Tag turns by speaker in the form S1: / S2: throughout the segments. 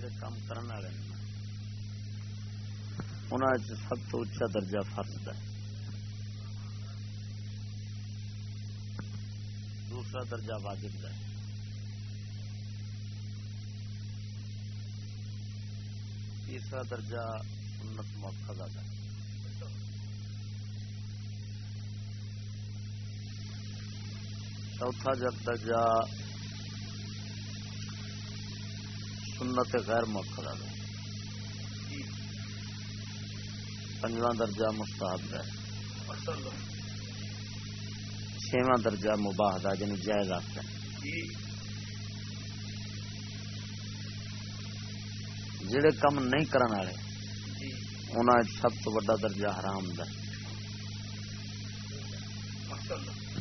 S1: جڑے کام کرنے والے انہوں سب تو اچا درجہ فرض ہے۔ دوسرا درجہ واجب ہے۔ تیسرا درجہ سنت موقع ہے۔ چوتھا درجہ سنت غیر موقع ہے۔ پنجواں درجہ مستحب ہے۔ چھواں درجہ مباح دا یعنی جائز آتا ہے۔ جڑے کم نہیں کرنے والے، انہاں سب تو بڑا درجہ حرام دا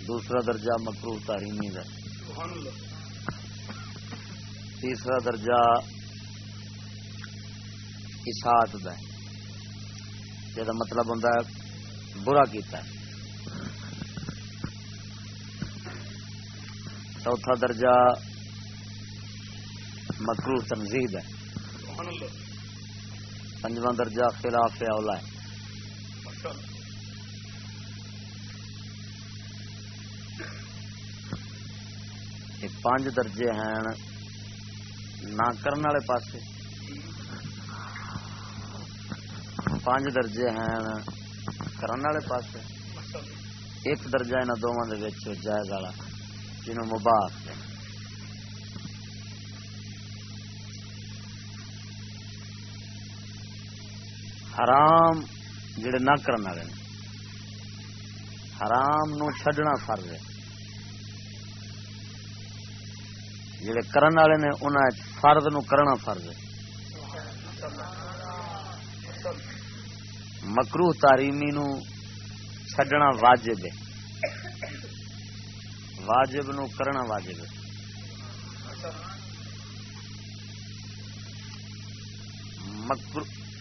S1: دوسرا درجہ مکرو تاریمی دا تیسرا درجہ اسات دا جہاں مطلب ہوں برا کیتا ہے۔ چوتھا درجہ مکرو تنظید ہے۔ پنجواں درجہ خلاف اولا ہے۔ پانچ درجے ہیں۔ نہ کرنے والے پاسے پانچ درجے ہیں کرنے والے پاس ایک درجہ ان دونوں کے جائز والا جنہوں مباح حرام جڑے نہ کرنے والے حرام نو چھڈنا فرض ہے جڑے کرن والے نے، انہاں فرض نو کرنا فرض ہے۔ مکروہ تاریمی نو چھڈنا واجب ہے۔ واجب نو کرنا واجب ہے۔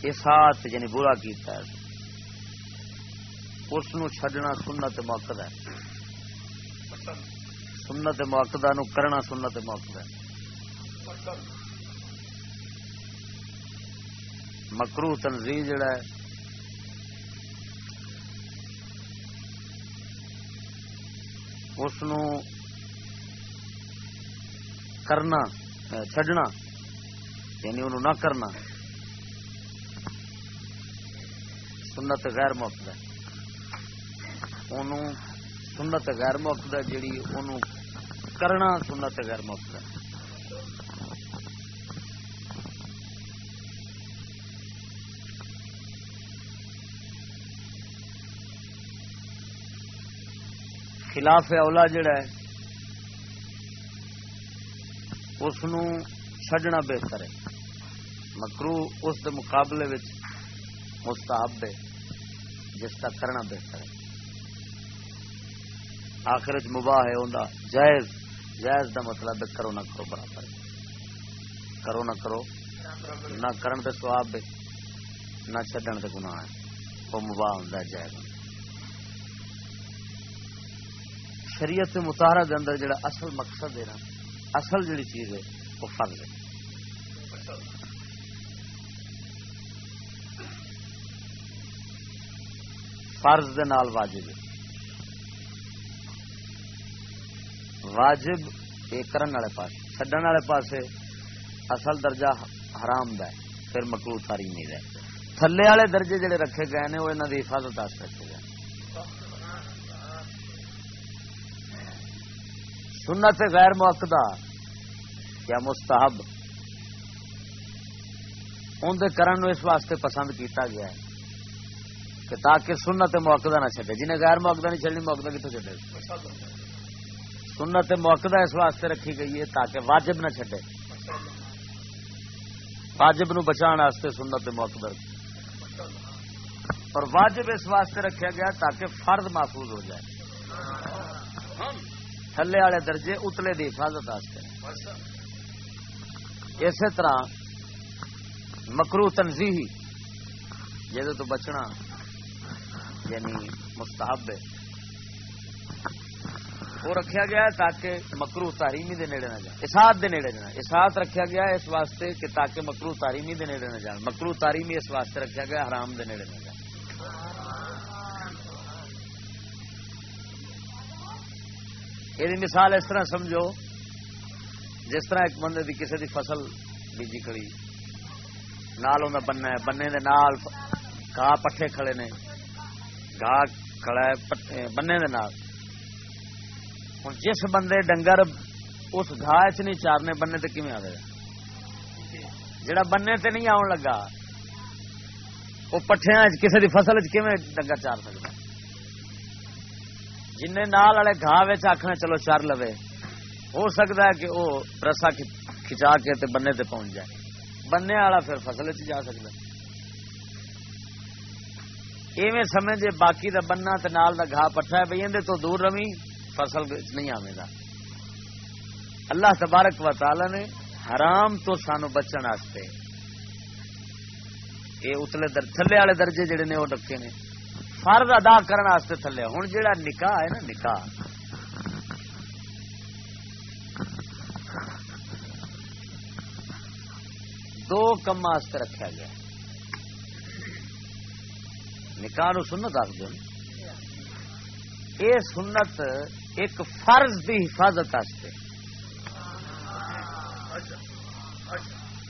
S1: اسات یعنی برا کیتا ہے۔ اس نو چھڈنا سنت موقع ہے۔ سنت موقع نو کرنا سنت موقع مکرو تنظیم جڑا ہے۔ اس کرنا چڈنا یعنی انہوں نہ کرنا۔ سنت غیر مفت ہے۔ سنت غیر مفت ہے جیڑی انہوں کرنا سنت غیر مفت ہے خلاف اولا جڑا ہے اس چڈنا بہتر ہے۔ مکرو اس دے مقابلے مستحب ہے، جس کا کرنا بہتر ہے۔ آخر مباح ہے انہیں جائز۔ جائز دا مطلب کرو نہ کرو برابر۔ کرو نہ کرو، نہ کرن دے سواب ہے، نہ چڈن دے گناہ ہے۔ وہ مباح ہوں جائز شریعت متحرہ دے اندر جڑا اصل مقصد ہے نا، اصل جڑی چیز ہے، وہ فرض ہے۔ فرض دے نال واجب ہے۔ واجب یہ کرن والے پاس چڈن والے پاس اصل درجہ حرام دا ہے، پھر مکرو تھاری نہیں ہے۔ تھلے والے درجے جڑے رکھے گئے ہیں وہ انہوں کی حفاظت رکھے گئے۔ سنت غیر موقع یا مستحب اندر کرن اس واسطے پسند کیتا گیا ہے کہ تاکہ سنت موقع نہ چڈے جنہیں غیر موقع نہیں چلنی موقع کتوں چڈے سنت موقع اس واسطے رکھی گئی ہے تاکہ واجب نہ چڈے واجب نو بچان واسطے سنت موقع اور واجب اس واسطے رکھا گیا تاکہ فرد محفوظ ہو جائے۔ تھلے والے درجے اتلے کی حفاظت اسی طرح مکرو تنظیحی جہد تو بچنا یعنی مستحب ہے۔ وہ رکھا گیا ہے تاکہ مکرو تاریمی دے نیڑے نہ جائے اسات دے نیڑے جانا اسات رکھا گیا ہے اس واسطے کہ تاکہ مکرو تاریمی دے نیڑے نہ جان۔ مکرو تاریمی اس واسطے رکھا گیا حرام دے نیڑے نہ جائے یہ مثال اس طرح سمجھو، جس طرح ایک بندے دی کسی دی فصل بیجی کھڑی نال ہوں بننا ہے، بننے دے نال گاہ پٹھے کھڑے نے، گاہ کھڑا ہے بننے دے نال۔ ہوں جس بندے ڈنگر اس گاہ چ نہیں چارنے، بننے تے کیویں آئے جڑا بننے تے نہیں آن لگا وہ پٹھیا کسی دی فصل کیویں ڈنگر چار سکتا جن نال والے گاہ آخنا چلو چار لو ہو سکتا ہے کہ وہ رسا کھچا کے تے بننے تے پہنچ جائے۔ بننے والا پھر فصل چ جا سکتا ایویں سمجھے باقی دا بننا تے نال دا گاہ پٹھا ہے بھائی اندر تو دور روی فصل نہیں آئے گا۔ اللہ تبارک و تعالی نے حرام تو سانو بچن واسطے یہ اتلے در، تھلے والے درجے جڑے نے وہ رکھے نے، فرض ادا کرنے واسطے تھلے۔ ہوں جڑا نکاح ہے نا، نکاح۔ دو کم واسطے رکھا گیا۔ نکاح نو سنت آخ دو یہ سنت ایک فرض دی حفاظت آستے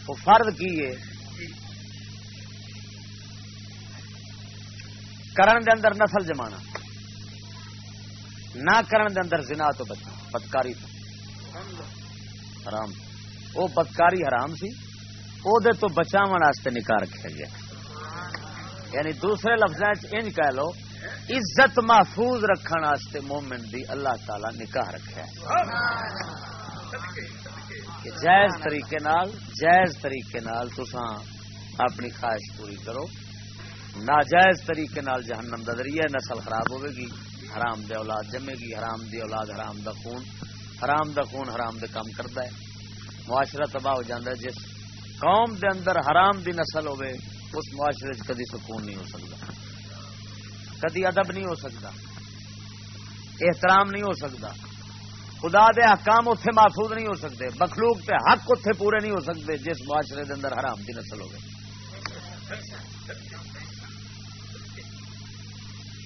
S1: وہ فرض کی کرن دے اندر نسل جمانا۔ نہ کرن دے اندر زنا تو بچنا۔ بدکاری تو۔ حرام۔ وہ بدکاری حرام سی۔ او دے تو بچاو واسطے نکاح رکھا گیا یعنی دوسرے لفظ انج کہہ لو عزت محفوظ رکھنے واسطے مومن دی اللہ تعالی نکاح رکھا کہ جائز طریقے نال، جائز طریقے نال تساں اپنی خواہش پوری کرو۔ ناجائز طریقے نال جہنم دا ذریعہ نسل خراب ہوے گی، حرام دے اولاد جمے گی، حرام دی اولاد حرام دا خون۔ حرام دا خون حرام دے کام کرتا ہے۔ معاشرہ تباہ ہو جاتا ہے۔ جس قوم دے اندر حرام دی نسل ہوے اس معاشرے کدی سکون نہیں ہو سکتا کدی ادب نہیں ہو سکتا، احترام نہیں ہو سکتا۔ خدا دے حکام اتے محفوظ نہیں ہو سکتے، مخلوق تے حق اتے پورے نہیں ہو سکتے، جس معاشرے دے اندر حرام کی نسل ہوگی۔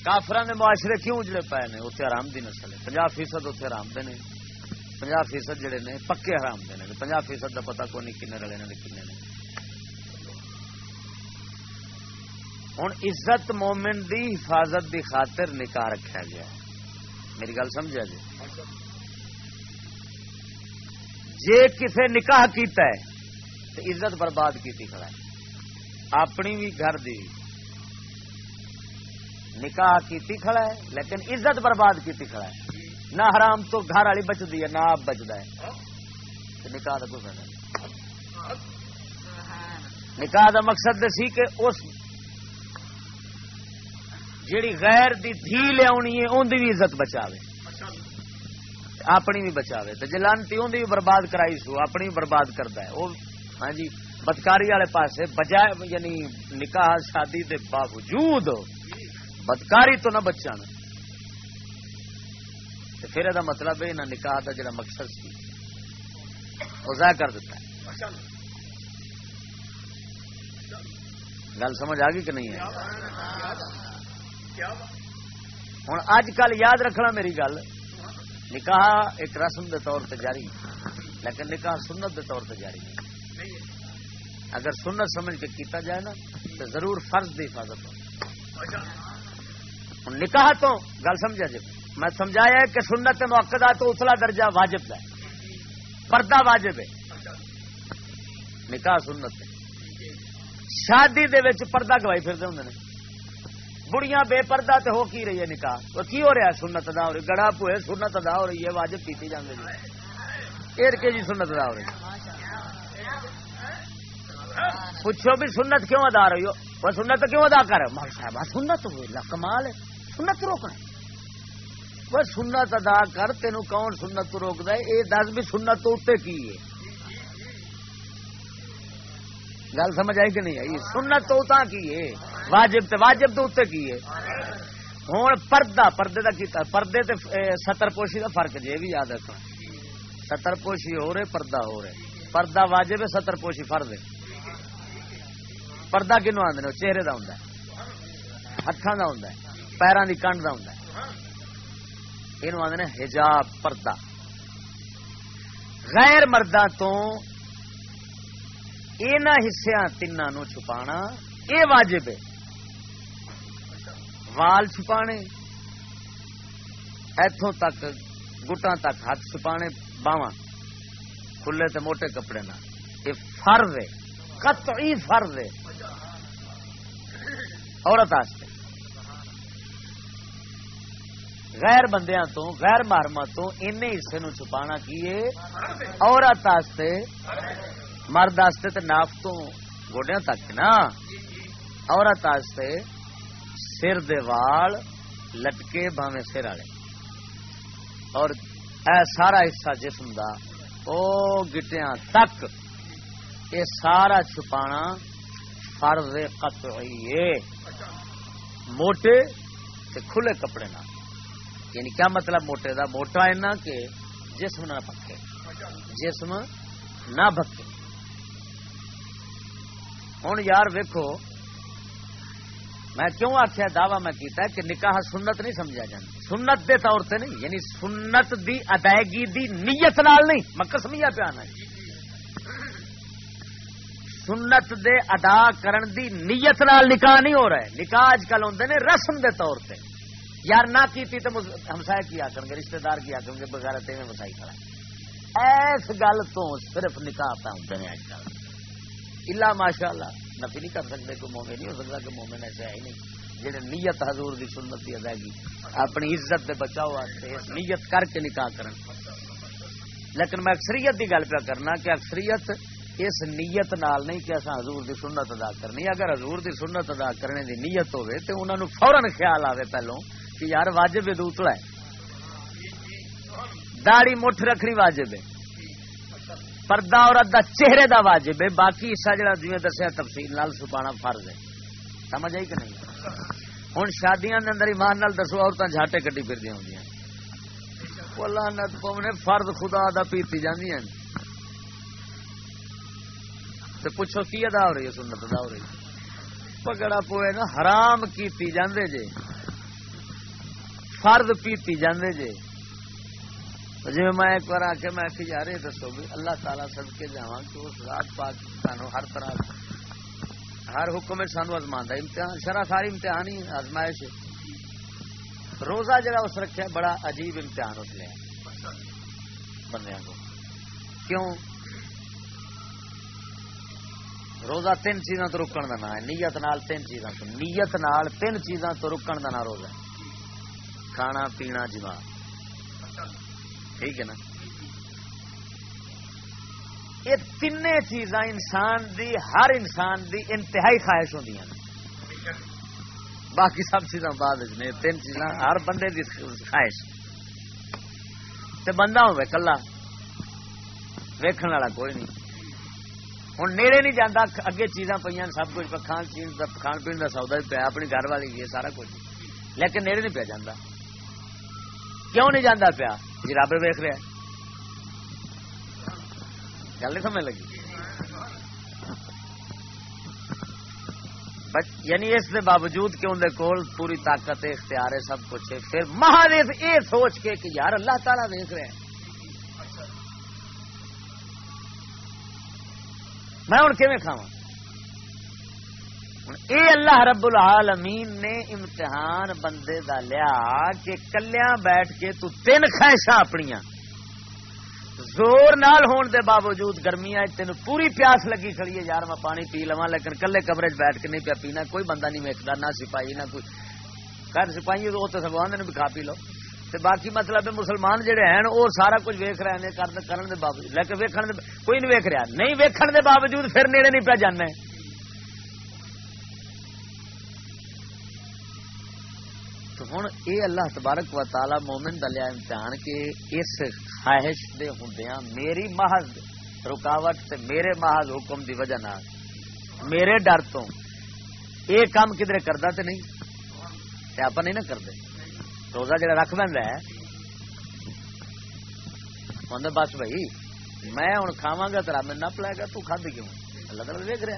S1: کافران دے معاشرے کیوں اجڑے پائے نے؟ اتنے حرام دی نسل ہے۔ پناہ فیصد اتنے حرام دے نے۔ پناہ فیصد جڑے نے، پکے حرام دے نے۔ پناہ فیصد کا پتا کو نہیں کن رلے نے کن نے ہوں عزت مومن دی حفاظت دی خاطر نکاح رکھا گیا۔ میری گل سمجھا جی؟ جے کسے نکاح کیتا ہے، تو عزت برباد کی کھڑا ہے۔ اپنی بھی گھر دی نکاح کیتی کھڑا ہے، لیکن عزت برباد کی کھڑا ہے۔ نہ حرام تو گھر والی بچتی ہے، نہ آپ بچتا ہے۔ نکاح کا کوئی فائدہ نکاح کا مقصد سی کہ اس جیڑی غیر دی دھی لیا ہے ان دی بھی عزت بچاوے۔ اپنی بھی بچاوے۔ تو جلانتی ان بھی برباد کرائی سو، اپنی بھی برباد کرتا ہے۔ وہ ہاں جی بدکاری والے پاس بجائے یعنی نکاح، شادی دے باوجود بدکاری تو نہ بچان۔ پھر یہ مطلب ہے نہ نکاح کا جڑا مقصد سی وہ ضائع کر دیتا ہے۔ گل سمجھ آ گئی کہ نہیں ہے؟ ہوں اج کل یاد رکھنا میری گل۔ نکاح ایک رسم دے طور پہ جاری۔ لیکن نکاح سنت دے طور پہ جاری نہیں۔ اگر سنت سمجھ کے کیتا جائے نا تو ضرور فرض دی حفاظت ہو۔ ہوں نکاح تو گل سمجھا جی؟ میں سمجھایا کہ سنت موقع تو اتلا درجہ واجب ہے۔ پردہ واجب ہے۔ نکاح سنت شادی دے پردہ گوائی پھرتے ہوں نے۔ بڑیاں بے پردہ تے ہو کی رہی ہے نکاح؟ وہ کی ہو رہا ہے سنت ادا ہو رہی گڑا پوئے سنت ادا ہو رہی ہے، واجب پیتی جانے جی ایر کے جی سنت ادا ہو رہی پوچھو بھی سنت کیوں ادا رہی ہو؟ وہ سنت کیوں ادا کر رہے صاحب سنت کمال ہے۔ سنت روکنا وہ سنت ادا کر تین کون سنت روک دے یہ دس بھی سنت تو اتنے کی ہے؟ گل سمجھ آئی کہ نہیں آئی؟ سنت تو کی ہے؟ واجب تے واجب تو اتنے کی ہے؟ ہوں پردہ، پردے کا کیتا، پردے تے ستر پوشی کا فرق جی بھی یاد رکھنا۔ ستر پوشی ہو رہے، پردہ ہو رہے۔ پردہ واجب ہے، ستر پوشی فرد ہے۔ پردہ کنو آدھے چہرے کا ہوں ہاتھوں کا ہوں پیروں کی کنڈ کا ہوں یہ آدھے حجاب، پردہ۔ غیر مردہ تو ان حصہ تین چھپا یہ واجب ہے۔ وال چھپا اتوں تک گٹان تک ہاتھ چھپا باواں۔ کھلے تے موٹے کپڑے نہ۔ یہ فرض ہے۔ قطعی فرض ہے۔ عورت غیر بندیاں تو، غیر مارما تو این حصے نو چھپانا کیے عورت مرد تے ناف تو گوڈیا تک نا عورت سر دے وال لٹکے باوے سر والے۔ اور اے سارا حصہ جسم دا، او گٹیاں تک یہ سارا چھپانا فرض قطعی ہے موٹے تے کھلے کپڑے نہ یعنی کیا مطلب موٹے دا؟ موٹا اینا کہ جسم نہ پکے۔ جسم نہ بکے ہوں یار ویکو میں کیوں آخیا دعوی میں کیتا ہے کہ نکاح سنت نہیں سمجھا جانا؟ سنت دے طور سے نہیں یعنی سنت دی ادائیگی دی نیت نال نہیں میں کسمیا پیا سنت دے ادا کرن دی نیت نال نکاح نہیں ہو رہا ہے۔ نکاح اج کل ہوں نے رسم دے طور سے یار نہ کیتی تو ہمسائے کیا کریں گے، رشتہ دار کیا کریں گے، بغیر تیویں وسائی کھڑا ایس گل تو صرف نکاح پہ ہوتے ہیں اج کل۔ الا ماشاء اللہ نفی نہیں کر سکتے، کوئی مومن نہیں ہو سکتا کہ مومن ایسے ہے ہی نہیں۔ جہے نیت حضور دی سنت کی ادائیگی، اپنی عزت دے بچاؤ واسطے نیت کر کے نکاح کرن۔ لیکن میں اکثریت دی گل پہ کرنا کہ اکثریت اس نیت نال نہیں کہ اصا حضور دی سنت ادا کرنی۔ اگر حضور دی سنت ادا کرنے دی نیت ہوئے تو انہوں نے فورن خیال آئے پہلو کہ یار واجب دوتلا ہے داڑی مٹھ رکھنی واجب ہے۔ پردہ اور ادا چہرے دا واجب ہے۔ باقی حصہ جڑا جی دسیا تفصیل نال چھپانا فرض ہے۔ سمجھ آئی کہ نہیں؟ ہوں شادیاں اندر ایمان نال دسو عورتیں جھاٹے کٹی پھر ہوں لانت پونے فرد خدا دا پیتی جاندی ہیں۔ تو پوچھو کی ادا ہو رہی ہے، سنت ادا ہو رہی پگڑا پوئے نا حرام کیتی جاندے جے۔ فرد پیتی جاندے جے۔ جی میں ایک بار آ کے میں کہ یار دسو بھی اللہ تعالیٰ سد کے جا کہ اس رات پاک سانو ہر طرح ہر حکم سانو ازمان امتحان شرح ساری امتحان ہی آزمائش روزہ جگہ اس رکھا بڑا عجیب امتحان اس لیا بندے کو۔ کیوں؟ روزہ تین چیزاں تو رکن کا نام ہے۔ نیت نال تین چیزاں تو نیت نال تین چیزاں تو رکن کا نام روزہ۔ کھانا پینا جمع ٹھیک ہے نا؟ یہ تین چیزاں انسان دی، ہر انسان دی انتہائی خواہش ہوں باقی سب چیزاں بعد تین چیزاں ہر بندے دی خواہش۔ تے بندہ ہو کلا، ویکھن والا کوئی نہیں۔ ہوں نیڑے نہیں جانا اگے چیزاں پہ سب کچھ کھان چیز کھان پی کا سودا بھی پیا، اپنی گھر والی ہے، سارا کچھ۔ لیکن نیڑے نہیں پیا جانا کیوں نہیں جانا پیا؟ جی رب ویخ رہا گل نہیں سمجھ لگی؟ یعنی اس دے باوجود کہ اندر کول پوری طاقت، اختیار ہے سب کچھ ہے، پھر مہاریت یہ سوچ کے کہ یار اللہ تعالیٰ دیکھ رہے ہیں میں ہوں کھاوا کھاوا اے اللہ رب العالمین نے امتحان بندے دا لیا کہ کلیاں بیٹھ کے تو تین خواہشاں اپنیاں۔ زور نال ہون دے باوجود گرمی تین پوری پیاس لگی کھڑی ہے، یار میں پانی پی لوا لیکن کلے کمرے بیٹھ کے نہیں پیا پینا، کوئی بندہ نہیں ویکتا نہ سپاہی، نہ کوئی۔ خیر، سپاہی تو سب آدھے بھی کھا پی لو۔ تے باقی مطلب مسلمان جڑے ہیں، وہ سارا کچھ ویک رہے ہیں، کرن دے باوجود۔ لیکن ویکھن دے کوئی نہیں ویک رہا۔ نہیں ویکھن دے باوجود پھر نیڑے نہیں پیا جانا ہوں یہ اللہ تبارک و تعالی مومن دلیا امتحان کے اس خواہش دے ہوں میری محض رکاوٹ تے میرے محض حکم دی وجہ نہ میرے ڈر تو یہ کام کدھر کرتا تے نہیں آپ نہیں نا کرتے روزہ جڑا رکھ لینا ہے آدھے بس بھائی میں ہوں کھاوا گا تو رب نہ پلائے گا تو کھد کیوں اللہ تعالیٰ ویک رہا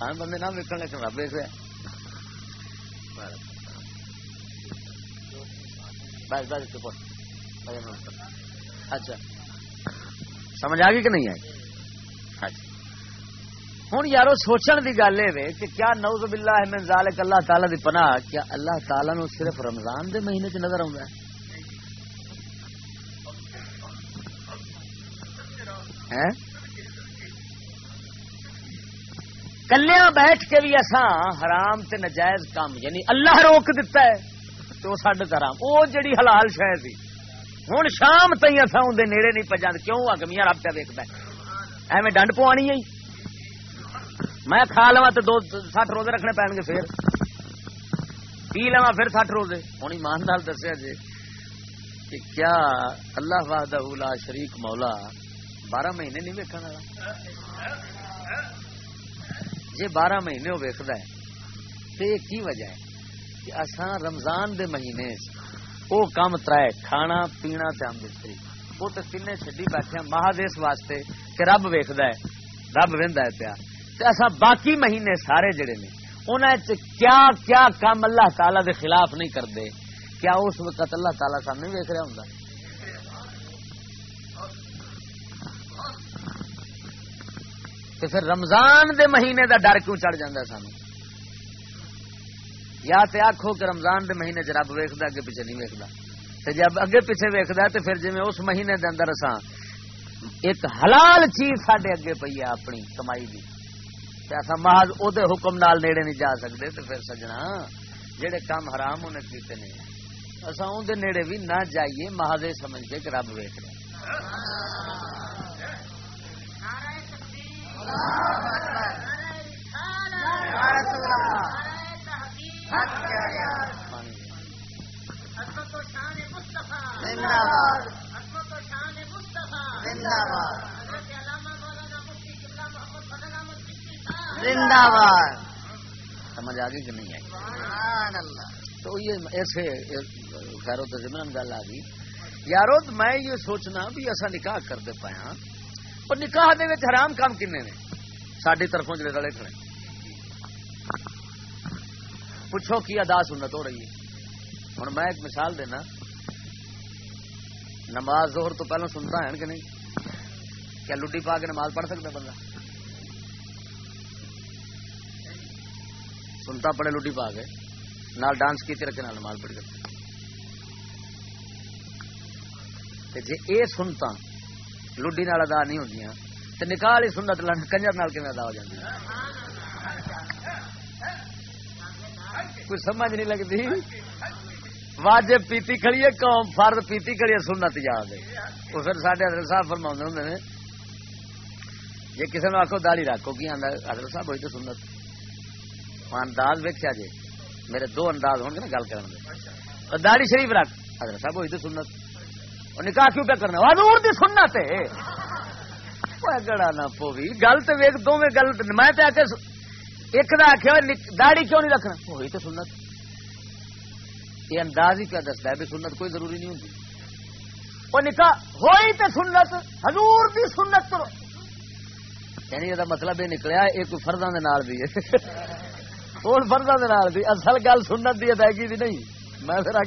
S1: ہاں بندے نہ ویکن لیکن رب ویک رہا بس بس اچھا۔ سمجھ آ گئی کہ نہیں آئی؟ اچھا۔ ہوں یارو، سوچن کی گل یہ کہ کیا نوز باللہ من ذالک اللہ تعالی دی پناہ، کیا اللہ تعالی نو صرف رمضان دے مہینے چ نظر آتا ہے؟ کلیا بیٹھ کے بھی اصا حرام تے نجائز کام یعنی اللہ روک دیتا ہے۔ تو سڈے حرام وہ جڑی حلال شہ سی۔ ہوں شام تھی اصا اندر نیڑے نہیں پجا کیوں؟ آ گمیا رب پہ ویکد ایویں ڈنڈ پوانی ہے۔ میں کھا لوا تو دو سٹ روزے رکھنے پے گے پھر پی لوا پھر سٹ روزے۔ ہوں ایمان ایماندار دسیا جی کہ کیا اللہ واہدہ شریک مولا بارہ مہینے نہیں ویکن والا؟ جی بارہ مہینے وہ ویکد ہے تو یہ کی وجہ ہے؟ کہ اسان رمضان دے مہینے وہ کام ترائے کھانا، پینا تے بستری۔ وہ تو تین چڈی بیٹھے ہاں، مہادیش واسطے کہ رب ویکد ہے، رب وہد ہے پیا۔ اصا باقی مہینے سارے جڑے نے انہیں کیا کیا کام اللہ تعالی دے خلاف نہیں کرتے کیا اس وقت اللہ تعالی سامنے ویک رہا ہوں تو پھر رمضان دے مہینے دا ڈر کیوں چڑھ جاتا سانو یا تے آخو کہ رمضان دے مہینے چ رب ویکد اگے پیچھے نہیں ویکد تے جب اگے پیچھے ویکد تو پھر جی اس مہینے دے اندر اساں ایک حلال چیز سڈے اگے پی ہے اپنی کمائی دی۔ تے اساں محض او دے حکم نال نیڑے نہیں جا سکتے تو پھر سجنا جڑے کام حرام ہونے کیتے نے۔ اساں اون دے نیڑے بھی نہ جائیے، محض سمجھ کے کہ رب ویکھ رہا سمجھ آ گئی کہ نہیں آئی؟ تو یہ ایسے خیرو تو زمین گل آ گئی. یارو میں یہ سوچنا بھی ایسا نکاح کرتے پایا اور نکاح دے حرام کام کنے نے؟ ساری طرفوں جڑے رلے کھڑے۔ پوچھو کی ادا سنت ہو رہی ہے۔ ہوں میں ایک مثال دینا۔ نماز زہر تو پہلے سنتا ہے کہ نہیں؟ کیا لڈی پا کے نماز پڑھ سکتا بندہ؟ سنتا پڑے لڈی پا کے، نال ڈانس کی رکھے نال نماز پڑھ کرتے جی یہ سنتا لڈی نال ادا نہیں ہوتی تو نکال ہی سنت کنجر نال کم ادا ہو جاتی کوئی سمجھ نہیں لگتی۔ واجب پیتی کھڑی قوم فرد پیتی کھڑی سنت یاد ہے۔ وہ پھر سارے حضرت صاحب فرما ہوں نے جی کسی نے آخو داڑی رکھو، کی آدھا حضرت صاحب ہوئی تو سنت۔ ہاں، انداز ویکیا جی میرے دو انداز ہو نا گل کرنے داڑی شریف رکھ۔ حضرت صاحب ہوئی تو سنت۔ نکاح کیوں پہ کرنا؟ حضور دی سننا تے گڑا نہ پوی گل تو ویک دو میں گل میں تے آکے ایک دا آخیا داڑھی کیوں نہیں رکھنا؟ وہی تو سنت۔ یہ انداز ہی کیا دستا ہے بھی سنت کوئی ضروری نہیں ہوتی۔ وہ نکاح ہوئی تو سنت، حضور دی سنت کرو یعنی یہ مطلب یہ نکلیا ایک فرداں دے نال دی ہوں فرداں دے نال دی اصل گل سنت دی ادائیگی دی نہیں۔ میں پھر آ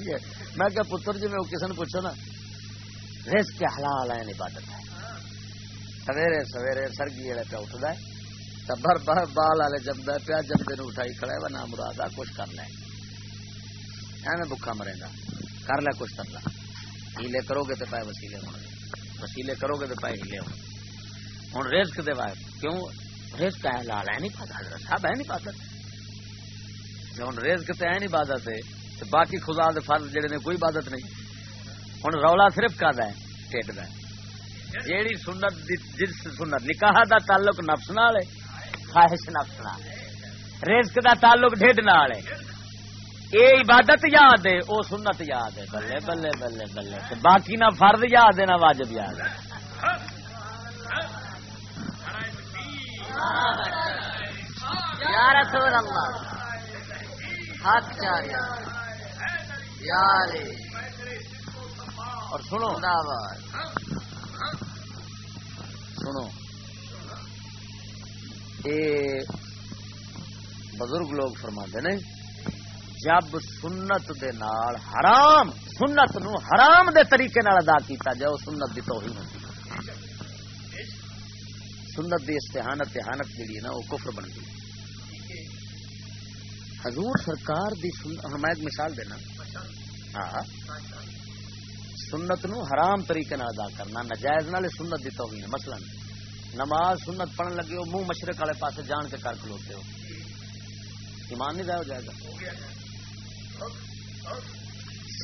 S1: میں کہ پتر جی میں کسی نے پوچھو نا، رزق حلال ہے عبادت ہے سویرے سویرے، سرگی والے پہ اٹھتا ہے۔ تو بھر بھر بال والے جمد پیا جمدے نو اٹھائی کھڑا ہے نام مراد آ کچھ کر لے ایویں بکھا مرے گا۔ کر لے کچھ کرنا۔ ہیلے کرو گے تو پائے وسیلے ہو وسیلے کرو گے تو پائے ہیلے ہو ہوں رزق دے بائے کیوں؟ رزق ہے حلال ہے، نہیں پاتا۔ سب ہے، نہیں پاتا۔ ہوں رزق تو ہے، نہیں عبادت ہے باقی خدا دے فرض جڑے نے، کوئی عبادت نہیں۔ ہوں رولا صرف کا ٹھڈ کا جیڑی سنت جس سنت، نکاح دا تعلق نفس نال ہے خواہش نفس نال رزق دا تعلق ڈھڈ نال ہے۔ اے عبادت یاد ہے او سنت یاد ہے۔ بلے بلے بلے بلے۔ باقی نہ فرد یاد ہے نہ واجب یاد ہے۔
S2: یا رسول اللہ حق چاہیے۔
S1: اور سنو۔ سنو۔ بزرگ لوگ فرما نے، جب سنت دے نال حرام، سنت نو حرام دے طریقے نال ادا کیتا جائے، وہ سنت دی توہین ہوتی سنت دی استحانت تہانت جیڑی ہے نا، وہ کفر بن گئی۔ حضور سرکار دی سن... ہاں، میں ایک مثال دینا۔ ہاں۔ سنت نو حرام طریقے نال ادا کرنا نجائز نال سنت دی توہین ہے۔ مثلا نماز سنت پڑھن لگے ہو، منہ مشرق والے پاسے جان کے کر کھلوتے ہو۔ ایمان نہیں ضائع ہو جائے گا۔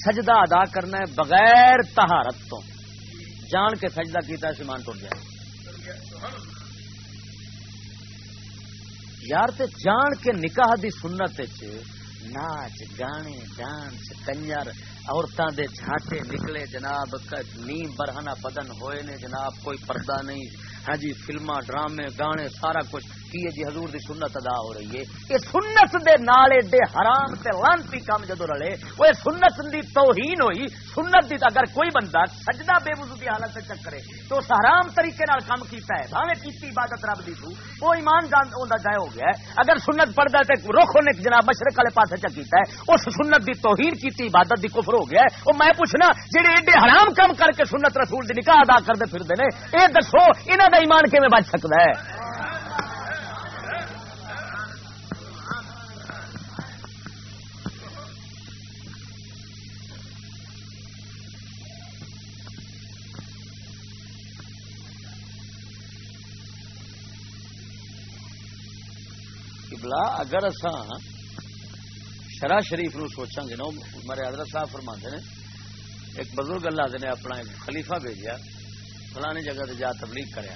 S1: سجدہ ادا کرنا ہے بغیر تہارت تو۔ جان کے سجدہ کیتا ہے، ایمان ٹوٹ جائے۔ یار، تے جان کے نکاح دی سنت ناچ، گانے، ڈانس، کنجر عورتوں دے جھاٹے نکلے جناب نیم برہنا بدن ہوئے نے جناب، کوئی پردہ نہیں۔ ہاں جی فلما ڈرامے، گانے، سارا کچھ۔ کی ہے جی؟ حضور دی سنت ادا ہو رہی ہے۔ یہ سنت دے نالے دے حرام تے لانتی کام جدو رلے، وہ سنت دی توہین ہوئی۔ سنت دی اگر کوئی بندہ سجدہ بے وضو دی حالت سے چکرے تو اس حرام طریقے نال کام کیتا ہے بھاوے کیتی عبادت رب دی تو۔ وہ ایمان جان اوندا جائے ہو گیا ہے۔ اگر سنت پڑھدا تے رخ نے جناب مشرق والے پاسے چ کیتا ہے، اس سنت دی توہین کیتی عبادت دی کفر ہو گیا ہے۔ او میں پوچھنا جڑے ایڈے حرام کام کر کے سنت رسول دی نکاح ادا کردے پھردے نے، اے دسو، انہاں دا ایمان کیویں بچ سکدا ہے؟ بلا اگر اساں شرح شریف نو سوچاں گے نا میرے حضرت صاحب فرما نے، ایک بزرگ اللہ نے اپنا ایک خلیفہ بھیجا فلانی جگہ سے جا تبلیغ کریا۔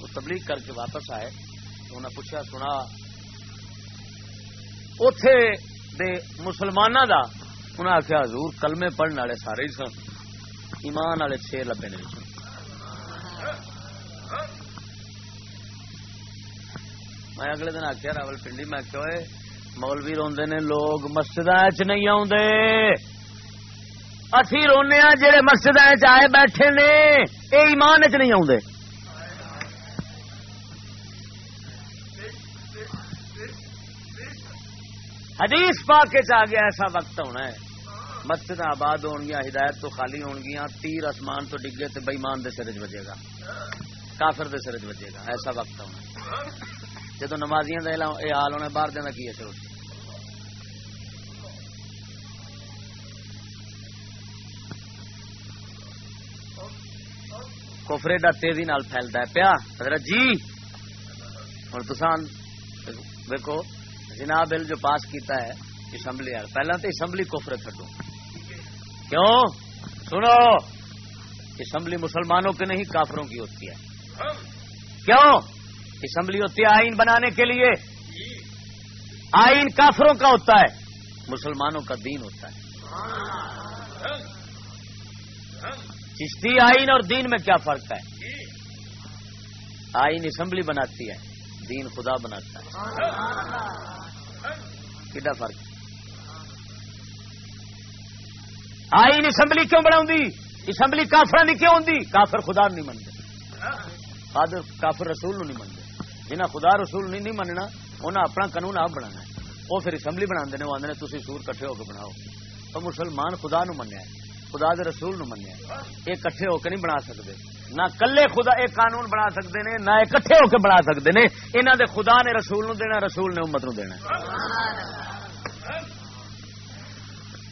S1: وہ تبلیغ کر کے واپس آئے، تو انہیں پوچھا سنا اتے دے مسلمانوں دا انہیں آخیا حضور کلمے پڑھنے والے سارے ہی سن، ایمان والے چھ لبے نے۔ میں اگلے دن آخیا راول پنڈی میں کہ مولوی روندے نے، لوگ مسجد چ نہیں آدھے اسی رونے جہے مسجد آئے بیٹھے نے یہ ایمان چ نہیں آدھے حدیث پا کے آ گیا، ایسا وقت ہونا ہے۔ مسجد آباد ہون گیا ہدایت تو خالی ہون گیا تیر آسمان تو ڈگے تو بئیمان دے سرج بجے گا۔ کافر دے سرج بجے گا، ایسا وقت ہونا جدو نمازیاں یہ حال ہونا باہر دینا کی ہے؟ چلو کوفرے ڈا تیزی نال پھیلتا ہے۔ پیا، حضرت جی ہوں تسان دیکھو جناب بل جو پاس کیتا ہے، اسمبلی وال پہلا تو اسمبلی کوفرے چڈو کیوں؟ سنو، اسمبلی مسلمانوں کے نہیں، کافروں کی ہوتی ہے۔ کیوں؟ اسمبلی ہوتی ہے آئین بنانے کے لیے۔ آئین کافروں کا ہوتا ہے، مسلمانوں کا دین ہوتا ہے۔ چشتی آئین اور دین میں کیا فرق ہے؟ آئین اسمبلی بناتی ہے، دین خدا بناتا ہے۔ کتا فرق؟ آئین اسمبلی کیوں بنا اسمبلی کافر کیوں ہوں کافر خدا نہیں منتے کافر رسول نہیں منتے جنہیں خدا رسول نہیں مننا انہیں اپنا قانون آپ بنا وہ پھر اسمبلی بنا دے وہ آدھے تھی سور کٹھے ہو کے بناؤ۔ تو مسلمان خدا نو منیا خدا دے رسول نو منیا یہ کٹھے ہو کے نہیں بنا سکتے۔ نہ کلے خدا ایک قانون بنا سکتے ہیں نہ کٹھے ہو کے بنا سکتے ہیں انہوں دے خدا نے رسول نو دینا، رسول نے امت نو دینا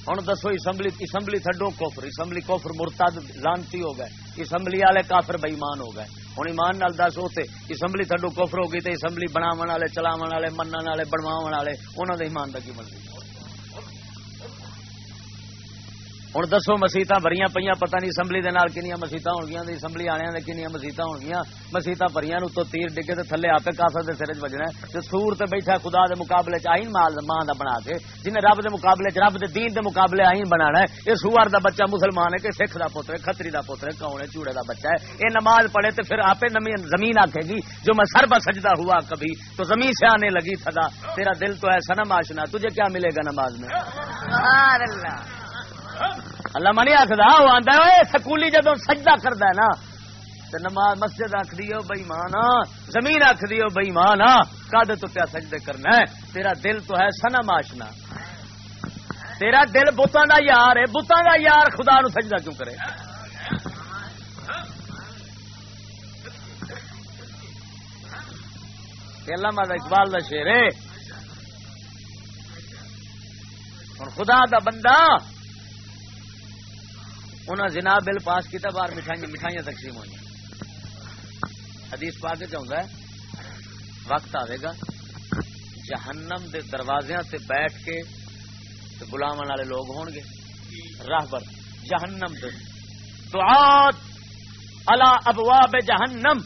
S1: ہوں دسو، اسمبلی اسمبلی تھڈو کوفر اسمبلی کوفر مرتد، لانتی ہو گئے۔ اسمبلی والے کافر بئیمان ہو گئے۔ ہوں ایمان نال دس اتنے اسمبلی تھڈو کوفر ہو گئی تو اسمبلی بناو والے چلاو والے من والے بنوا والے انہوں نے ایمان کا کی مرضی ہوں دسو مسیت بڑی پہ پتہ نہیں اسمبلی کنیا مسیت ہو گیا اسمبلی والے کنیا مسیت ہو گیا مسیت بڑی تو تیر ڈگے تو تھلے آپ کافر کے سر چ بجنا تو سور تے بیٹھا خدا دے مقابلے آئین مال ماں کا بنا کے جنہیں رب دے مقابلے چ رب دے دین دے مقابلے آئین بنا ہے یہ سوار دا بچہ مسلمان ہے کہ سکھ دا پوتر ہے کتری کا پوتر ہے کون ہے چوڑے دا بچہ ہے یہ نماز پڑھے تو پھر آپ زمین آکھے گی جو میں سر سجدہ ہوا کبھی تو زمین سے آنے لگی تھا تیرا دل تو ہے سنم آشنا تجھے کیا ملے گا نماز میں اللہ منی آخر وہ آتا ہے سکولی جدو سجدہ کرتا ہے نا تو نماز مسجد آخ دیو بئی مان زمین آخ دیو بئی مان کد تو پیا سجدے کرنا ہے؟ تیرا دل تو ہے سنا ماشنا۔ تیرا دل بتان کا یار ہے بتان کا یار خدا نو سجدہ کیوں کرے؟ اللہ ماتا اقبال کا شیر ہے۔ ہوں خدا دا بندہ انہیں جناب بل پاس کیا باہر مٹھائیاں مٹھائیاں تقسیم ہوئی حدیث پا کے چاہتا ہے۔ وقت آئے گا۔ جہنم دے دروازے سے بیٹھ کے گلاو والے لوگ ہون گے۔ راہبر جہنم دے۔ دعات اللہ ابواب جہنم۔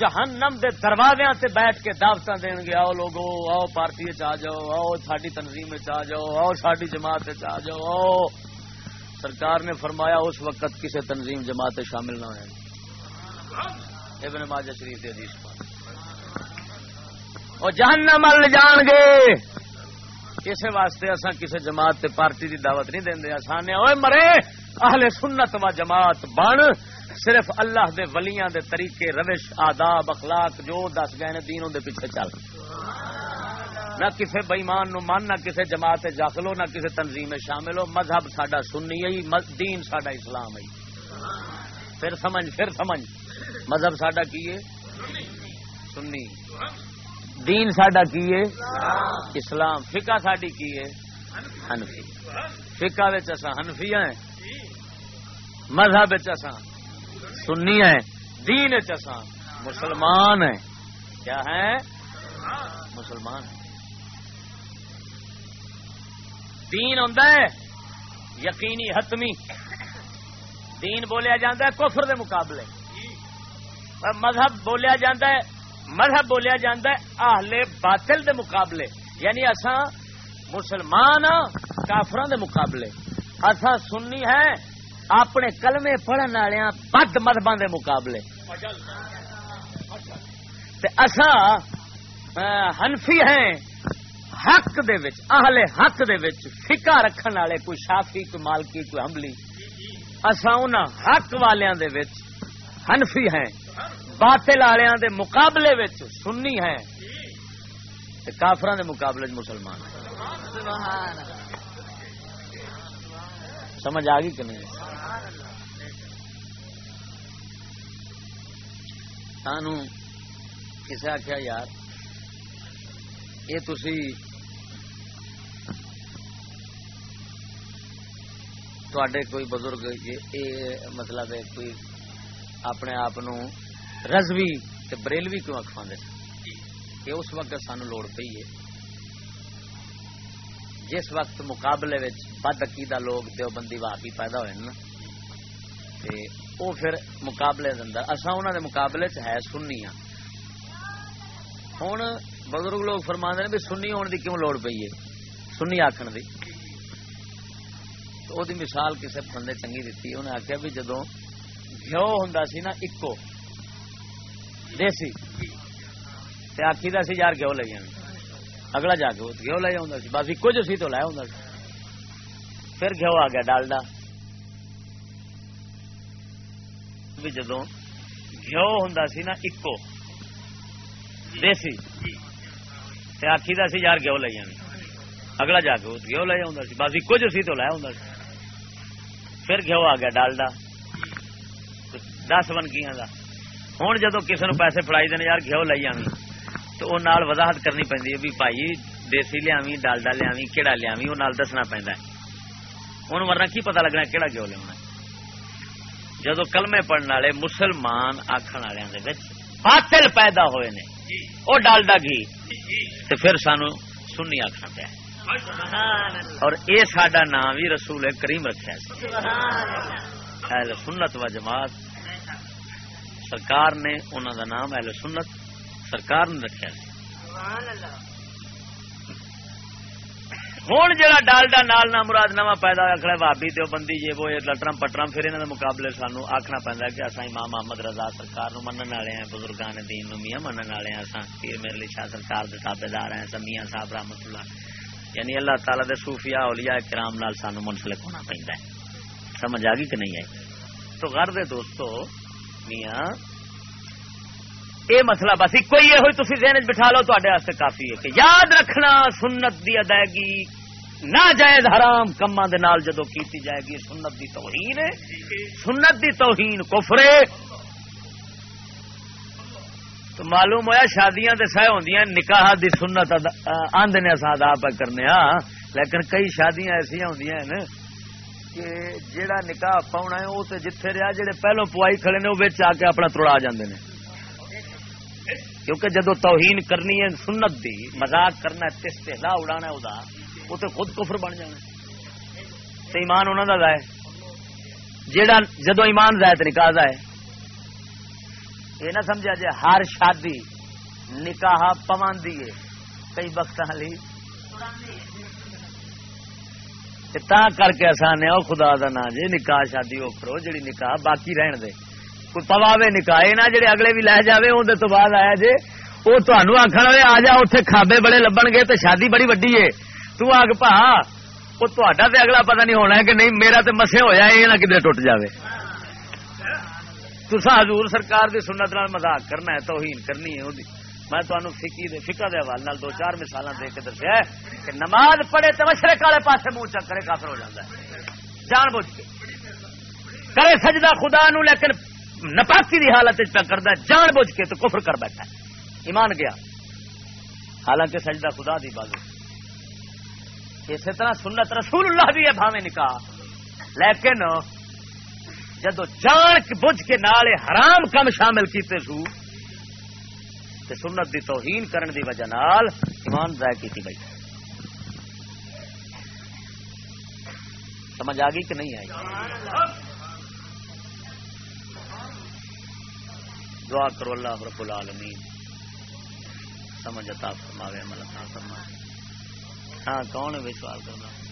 S1: جہنم دے دروازے سے بیٹھ کے دعوت دین گے۔ آؤ لوگو، آؤ پارٹی آ جاؤ، آؤ ساری تنظیم آ جاؤ، آؤ ساری جماعت آ جاؤ، آؤ۔ سرکار نے فرمایا اس وقت کسی تنظیم جماعت شامل نہ ہوئے۔ ابن ماجہ شریف حدیث اور جہنم مل جان گے۔ اسے واسطے اصا کسی جماعت پارٹی دی دعوت نہیں دیں آسان مرے، اہل سنت و جماعت بن۔ صرف اللہ دے ولیاں دے طریقے، روش، آداب، اخلاق جو دس گئے نے، دین دے پیچھے چل۔ نہ کسی بئیمان نو من، نہ کسی جماعت داخل ہو، نہ کسی تنظیم شامل ہو۔ مذہب سڈا سنی ہے دین سڈا اسلام ہے۔ پھر سمجھ پھر سمجھ۔ مذہب سڈا کی ہے؟ سنی۔ دین سڈا کی ہے؟ اسلام۔ فکا ساری کی ہے؟ ہنفی فکا ہنفی ہیں۔ مذہب سنی ہے دین چساں مسلمان ہے کیا ہے مسلمان دین ہوں یقینی حتمی۔ دین بولیا ہے کفر دے مقابلے۔ مذہب بولیا جا ہے مذہب بولیا جا ہے آہلے باطل دے مقابلے۔ یعنی اساں مسلمان کافران دے مقابلے۔ اساں سننی ہے اپنے کلمے پڑھن والے بد مذہب کے مقابلے۔ اصا ہنفی ہیں حق دے وچ، اہل حق دے وچ فکا رکھن والے، کوئی شافی، کوئی مالکی، کوئی حملی۔ اصا ان حق والوں دے وچ ہنفی ہیں۔ باطل والوں دے مقابلے وچ سننی ہیں۔ کافران دے مقابلے مسلمان سمجھ آ گئی کہ نہیں؟ سانو کسے آخیا یار، یہ تھی تڈے کوئی بزرگ یہ مطلب کوئی اپنے آپ رضوی بریلوی کیوں اخوا کہ اس وقت سانو لوڑ پی ہے جس وقت مقابلے بد عقیدہ لوگ دیوبندی واپی پیدا ہوئے نا پھر مقابلے اندر اصا انہوں دے مقابلے چ ہے سننی ہوں بزرگ لوگ فرما نے بھی سننی ہونے دی کیوں لوڑ پی ہے سننی آخر دی تو دی مثال کسی بندے چنگی دیتی انہیں آخیا بھی جدو گھو ہوں سی نا اکو دیسی آخی دا سی یار گھو لے جانا اگلا جا کے گھو لے جاؤں سی بس ایک جو سی تو لایا ہوں پھر گھو آ گیا ڈالڈا بھی جدو گھو ہوں سی نا ایکو دیسی آخی دا سی یار گھو لے جانا اگلا جا کے گھو لے جاؤں سی بس ایک جو سی تو لایا ہوں پھر گھو آ گیا ڈالڈا دس بنکیاں کا ہوں جدو کسی نے پیسے فڑائی دینے یار گھو لے جانی تو وہ نال وضاحت کرنی پی بھی بھائی دیسی لیا ڈالڈا لیا کہڑا لیا وہ دسنا پہنتا ہوں ورنہ کی پتا لگنا کہڑا گھو لیا جدو کلمے پڑھنے والے مسلمان آخر والوں باطل پیدا ہوئے نے وہ ڈالڈا گھی۔ تو پھر سانو سنی آخنا پیا۔ اور اے سڈا نام بھی رسول کریم رکھا سنت و جماعت سرکار نے انہوں دا نام اہل سنت سرکار نے رکھا ہوں جا ڈالڈا نال نہ مراد نوا پیدا آخر بھابی دو بندی جی وہ لٹرم پٹرم پھر انہوں مقابلے سانو آخنا پہنتا کہ اصا امام محمد رضا سرکار نو منن والے ہیں بزرگان دین نو میاں منن والے ہیں اصا پیر میرے لیے شاہ سرکار کے تابے دار ہیں سمیاں صاحب رحمت اللہ یعنی اللہ تعالی دے صوفیاء اولیاء کرام نال سانو منسلک ہونا پہنتا ہے۔ سمجھ آ گئی کہ نہیں آئی؟ تو گھر دے دوستو، میاں یہ مسئلہ بس ایک ہی یہ ہوئی تھی ذہن بٹھا لو تے کافی ہے کہ یاد رکھنا سنت دی ادائیگی نہ جائز حرام کما جدو کیتی جائے گی، سنت دی توہین سنت دی توہین کفرے تو معلوم ہوا شادیاں تے سہ ہوں نکاح دی سنت آدھے ادا پہ کرنے ہاں۔ لیکن کئی شادیاں ایسا ہوں کہ جیڑا نکاح پاؤنا ہے وہ تو جتھے رہا جڑے پہلو پوائی کھڑے نے وہ آ کے اپنا تڑا جاندے نے۔ کیونکہ جدو توہین کرنی ہے سنت دی مزاق کرنا استحلا اڑانا وہ وہ تو خود کفر بن جانا تو ایمان انہوں کا ہے۔ جیڑا جدو ایمان ضائع تو نکاح ہے۔ یہ نہ سمجھا جی ہر شادی نکاح پواندی ہے۔ کئی وقت لی تا کر کے آسان ہے خدا دا نا جی نکاح شادی وہ کرو جی نکاح باقی رہن دے۔ کوئی پواوے نکاح نہ جڑے اگلے بھی لے جاوے اندر تو بعد آیا جی وہ تمہوں آخر آ جا اتنے کھابے بڑے لبن گے تو شادی بڑی وڈی ہے۔ تو آگ پا وہ تا اگلا پتہ نہیں ہونا ہے کہ نہیں، میرا تو مسے ہوا یہ نہ کدھر ٹوٹ جائے تسا حضور سرکار دی سنت نال مذاق کرنا ہے، توہین کرنی ہے میں تمہیں فکی دے فکا دے حوالے دو چار مثال دے کے دسیا کہ نماز پڑھے تو مشرق والے پاسے منہ چک کرے کافر ہو جاتا ہے۔ جان بوجھ کے۔ کرے سجدہ خدا نو، لیکن نپاکی دی حالت پہ کرتا ہے، جان بوجھ کے تو کفر کر بیٹھا ہے۔ ایمان گیا۔ حالانکہ سجدہ خدا دی بازو۔ اسی طرح سنت رسول اللہ بھی ہے بھاوے نکاح۔ لیکن جدو جان بجھ کے نالے حرام کم شامل کیتے سو، تے سنت دی توہین کرن دی وجہ نال ایمان ضائع کی گئی۔ سمجھ آ گئی کہ نہیں آئی؟ دعا کرو اللہ رب العالمین۔ سمجھ عطا فرماوے، عمل عطا فرماوے۔ ہاں کون ہے سوال کرنا؟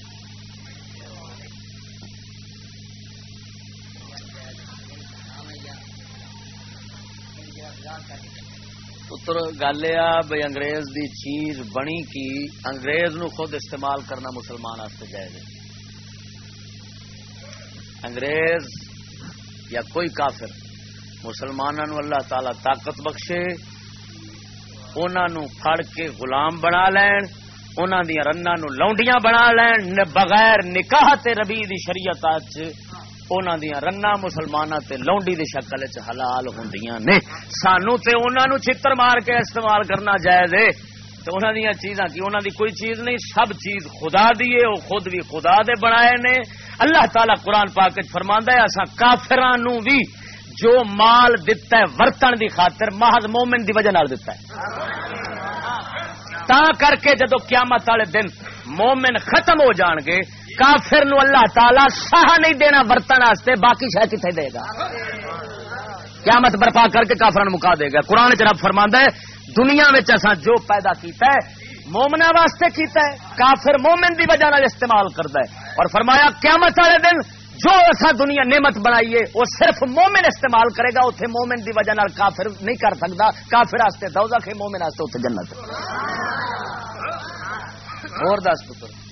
S1: پتر، گل یہ بھائی انگریز دی چیز بنی کی، انگریز نو خود استعمال کرنا مسلمان واسطے جائز انگریز یا کوئی کافر مسلمانوں اللہ تعالی طاقت بخشے انہوں پھڑ کے غلام بنا لین انہوں دیا رنا نو لونڈیاں بنا لین، بغیر نکاح تے ربی دی شریعت انہوں دیا رنا مسلمان تے لونڈی دی شکل چ حلال ہوں نے۔ سانو تے انہوں نو چتر مار کے استعمال کرنا جائز ہے۔ تو دیا چیزاں کی انہوں دی کوئی چیز نہیں، سب چیز خدا دی ہے خود بھی خدا دے بنائے نے۔ اللہ تعالی قرآن پاک فرماندا ہے اسا کافران نو بھی جو مال دتا ہے ورتن دی خاطر محض مومن دی وجہ نال دتا ہے۔ تا کر کے جدو قیامت والے دن مومن ختم ہو جان گے کافر نو اللہ تعالی سہ نہیں دینا برتن واسطے، باقی شہ کتنے دے گا؟ قیامت برپا کر کے کافر مکا دے گا۔ قرآن چ رب فرما ہے، دنیا میں جو پیدا کیتا ہے مومنا واسطے کیتا ہے، کافر مومن دی وجہ استعمال کرتا ہے۔ اور فرمایا، قیامت والے دن جو ایسا دنیا نعمت بنائی ہے وہ صرف مومن استعمال کرے گا اتنے مومن دی وجہ نال کافر نہیں کر سکتا کافر واسطے دوزخ ہے، مومن واسطے اتنے جنت اور دس پتر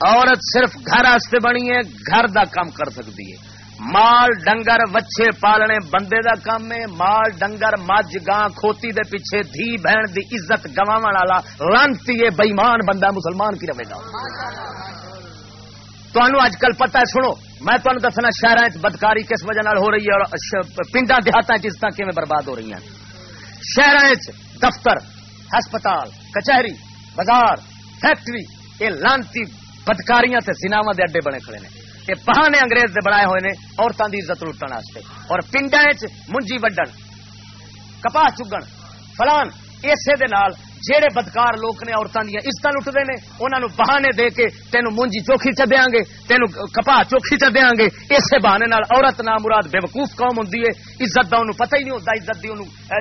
S1: عورت صرف گھر بنی ہے، گھر دا کام کر سکتی ہے۔ مال، ڈنگر، وچھے پالنے بندے دا کام ہے۔ مال، ڈنگر، مجھ، گاں، کھوتی دے پیچھے دھی، بہن دی عزت گوا والا لانتی ہے بئیمان بندہ مسلمان کی رہے گا۔ اج کل پتا ہے، سنو، میں تمہیں دسنا شہر بدکاری کس وجہ ہو رہی ہے اور پنڈا دیہات عزت کیون برباد ہو رہی ہیں؟ شہر دفتر ہسپتال، کچہری، بازار، فیکٹری، یہ لانتی بدکاریاں سناوا دے اڈے بنے کھڑے نے۔ یہ بہانے انگریز دے بنائے ہوئے نے عورتوں کی عزت لٹن اور پنڈا منجی وڈن کپاہ چگن، فلان اسے دے نال جہے بدکار لوگ نے عورتوں دیا عزت لٹتے ہیں انہوں بہانے دے کے تین منجی چوکھی چ دیا گے تین کپا چوکھی چ دیا گے۔ اسی بہانے عورت نام مراد بے وقوف قوم ہوں عزت کا انہوں پتہ ہی نہیں ہوتا، عزت کی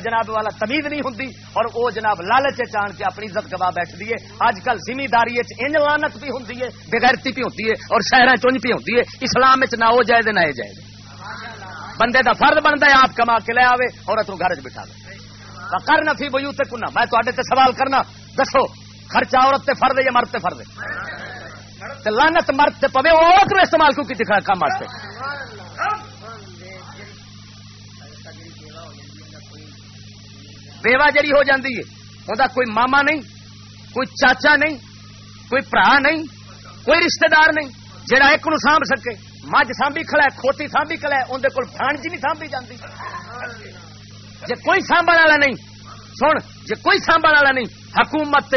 S1: جناب والا تمیز نہیں ہوں اور وہ جناب لالچ چان کے اپنی عزت گوا بیٹھتی ہے اج کل زمینداری ان لانت بھی ہوں بغیرتی بھی ہوتی ہے اور شہر چنج بھی ہوتی ہے اسلام نہ ہو جائے نہ جائے۔ بندے کا فرد بنتا ہے آپ کما کے لے آئے عورت گھر چ بٹھا دے کر نفی بجو تے کنا میں تے سوال کرنا، دسو، خرچہ عورت تے فرد یا مرد تے فرد لانت مرد پوے وہ استعمال کیوں کی کام واسطے؟ بیوہ جڑی ہو جاتی ہے وہ کوئی ماما نہیں، کوئی چاچا نہیں، کوئی برا نہیں، کوئی رشتہ دار نہیں جہاں ایک نو سانب سکے۔ مجھ سانبھی کھڑا ہے، کھوتی سانبھی کھڑا ہے اندر کول جی نہیں سانبھی جاتی جی کوئی سانبھنے والا نہیں، سن جی کوئی سانبھنے والا نہیں، حکومت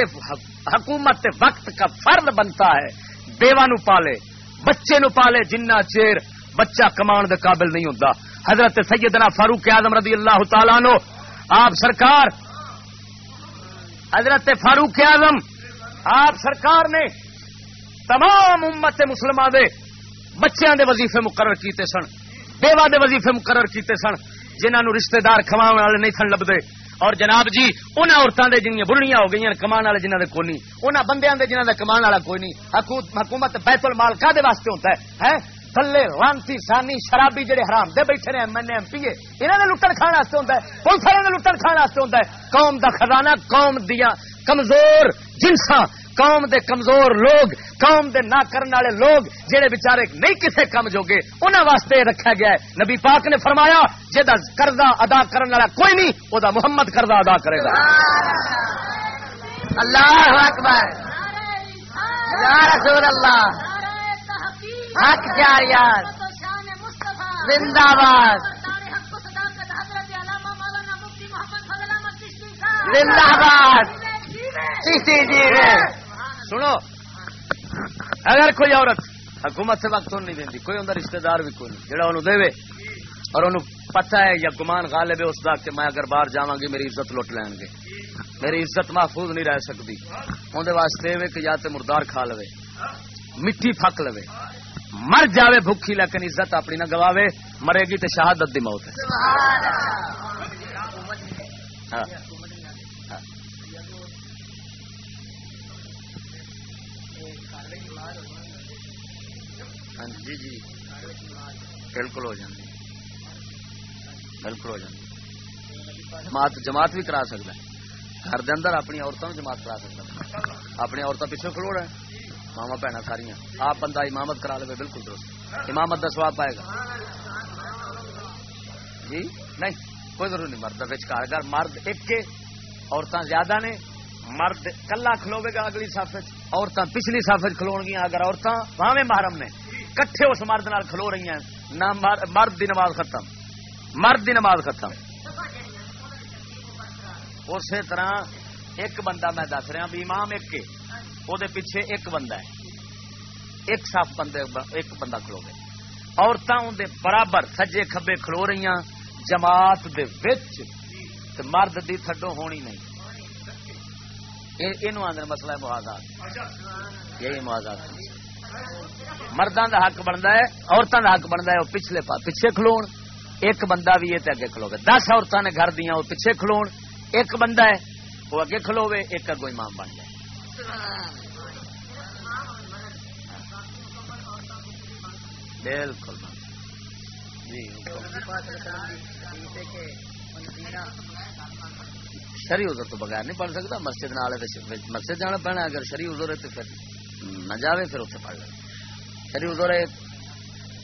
S1: حکومت وقت کا فرد بنتا ہے۔ بیوہ نو پالے، بچے نو پالے جنہ چیر بچہ کمان دے قابل نہیں ہوتا حضرت سیدنا فاروق اعظم رضی اللہ تعالیٰ نو آپ سرکار، حضرت فاروق اعظم، آپ سرکار نے تمام امت مسلمان دے بچیاں دے وظیفے مقرر کیتے سن، بیوہ دے وظیفے مقرر کیتے سن۔ جنہوں نے رشتے دار کما والے نہیں سن لبتے اور جناب جی ان عورتوں کے جنیا بڑھڑیاں ہو گئی کمان والے جنہوں نے کوئی نہیں۔ ان بندیاں دے جنہوں نے کمان والا کوئی نہیں۔ حکومت بیت المال کا واسطے ہوتا ہے؟ تھلے رانتی سانی شرابی جڑے حرام دے بیٹھے نے ایم این ایم پی انہوں نے لٹن کھانے ہوتا ہے۔ پولیس والے لٹن کھانے ہوتا ہے۔ قوم دا خزانہ، قوم دیا کمزور جنساں قوم دے کمزور لوگ، قوم دے نہ کرنے والے لوگ جہے بچارے نہیں کسے کم جوگے انہوں واسطے رکھا گیا ہے۔ نبی پاک نے فرمایا جہاں قرضہ ادا کرنے والا کوئی نہیں وہ محمد قرضہ ادا کرے گا۔
S3: اللہ اکبر۔ یا رسول اللہ۔ حق جاریات۔ زندہ باد۔ زندہ باد۔
S1: سنو، اگر کوئی عورت حکومت سے وقت نہیں دینی کوئی اندر رشتہ دار بھی کوئی نہیں جہاں انہوں دے اور انہوں پتہ ہے یا گمان غالب ہے، اس کا کہ میں اگر باہر جاواں گی، میری عزت لٹ لین گے۔ میری عزت محفوظ نہیں رہ سکتی۔ اندر واسطے وے کہ یا تے مردار کھا لو مٹی پک لو مر جاوے بھوکی لیکن عزت اپنی نہ گواوے، مرے گی تو شہادت دی موت ہے۔ ہاں۔ ہاں جی جی۔ بالکل ہو جاتی بالکل ہو جاتی جماعت جماعت بھی کرا سکتا ہے۔ گھر دے اندر اپنی عورتوں جماعت کرا سکتا اپنی عورتیں پیچھے کھلو رہے ماوا بھن ساریا آپ بندہ امامت کرا لے بالکل درست۔ امامت کا سواب پائے گا۔ جی؟ نہیں، کوئی ضرور نہیں۔ مرد بچکار گھر مرد ایک کے عورتیں زیادہ نے۔ مرد کلا کھلوے گا اگلی سف عورتیں پچھلی سف کھلو گیا اگر عورتیں باہیں محرم نے کٹھے اس مرد نال کھلو رہی ہیں، نہ مرد دی نماز ختم۔ مرد دی نماز ختم۔ اسی طرح ایک بندہ میں دس رہا بھی امام ایک کے وہ پیچھے ایک بندہ ہے۔ ایک صاف بندے ایک بندہ کھلو گئے عورتوں برابر سجے کھبے کھلو رہی ہیں، جماعت دے وچ۔ مرد دی تھڈو ہونی نہیں۔ یہ آدھے مسئلہ ہے محاذات یہی محاذات مردوں کا حق بنتا ہے عورتوں کا حق بنتا ہے، وہ پچھلے پا پیچھے کھلو ایک بندہ بھی یہ اگے کھلو دس عورتوں نے گھر دیا وہ پیچھے کھلو ایک بندہ ہے، وہ اگے کھلو ایک اگو امام بن جائے۔ بالکل۔ جی، شری ازر تو بغیر نہیں پڑھ سکتا، مسجد مسجد جانا پینا اگر شری ازر ہے تو پھر نہ جاوے پھر اتنے پڑھ لے۔ شری ادھر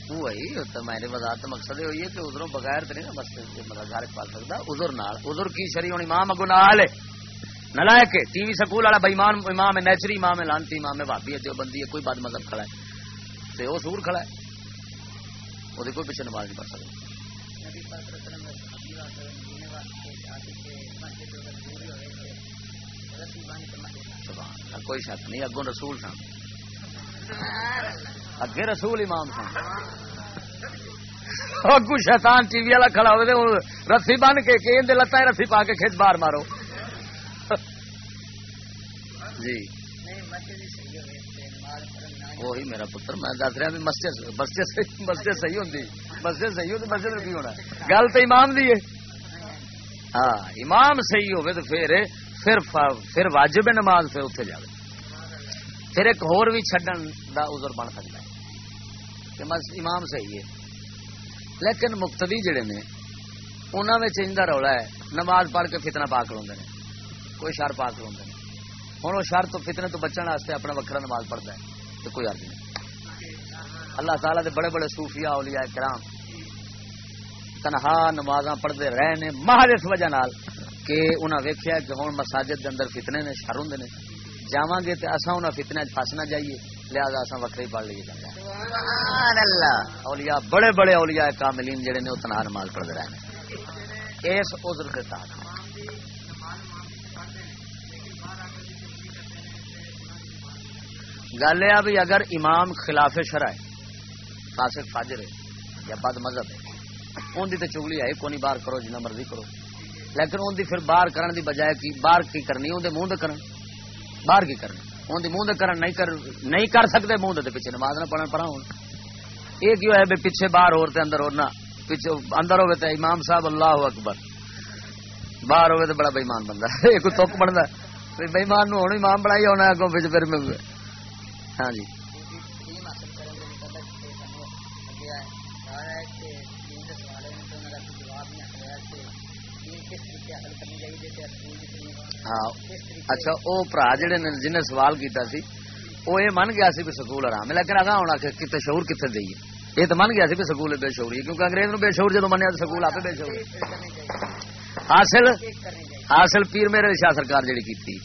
S1: وہی میرے وضاحت مقصد یہ ہوئی ہے کہ ادھروں بغیر تو نہیں نا مسجد مطلب گھر پڑھ سکتا، ادھر نال۔ ادھر کی شری ہونی امام اگو نال نہ کے ٹی وی سکول والا بےمان امام ہے نیچری، امام ہے لانتی، امام ہے بھابی ہے جو بندی ہے، کوئی بد مذہب کھڑا ہے۔ تو وہ سور کھڑا ہے۔ وہ کوئی پیچھے نماز نہیں پڑھ سکتا۔ کوئی شک نہیں اگوں رسول سن۔ اگے رسول امام سن۔ اگو شیطان ٹی وی والا کھڑا ہو رسی بن کے لتا رسی پا کے کھچ بار مارو۔ جی۔ وہی میرا پتر میں دس رہا مسجد مسجد مسجد صحیح ہوتی مسجد صحیح ہوتی مسجد کی ہونا۔ گل تو امام دی ہے۔ ہاں۔ امام صحیح ہوئے تو پھر پھر پھر واجب نماز پھر اتنے جائے پھر ایک ہور بھی چڈن دا عذر بن سکتا ہے۔ کہ بس امام صحیح ہے۔ لیکن مقتدی جڑے نے انہوں میں رولا ہے، نماز پڑھ کے فتنہ پا پاک لوگ کوئی شر پا پاک لوگ ہوں وہ شر تو فتنے تو بچن واسطے اپنا وکرا نماز پڑھتا ہے، تو کوئی عرض نہیں۔ اللہ تعالیٰ دے بڑے بڑے صوفیاء، اولیاء کرام تنہا نمازاں پڑھتے رہے نے، محض اس وجہ نال کہ انہاں ویکھیا کہ ہن مساجد دے اندر فتنے نے شر ہوندے نے۔ جاواں گے تے اساں انہاں فتنہ وچ پھس نہ جائیے لہذا اساں وکھرے پڑھ لئیے چنگا
S4: سبحان اللہ
S1: اولیاء بڑے بڑے اولیاء کاملین جڑے نے وہ تنہا نماز پڑھتے رہے نے اس عذر کے تحت گل یہ بھی اگر امام خلاف شرع ہے فاسق فاجر ہے یا بد مذہب ہے ان دی تے چگلی ہے کونی باہر کرو جنہ مرضی کرو۔ لیکن ان دی پھر باہر کرن دی بجائے کی؟ باہر کی کرنی؟ ان دے منہ دے کرن؟ باہر کی کرنی؟ ان دی منہ دے کرن نہیں کر نہیں کر سکتے منہ دے پیچھے نماز نہ پڑھن پڑھا ہوں یہ کیوں ہے بے پیچھے باہر اور تے اندر اور نہ پیچھے اندر ہوے تے امام صاحب اللہ اکبر۔ باہر ہوے تے بڑا بےمان بندہ ہے۔ کوئی توک بندا ہے۔ بےمان نو ہن امام بنائی ہونا اگوں پھر ہاں جی۔ ہاں اچھا وہ برا جہے جن سوال کیتا سی وہ یہ من گیا سی بھی سکول آرام لیکن اگاں ہونا کہ کتنے شعور کتنے دئیے یہ تو من گیا سی بھی سکول بے شعوری ہے، کیونکہ انگریز نو بے شعور جدو منیا تو سکول آپ بے شعور حاصل حاصل پیر میرے شاہ سرکار جڑی کیتی۔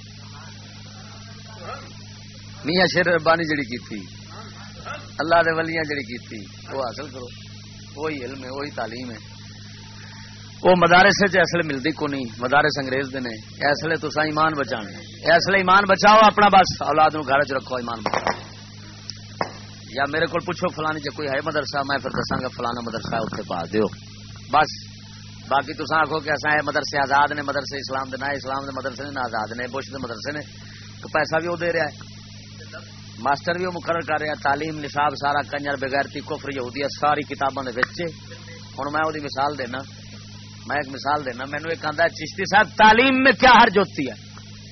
S1: میاں شیر ربانی جڑی کیتی۔ اللہ دے ولیاں جڑی کیتی۔ وہ حاصل کرو۔ وہی علم ہے وہی تعلیم ہے۔ وہ مدارس اصل ملتی کو نہیں، مدارس انگریز دے نے۔ اسلے تو ایمان بچان اسلے ایمان بچاؤ اپنا بس، اولاد نو گھر چ رکھو ایمان بچاؤ۔ یا میرے کو پوچھو فلانی جی کوئی ہے مدرسہ، میں پھر دساں گا فلانا مدرسہ اتنے پا دیو۔ بس۔ باقی تو آخو کہ اصا مدرسے آزاد نے، مدرسے اسلام دے نہ، اسلام دے مدرسے نے نہ، آزاد نے، بش دے مدرسے نے۔ تو پیسہ بھی وہ دے رہا ہے۔ ماسٹر بھی وہ مقرر کر رہا تعلیم، نصاب سارا کنجر بغیر کفر یہودی ساری کتابوں کے ہوں میں وہ مثال دینا۔ میں ایک مثال دینا مینو ایک آدھا چشتی صاحب، تعلیم میں کیا حرج ہوتی ہے؟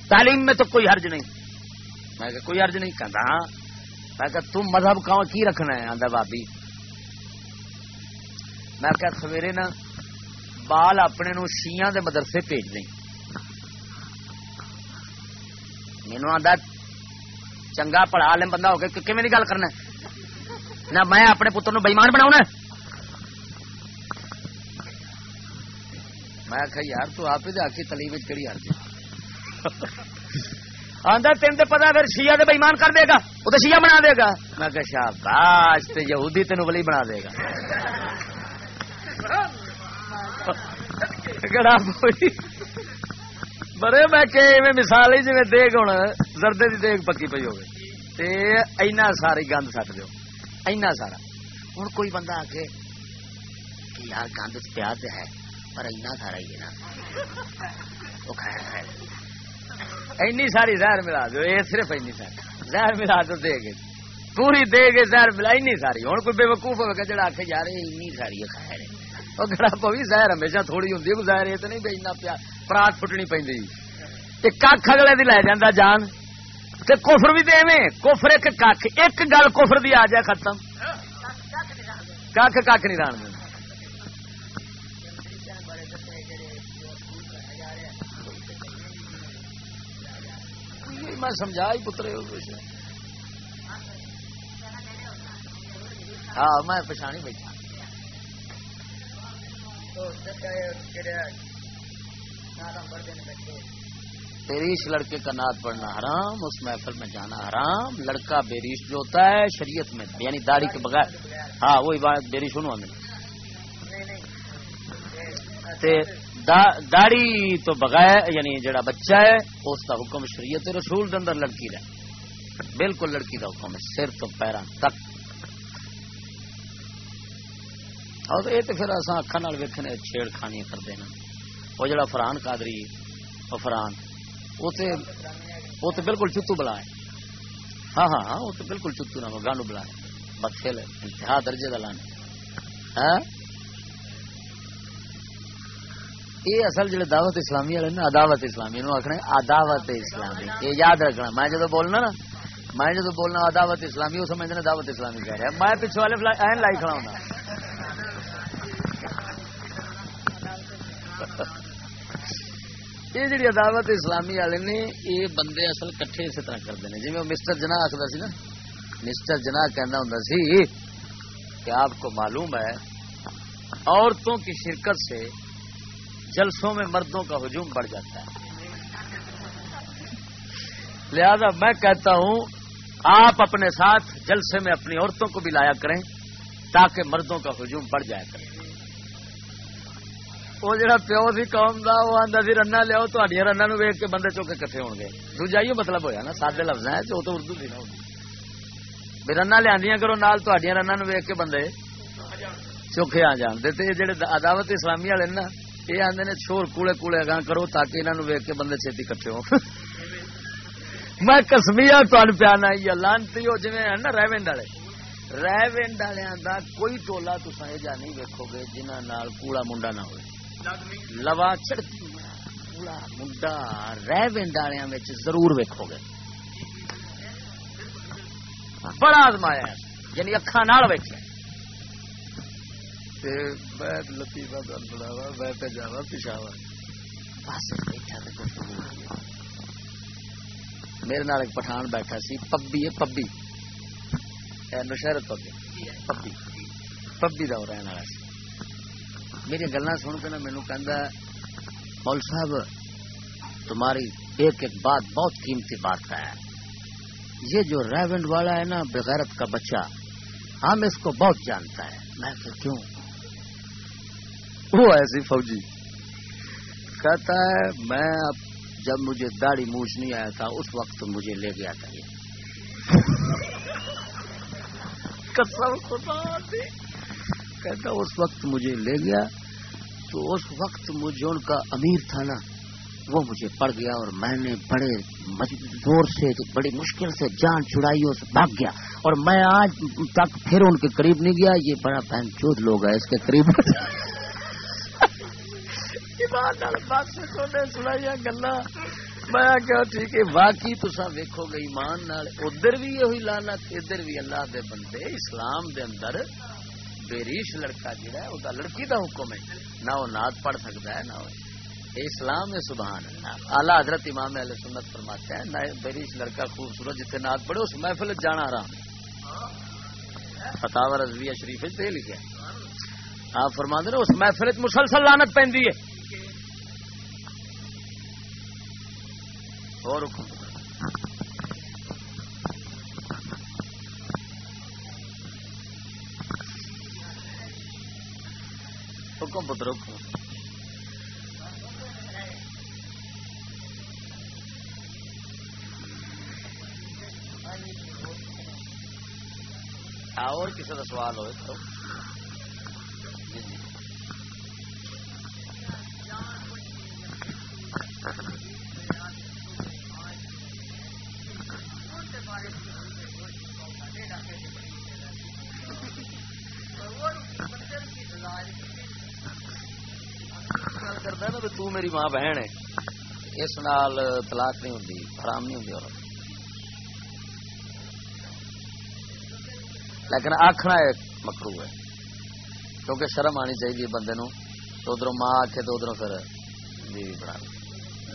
S1: تعلیم میں تو کوئی حرج نہیں۔ میں کہ کوئی حرج نہیں کہتا ہاں میں کہ تم مذہب کہاں کی رکھنا ہے؟ آدھا بابی۔ میں کہ سویرے نا، بال اپنے نو شیاں دے مدرسے بھیج دیں۔ مینو آدھا چنگا پڑھا عالم بندہ ہو کے کیون گل کرنا نہ میں اپنے پتر نو بےمان بنا میں آخا یار تو آپ ہی تلیم کہڑی ہر آدھا تین تو پتا پھر شیعہ دے بےمان کر دے گا وہ تو شیعہ بنا دے گا۔ میں کہ شاباش تے یہودی تین ولی بنا دے گا۔ بڑے میں کہ مثال ہی جی دیگ ہوں زردے کی دیگ پکی پی ہوگی اینا ساری گند سٹ دو اینا سارا۔ ہوں کوئی بندہ آ کے یار گند پیار تو ہے۔ پر اینا سارا ہی ہے نا وہ خیر خیر۔ اینی ساری زہر ملا دو یہ صرف اینی ساری۔ زہر ملا دو دے گے پوری دے گے زہر ملا اینی ساری۔ ہوں کوئی بے وقوف ہوگا جڑا آخ یار اینی ساری ہے خیر ہے۔ وہ گڑا پوی زہر ہمیشہ تھوڑی ہوں زہر یہ تو نہیں بھائی پیا پراٹ فٹنی پہ کھ اگلے دی لے جانا جان۔ تے کفر بھی دے میں کفر ایک کھ ایک گل کفر دی آ جائے ختم۔ کھ کھ نہیں ران دینا میں سمجھا ہی پترے کچھ ہاں میں پچھاڑی بیٹھا۔ بیریش لڑکے کا نعت پڑھنا حرام، اس محفل میں جانا حرام۔ لڑکا بیریش جو ہوتا ہے، شریعت میں یعنی داڑھی کے بغیر۔ ہاں وہی بات بیریش ہوں دا، داڑی تو بغیر یعنی جڑا بچہ ہے، اس کا حکم شریعت رسول دے اندر لڑکی رہے. بالکل لڑکی کا حکم ہے، سر تو پیرا تک. اور یہ تو پھر اصا اکھان ویکنے چھیڑ خانی کرتے ہیں وہ جڑا فران قادری وہ فران وہ تو بالکل چتو بلا ہے ہاں ہاں ہاں وہ تو بالکل چتو نہ گانو بلا ہے بکھیل انتہا درجے کا لانے. ہاں؟ یہ اصل جڑے دعوت اسلامی والے نا عداوت اسلامی نو آخنا عداوت اسلامی۔ یہ یاد رکھنا میں جدو بولنا نا، میں جدو بولنا عداوت اسلامی وہ سمجھنا دعوت اسلامی کہہ رہا میں پچھو والے این لائی کھڑا ہوں یہ جی عداوت اسلامی والے نے، یہ بندے اصل کٹھے اسی طرح کرتے ہیں۔ جی مسٹر جنا آخر سی نا، مسٹر جنا کہنا ہوں سی کہ آپ کو معلوم ہے، عورتوں کی شرکت سے جلسوں میں مردوں کا ہجوم بڑھ جاتا ہے۔ لہذا میں کہتا ہوں، آپ اپنے ساتھ جلسے میں اپنی عورتوں کو بھی لایا کریں، تاکہ مردوں کا ہجوم بڑھ جایا کرے۔ وہ جڑا پیو سی قوم کا وہ آتا سی رنا لیاؤ تھوڑی رنا نو ویک کے بندے چوکے کٹھے ہو گے۔ دوجا مطلب ہوا نا، سادے لفظ ہے تو اردو سی نا۔ بھی رنا لیا کرو، نال تھوڑی رنا نو ویک کے بندے چوکھے آ جان۔ دے تے جڑے عداوت اسلامی والے نا یہ آدھے نے چھوڑ کوڑے کوڑے اگاں کرو تاکہ انہوں ویک کے بندے چھتی کٹھے ہو میں کسمیا تمہیں پیانا ہی لانتی ہو جی نا ریونڈ والے ریونڈ والوں کا کوئی ٹولا تصا یہ نہیں ویکو گے جنہ کوڑا منڈا نہ ہو لوا چڑتی کوڑا منڈا ریونڈ والوں ضرور ویکو گے بڑا آزمایا یعنی اکھان ویکیا لطیفہ پہ جاوا بس بیٹھا میرے نال ایک پٹھان بیٹھا سی پبی ہے پبی۔ نشہرت پبی پبی۔ پبی کا رہن والا سی۔ میری گلا سن کے نا مینو کہ مول صاحب تمہاری ایک ایک بات بہت قیمتی بات ہے۔ یہ جو ریونڈ والا ہے نا بغیرت کا بچہ ہم اس کو بہت جانتا ہے۔ میں کہ کیوں؟ وہ ایسی فوجی۔ کہتا ہے، میں اب جب مجھے داڑھی موچ نہیں آیا تھا، اس وقت مجھے لے گیا تھا یہ۔ کہتا، اس وقت مجھے لے گیا۔ تو اس وقت مجھے ان کا امیر تھا نا، وہ مجھے پڑ گیا اور میں نے بڑے زور سے بڑی مشکل سے جان چھڑائی اور بھاگ گیا۔ اور میں آج تک پھر ان کے قریب نہیں گیا، یہ بڑا بہن چود لوگ ہے اس کے قریب۔ سنائی گلا میں کیا ٹھیک ہے باقی تصا ویکو گے ایمان ادھر بھی یہ لانا ادھر بھی اللہ دے بندے، اسلام دے اندر بےریش لڑکا جہا ہے وہ لڑکی دا حکم ہے۔ نہ وہ نعت پڑھ سکتا ہے، نہ اسلام ہے، سبحان اللہ۔ اعلیٰ حضرت امام علیہ سنت فرماتے ہیں، نہ بریش لڑکا خوبصورت جتنے نعت پڑھے، اس محفل جانا رہا فتح رضویہ شریف لکھا آپ ہاں، فرما دے اس محفل مسلسل لانت پہ اور حکم حکم پتر حکم۔ اور کسی کا سوال ہوئے تو تو میری ماں بہن ہے۔ اس نال طلاق نہیں ہوتی حرام نہیں ہوتی عورت۔ لیکن آخنا ایک مکرو ہے۔ کیونکہ شرم آنی چاہیے بندے نو۔ تو ادھر ماں آخے تو ادھر پھر بیوی بنا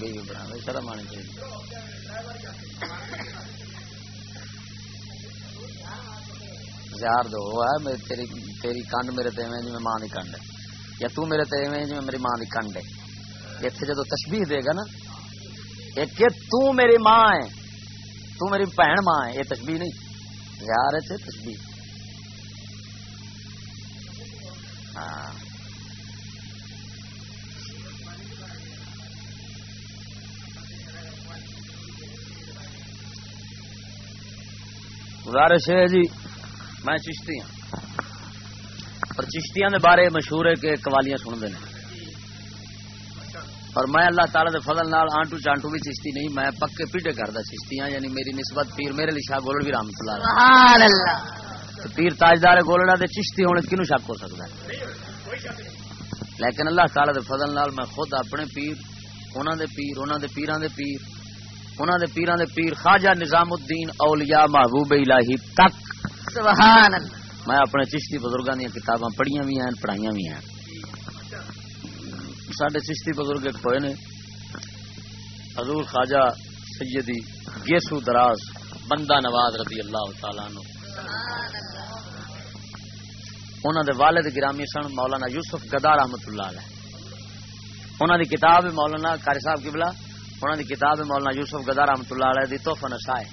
S1: بیوی بنا شرم آنی چاہیے یار دو ہے تیری تیری کنڈ میرے تے جی میں ماں کی کنڈ ہے۔ یا تو میرے تے جی میری ماں کی کنڈ ہے۔ اتنے جدو تشبیح دے گا نا ایک تو میری ماں ہے، تو میری بہن ماں ہے، یہ تشبیح نہیں۔ یار ہے تشبیح۔ ہاں۔ گزارش ہے جی۔ میں چشتی ہوں اور چشتیاں دے بارے مشہور ہے کہ قوالیاں سنتے ہیں۔ اور میں اللہ تعالی دے فضل نال آنٹو چانٹو بھی چشتی نہیں میں پکے پیٹے کردا چشتیاں یعنی میری نسبت پیر میرے لیے شاہ گولڑ بھی رحمت اللہ سبحان اللہ۔ پیر تاجدار گولڑا دے چشتی ہونے کینو شک ہو سکتا ہے؟ لیکن اللہ تعالی دے فضل نال میں خود اپنے پیر انہاں دے پیر انہاں دے پیراں دے پیر انہاں دے پیراں دے پیر خواجہ نظام الدین اولیاء محبوب الہی تک سبحان اللہ. میں اپنے چشتی بزرگاں دی کتاباں پڑھیاں بھی ہیں، پڑھائیاں بھی ہیں۔ سڈے چشتی بزرگ ایک ہوئے نے۔ حضور خواجہ سیدی گیسو دراز، بندہ نواز رضی اللہ تعالی نو انہوں دے والد گرامی سن مولانا یوسف گدا رحمت اللہ علیہ۔ انہوں دی کتاب ہے مولانا کاری صاحب کی بلا انہوں دی کتاب ہے مولانا یوسف گدا رحمت اللہ علیہ دی توفہ نسائے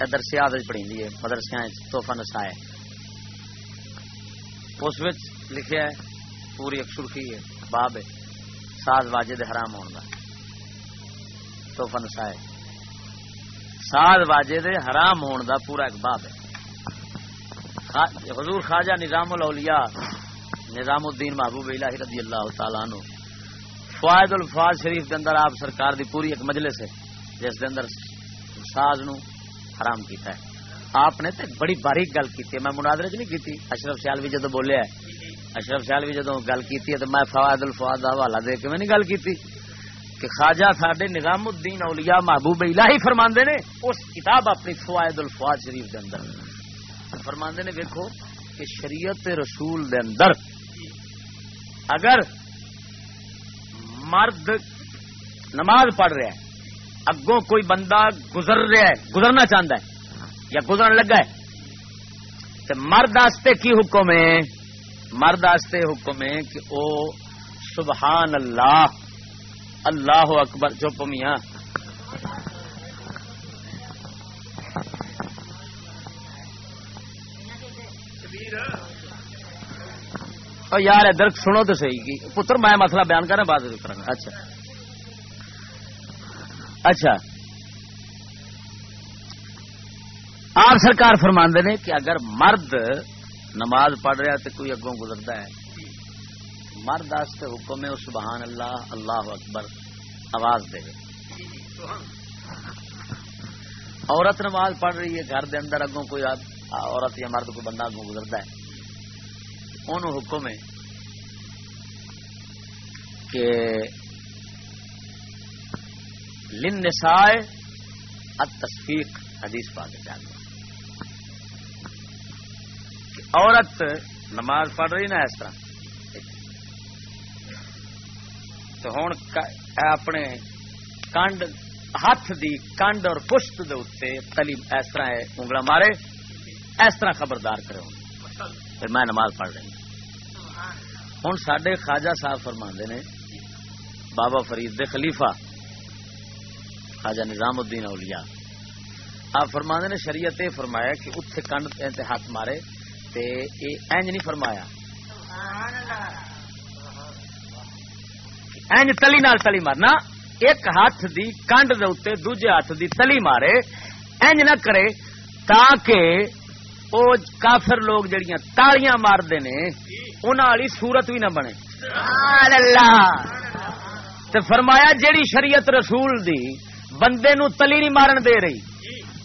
S1: درسیات پڑھی ہے مدرسیا توفہ نسائے اس لکھیا ہے، پوری ایک سرخی ہے، باب ہے، ساز واجد حرام ہونے کا توفہ نسائے ساز واجد حرام ہونے کا پورا ایک باب ہے۔ حضور خواجہ نظام الاولیاء، نظام الدین محبوب الہی رضی اللہ تعالیٰ عنہ، فوائد الفاظ شریف کے اندر آپ سرکار دی پوری ایک مجلس ہے، جس کے اندر ساز نو حرام کیتا ہے۔ آپ نے تو بڑی باریک گل کی میں مناظرے چ نہیں کی اشرف سیال بھی جدو بولیا ہے، اشرف سیال بھی جدو گل کی تو میں فوائد الفاظ کا حوالہ دے کے میں نہیں گل کی کہ خواجہ ساڈے نظام الدین اولیاء محبوب الہی فرماندے نے، اس کتاب اپنی فوائد الفاظ شریف کے اندر۔ فرماندے نے دیکھو کہ شریعت رسول دے اندر اگر مرد نماز پڑھ رہا ہے اگوں کوئی بندہ گزر رہا ہے، گزرنا چاہتا ہے یا گزرن لگا ہے تو مرد آستے کی حکم ہے؟ مرد آستے حکم ہے کہ او سبحان اللہ اللہ اکبر چپ میاں۔ یار، ادھر سنو تو صحیح کی۔ پتر، میں مسئلہ بیان کرنا بعد کروں اچھا۔ اچھا۔ آپ سرکار فرماندے نے کہ اگر مرد نماز پڑھ رہا تو کوئی اگوں گزرتا ہے۔ مرد آستے حکم ہے، سبحان اللہ اللہ اکبر، آواز دے۔ عورت نماز پڑھ رہی ہے، گھر دے اندر اگوں کوئی عورت یا مرد کوئی بندہ اگوں گزرتا ہے۔ انہوں حکم ہے کہ لن نسائے تصفیق حدیث پا کے عورت نماز پڑھ رہی نا اس طرح. تو ہوں اپنے کنڈ ہاتھ دی کنڈ اور پشت دے اتنے تلی اس طرح انگلا مارے، اس طرح خبردار کرے پھر میں نماز پڑھ رہی ہوں. سڈے خواجہ صاحب فرما نے، بابا فرید دے خلیفہ خواجہ نظام الدین اولیاء۔ آپ فرما نے شریعت یہ فرمایا کہ اتنے کنڈ ہاتھ مارے تے اے اینج نہیں فرمایا۔ اینج تلی نال تلی مارنا ایک ہاتھ دی کنڈ دے اتنے دوجے ہاتھ دی تلی مارے اینج نہ کرے تاکہ او کافر لوگ جڑیاں تالیاں مارتے نے انہوں والی صورت بھی نہ بنے۔ تے فرمایا جیڑی شریعت رسول دی بندے نو تلی نہیں مارن دے رہی۔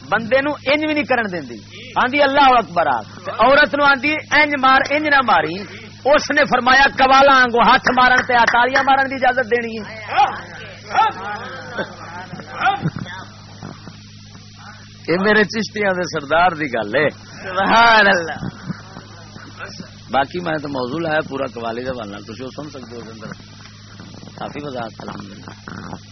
S1: بندے نو انج بھی نہیں کرن دیندی آندی اللہ اکبر عورت نو آندی انج مار انج نہ ماری۔ اس نے فرمایا کوالا آنگو ہاتھ مارن تے تالیاں مارن دی اجازت دینی۔ یہ میرے چشتیاں دے سردار دی گل ہے۔ سبحان اللہ۔ باقی میں تو موضوع لایا پورا قوالی کا بننا تھی وہ سن سکتے ہو اندر۔ کافی وضاحت الحمد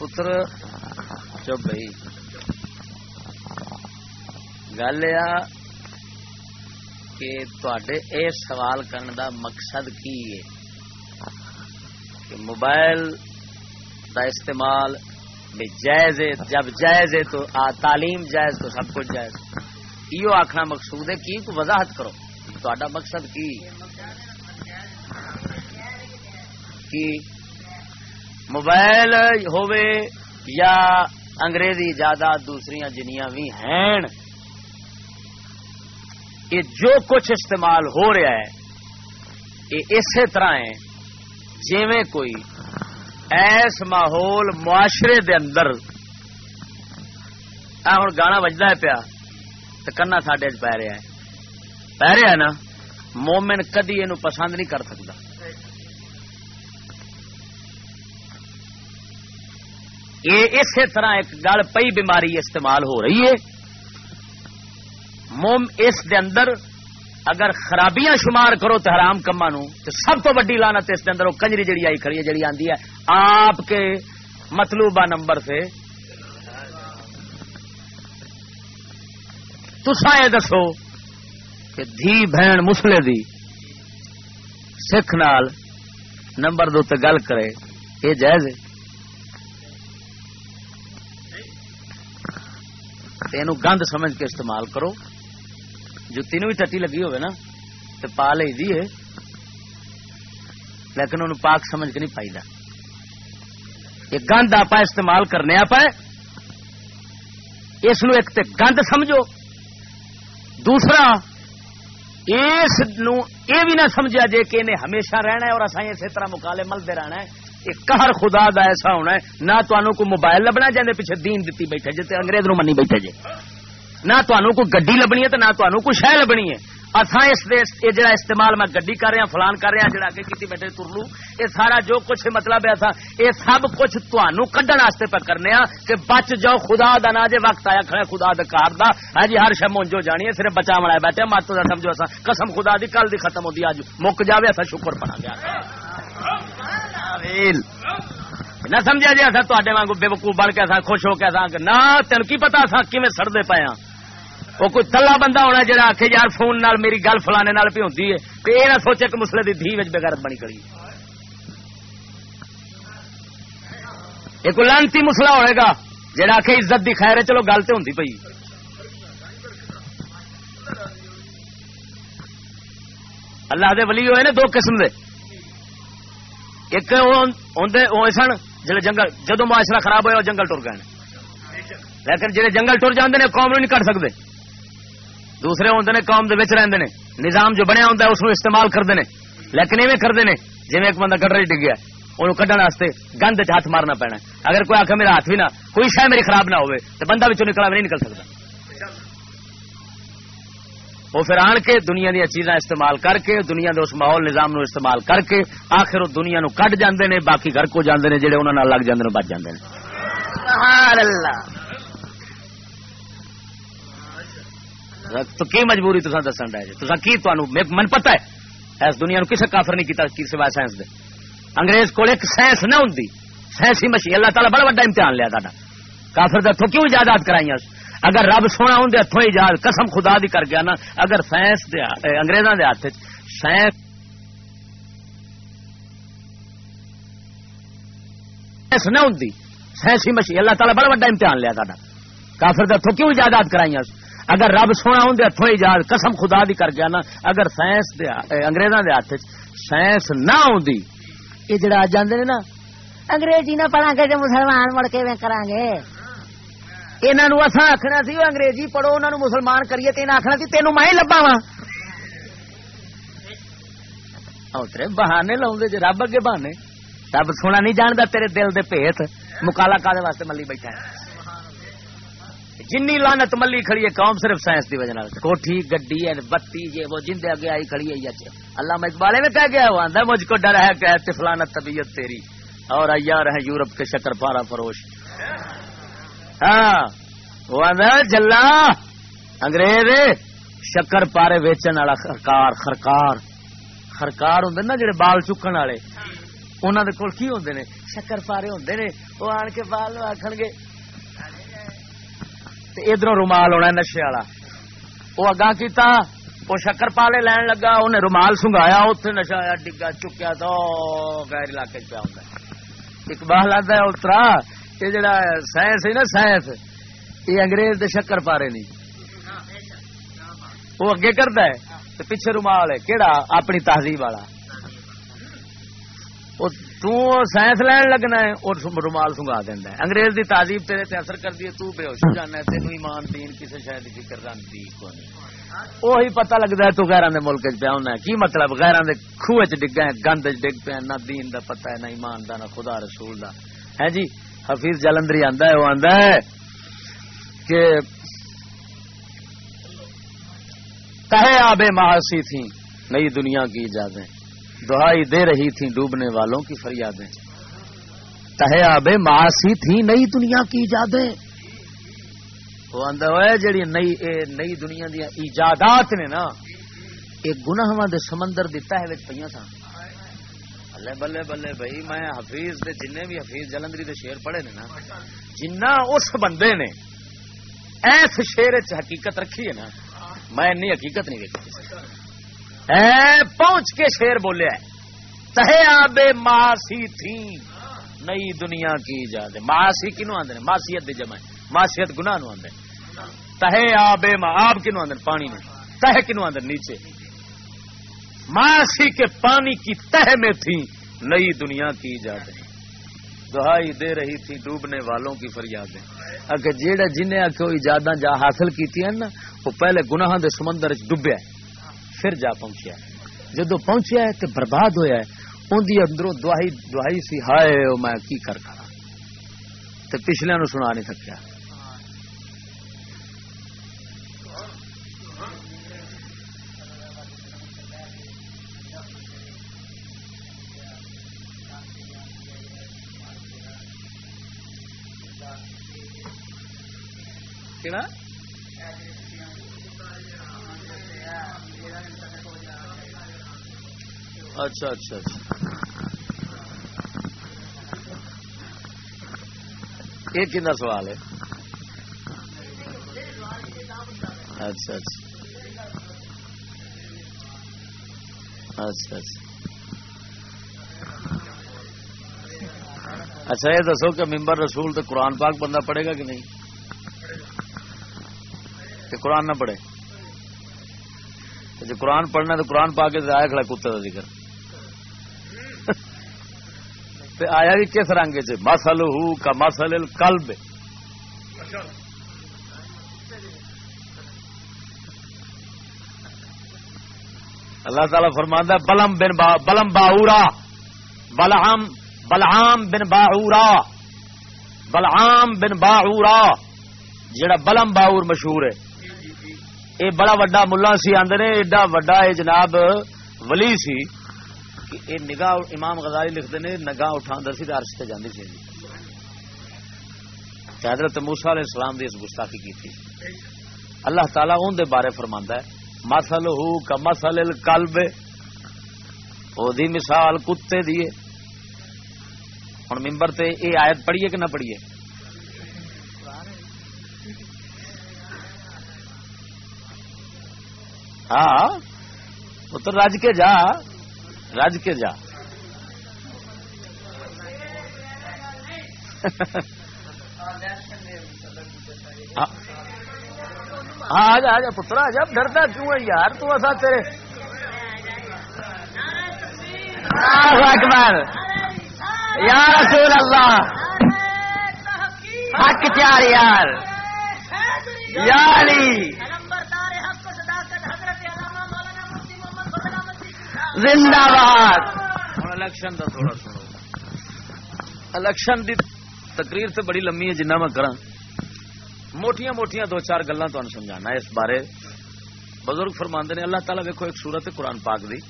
S1: پتر، چپ بھائی۔ گل یہ کہ تے اے سوال کرنے دا مقصد کی ہے؟ کہ موبائل دا استعمال بھی جائز ہے، جب جائز ہے تو تعلیم جائز تو سب کچھ جائز۔ یہ آخنا مقصود ہے، کی کو وضاحت کرو۔ تا مقصد کی؟ کی موبائل ہوئے یا انگریزی جائیداد دوسری جنیاں بھی ہیں۔ یہ جو کچھ استعمال ہو رہا ہے، یہ اسی طرح ہے۔ جیویں کوئی ایس ماحول معاشرے دے اندر ہوں گانا بجتا ہے پیا تو کنا ساڈے پی رہا ہے۔ پی رہا ہے نا، مومن کدی یہ پسند نہیں کر سکتا یہ اسی طرح ایک گل پئی بیماری استعمال ہو رہی ہے۔ موم اس دے اندر اگر خرابیاں شمار کرو تو حرام کما نو تو سب تو وڈی لانت اس دے اندر وہ کنجری جڑی آئی کھڑی ہے جڑی آندی ہے۔ آپ کے مطلوبہ نمبر سے تسا یہ دسو کہ دھی بہن مسلے دی سکھ نال نمبر دو تے گل کرے، یہ جائز ہے۔ تینوں گند سمجھ کے استعمال کرو جتی نو بھی ٹٹی لگی ہوئے نا تو پا لی دی ہے لیکن انہوں پاک سمجھ کے نہیں پائی دا یہ گند آپ استعمال کرنے آپ اس نو ایک تے گند سمجھو دوسرا اس نو یہ بھی نہ سمجھا جے کہ انہیں ہمیشہ رہنا ہے اور اصا اسی طرح مکالے ملتے رہنا ہے قہر خدا دا ایسا ہونا ہے، نہ تمہوں کو موبائل لبنا جانے پیچھے دین دیتی بیٹھے جی انگریز نو منی بیٹھے جی نہ تمہوں کو گڈی لبنی ہے تو نہ تمہوں کو شہ لبنی ہے۔ اتھا اس دے یہ جڑا استعمال میں گڈی کر رہا ہاں، فلان کر رہا ہاں، جڑا اگے کیتی بیٹھے ترلو، یہ سارا جو کچھ مطلب ہے ایسا یہ سب کچھ تمہوں کڈن واسطے پہ کرنے ہاں کہ بچ جاؤ، خدا دا نہ جے وقت آیا کھڑا خدا دا کار دا۔ ہاں جی ہر شہ مونجو جانی ہے، صرف بچا بنا بیٹھے ہاں، مت دا سمجھو اسا قسم خدا دی، کل دی ختم ہوتی اج مک جاوے اسا شکر پڑا گیا نہ سمجھا جی اصا تے واگ بے وقوف بن کے خوش ہو کے نہ تین کی پتا اصا کھے سڑتے پے ہاں وہ کوئی تلا بندہ ہونا جہاں آخ یار فون نال میری گل فلانے نال پی ہوتی ہے۔ تو یہ نہ سوچے کہ مسلے کی دھی بغیر بنی کری۔ ایک لانتی مسلا ہوئے گا جہاں آخ عزت دی خیر ہے، چلو گل تو ہوں پی اللہ دے ولی ہوئے نے دو قسم دے۔ ایک سن جڑے جنگل جدو معاشرہ خراب ہوا جنگل ٹر گئے۔ لیکن جہے جنگل ٹر جاندے نے، قوم نہیں کر سکتے دوسرے ہوتے نے قوم رہتے ہیں نظام جو بنیا ہوتا ہے، اس استعمال کرتے ہیں لیکن ایویں کرتے ہیں جی ایک بندہ کٹر ڈگ گیا انہوں کھڈن واسطے گند چ ہاتھ مارنا پینا اگر کوئی آخر میرا ہاتھ بھی نہ، کوئی شہ میری خراب نہ ہوئے تو بندہ بچوں نکلا نہیں نکل سکتا وہ پھر آن کے دنیا دیا چیزاں استعمال کر کے دنیا دے اس ماحول نظام نو استعمال کر کے آخر وہ دنیا نو کٹ جاندے نے باقی گھر کو جاندے نے جڑے انہوں نے لگ جاندے نے بچ جاندے نے۔ سبحان اللہ۔ تو کی مجبوری تصا دسن ڈے تصا کی من پتا ہے اس دنیا نو کسے کافر نہیں کیتا کی سوائے سائنس دے۔ انگریز کو ایک سائنس نہ ہوں سائنسی مشین اللہ تعالیٰ بڑا بڑا امتحان لیا تا کافر دے کیوں ایجادات کرائی اگر رب سونا ہوں ہاتھوں ایجاد، قسم خدا دی کر گیا نا، اگر سائنس انگریزاں دے ہاتھ سائنس سائنس نہ ہوں سائنسی مشین اللہ تعالیٰ بڑا بڑا امتحان لیا تا کافر دے کیوں ایجادات کرائی اگر رب سونا ہوں ہاتھوں ایجاد، قسم خدا دی کر گیا نا، اگر سائنس اگریزاں دے ہاتھ سائنس نہ آدھی یہ جڑا آ جانے نا، انگریزی نہ پڑھا کے مسلمان مڑ کے کرا گے۔ انہوں اصا آخنا سی انگریزی پڑھو انہوں مسلمان کریے تین آخنا سی، تینوں میں لبا وا اترے بہانے لاؤ جی رب اگے بہانے۔ رب سونا نہیں جانتا تیرے دل دے پیت مکالا کالے واسطے ملی بیٹھا ہے۔ جنی لانت ملی کھڑی ہے، قوم صرف سائنس دی وجہ کوٹھی، گڈی ہے بتی یہ وہ جندے اگے آئی کھڑی ہے اللہ میں اقبال میں کہہ گیا، وہ آدھا مجھ کو ڈر ہے کہ تفلانت طبیعت تیری۔ اور ایار ہے یورپ کے شکر پارا فروش۔ ہاں۔ جلا انگریز شکر پارے ویچن والا خرکار خرکار۔ خرکار ہوں نا جڑے بال چکن والے۔ انہوں نے کول کی ہوں نے؟ شکر پارے ہوں نے۔ وہ آن کے بال آخر گے۔ ادھر رومال ہونا نشے والا۔ وہ اگا کیتا، وہ شکر پالے لین لگا انہیں رومال سنگایا اتنے نشا آیا، ڈگا چکیا تو غیر علاقے پیا ہوں اقبال آتا ہے اترا یہ جڑا سائنس ہے نا، سائنس۔ یہ انگریز دے شکر پارے نہیں۔ وہ اگے کرتا ہے پیچھے رومال ہے۔ کہڑا اپنی تہذیب والا۔ تائنس لین لگنا ہے اور رومال سنگا دینا ہے۔ انگریز دی تعلیم تیرے تے اثر کر دی تو بے ہوش جانا ہے۔ تینوں ایمان دین کسی شاید فکر رنگی وہی پتہ لگتا ہے، تو غیران دے ملک پیا ہونا ہے۔ کی مطلب؟ غیران دے خوہ چ ڈگا ہے گند چ ڈگ پیا نہ دین دا پتہ ہے، نہ ایمان دا، نہ خدا رسول دا۔ ہے جی؟ حفیظ جلندری آندا ہے، وہ آندا ہے کہ کہے آبے معاشی تھی نئی دنیا کی اجازت دہائی دے رہی تھی ڈوبنے والوں کی فریادیں۔ تہ آب معاشی تھی نئی دنیا کی یادیں وہ آدھا ہوا جڑی نئی، اے نئی دنیا دیا ایجادات نے نا یہ گناواں دے سمندر دی تہ وچ پئیاں سن بلے بلے بلے بھائی، میں حفیظ دے جن بھی حفیظ جلندری دے شیر پڑھے نے نا، جنہ اس بندے نے ایس شیر چ حقیقت رکھی ہے نا، میں انی حقیقت نہیں دیکھی اے، پہنچ کے شیر بولیا تہے آبے ماسی تھی، نئی دنیا کی ایجاد ماسی کنو آندے نے؟ ماسیت دی جمع ماسیت گناہ نو آندے۔ تہے آبے ما آب کنو آندے پانی نے تہ کنو آندے نیچے۔ ماسی کے پانی کی تہ میں تھی، نئی دنیا کی ایجاد دہائی دے رہی تھی ڈوبنے والوں کی فریادیں۔ اگر جیڑا جنہیں آخو ایجاداں جا حاصل کی نا، وہ پہلے گناہ دے سمندر ڈبیا پھر جا پہنچیا جدو پہنچیا ہے تو برباد ہویا ہے، ان دی اندروں دہائی دہائی سی، ہائے میں کی کر کھڑا۔ تے پچھلے نو سنا نہیں سکیا۔ کیڑا اچھا اچھا اچھا۔ یہ کن سوال ہے؟ اچھا اچھا۔ اچھا اچھا۔ اچھا یہ دسو کہ ممبر رسول تو قرآن پاک بندہ پڑھے گا کہ نہیں؟ کہ قرآن نہ پڑھے۔ جو قرآن پڑھنا تو قرآن پا کے آیا کھڑا کتے کا ذکر۔ تے آیا بھی کس رنگ چ مسل ہو کا مسل کلب اللہ تعالی فرماندہ بلم بن با، بلم باورا۔ بلعام بلعام بن باورا۔ بلعام بن باورا۔ جڑا بلم باور مشہور ہے۔ یہ بڑا وڈا ملا سی آدھے نے ایڈا وڈا یہ جناب ولی سی کہ یہ نگاہ امام غزالی لکھتے ہیں نگاہ اٹھا سی تے عرش سے جاندی سی جی۔ حضرت موسا علیہ السلام دی اس گستاخی کی تھی اللہ تعالیٰ ان دے بارے فرماندا ہے مسل ہو کا مسل القلب۔ او دی مثال کتے دیے ہن منبر تے اے آیت پڑھیے کہ نہ پڑھیے؟ ہاں پتر رج کے جا، رج کے جا۔ ہاں آ جا آ جا پترا آ جا ڈرتا کیوں ہے یار؟ تو ایسا تیرے اکبر۔ یا رسول اللہ۔ حق چار یار۔ یا علی۔ زندہ باد۔ الیکشن کا تھوڑا سنو۔ الیکشن دی تقریر تو بڑی لمبی ہے جنہ میں کرا موٹیاں موٹیاں دو چار گلاں گلا سمجھانا اس بارے۔ بزرگ فرماندے نے، اللہ تعالیٰ ویکو ایک سورت ہے قرآن پاک دی۔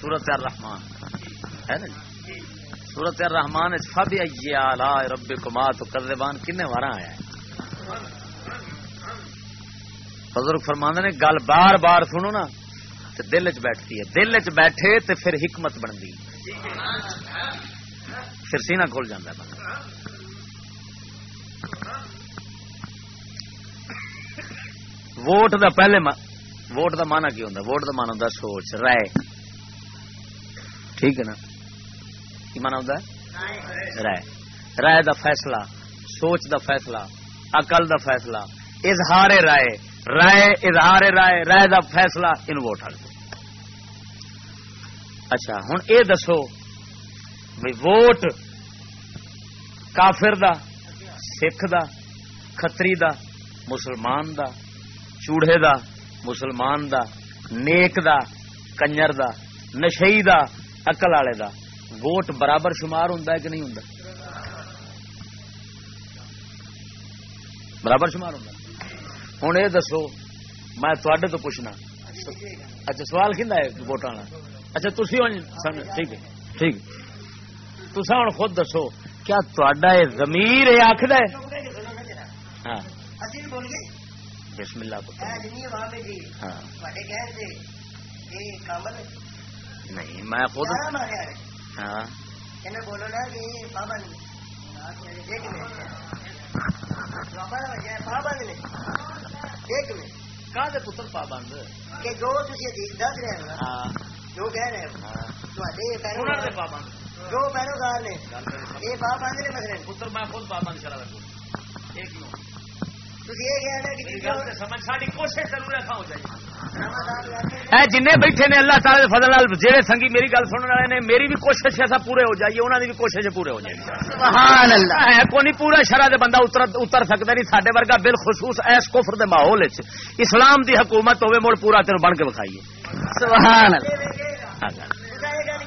S1: سورت الرحمان ہے نا جی؟ سورت الرحمان فب آلہ رب کما تو کردان کن وار آیا ہے؟ بزرگ فرماندے نے، گل بار بار سنو نا۔ تو دل چ بیٹھتی ہے۔ دل چ بیٹھے تو پھر حکمت بنتی۔ پھر سینہ کھول جاتا ہے ووٹ دا پہلے ما ووٹ دا مانا کی ہوتا ووٹ دا مانا ہوتا سوچ، رائے۔ ٹھیک ہے نا؟ کی مانا ہوتا رائے۔ رائے دا فیصلہ، سوچ دا فیصلہ، عقل دا فیصلہ۔ اظہار رائے۔ رائے، اظہار رائے۔ رائے دا فیصلہ ان ووٹ والے اچھا ہوں اے دسو بھائی ووٹ کافر دا، سکھ دا کتری دا، مسلمان دا چوڑے دا، مسلمان دا، نیک دا، کنجر دا، نشئی دا اقل والے دا، ووٹ برابر شمار ہوں کہ نہیں ہوں برابر شمار ہوں ہوں یہ دسو، میں تو پوچھنا۔ اچھا سوال کھا ہے ووٹان اچھا تھی ہوں ٹھیک ہے۔ ٹھیک۔ تسا ہوں خود دسو۔ کیا تا ضمیر یہ آخد
S3: ہے؟ ہاں۔
S1: بسم اللہ ہاں۔ نہیں میں خود ہاں۔ پابند؟ جو
S3: دس رہے جو کہہ
S1: رہے
S3: جو
S1: پیروکار نے
S3: یہ
S1: پابند
S3: نے مسئلے
S1: پتر میں خود پابند کرا رکھوں ایک نو جن بیٹھے نے اللہ تعالی فضل جہاں سنگی میری گل سننے والے نے میری بھی کوشش ایسا پورے ہو جائیے انہوں نے بھی کوشش پورے ہو جائے کو نہیں پورا شرح دے بندہ اتر سکتا نہیں سڈے ورگا بالخصوص ایس کفر ماحول اسلام دی حکومت ہوئے مڑ پورا تین بن کے بخائیے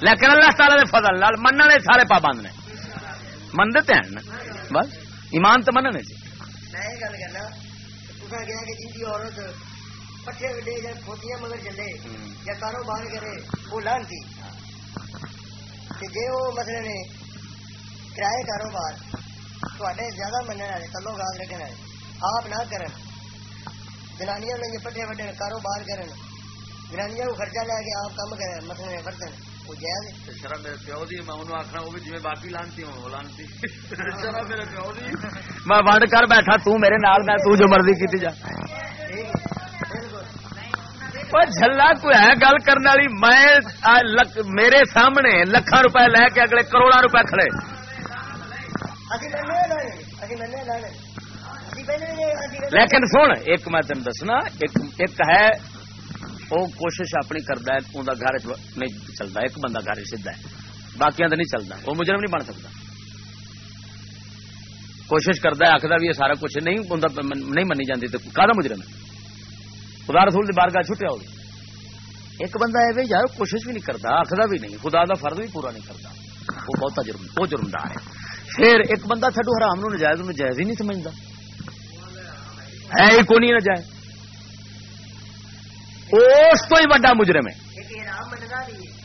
S1: لیکن اللہ تعالی دے فضل نال منن والے سارے پابند نے۔ منتے تے ہیں بس ایمان تے مننے چ
S3: میں یہ گل کرنا تسا کہا کہ جن کی عورت پٹھے وڈے یا کھوتیاں مگر چلے یا کاروبار کرے وہ لانتی۔ کہ جے وہ مسئلے نے کرائے کاروبار تھوڑے زیادہ مننے والے تلو گاز رکھنے والے۔ آپ نہ کرن۔ جنانیاں نے یہ پٹھے وڈے کاروبار کرن۔ جنانیاں کو خرچہ لے کے آپ کام کریں مسئلے نے برتن وہ جائز ہے
S1: میں وہ ونڈ کر بیٹھا تیرے نال میں تو مرضی کی جا۔ جلا کوئی ہے گل کرنے والی؟ میں میرے سامنے لکھا روپے لے کے اگلے کروڑا روپے کھڑے۔ لیکن سن ایک میں تین دسنا ایک ہے وہ کوشش اپنی کرتا ہے ان گھر نہیں چلتا ایک بندہ گھر سیدا ہے باقی نہیں چلتا وہ مجرم نہیں بن سکتا کوشش کرتا ہے آخر بھی یہ سارا کچھ نہیں نہیں منی جاتی تو کہا مجرم ہے خدا رسول کی بارگاہ چھٹیا ہو ایک بندہ ہے یار کوشش بھی نہیں کرتا آخر بھی نہیں خدا کا فرد بھی پورا نہیں کرتا وہ بہت جرم وہ جرمدار ہے پھر ایک بندہ تھڈو حرام نو نجائز نو جائز ہی نہیں سمجھتا ہے ہی کو نہیں نجائز اس تو ہی بڑا مجرم ہے۔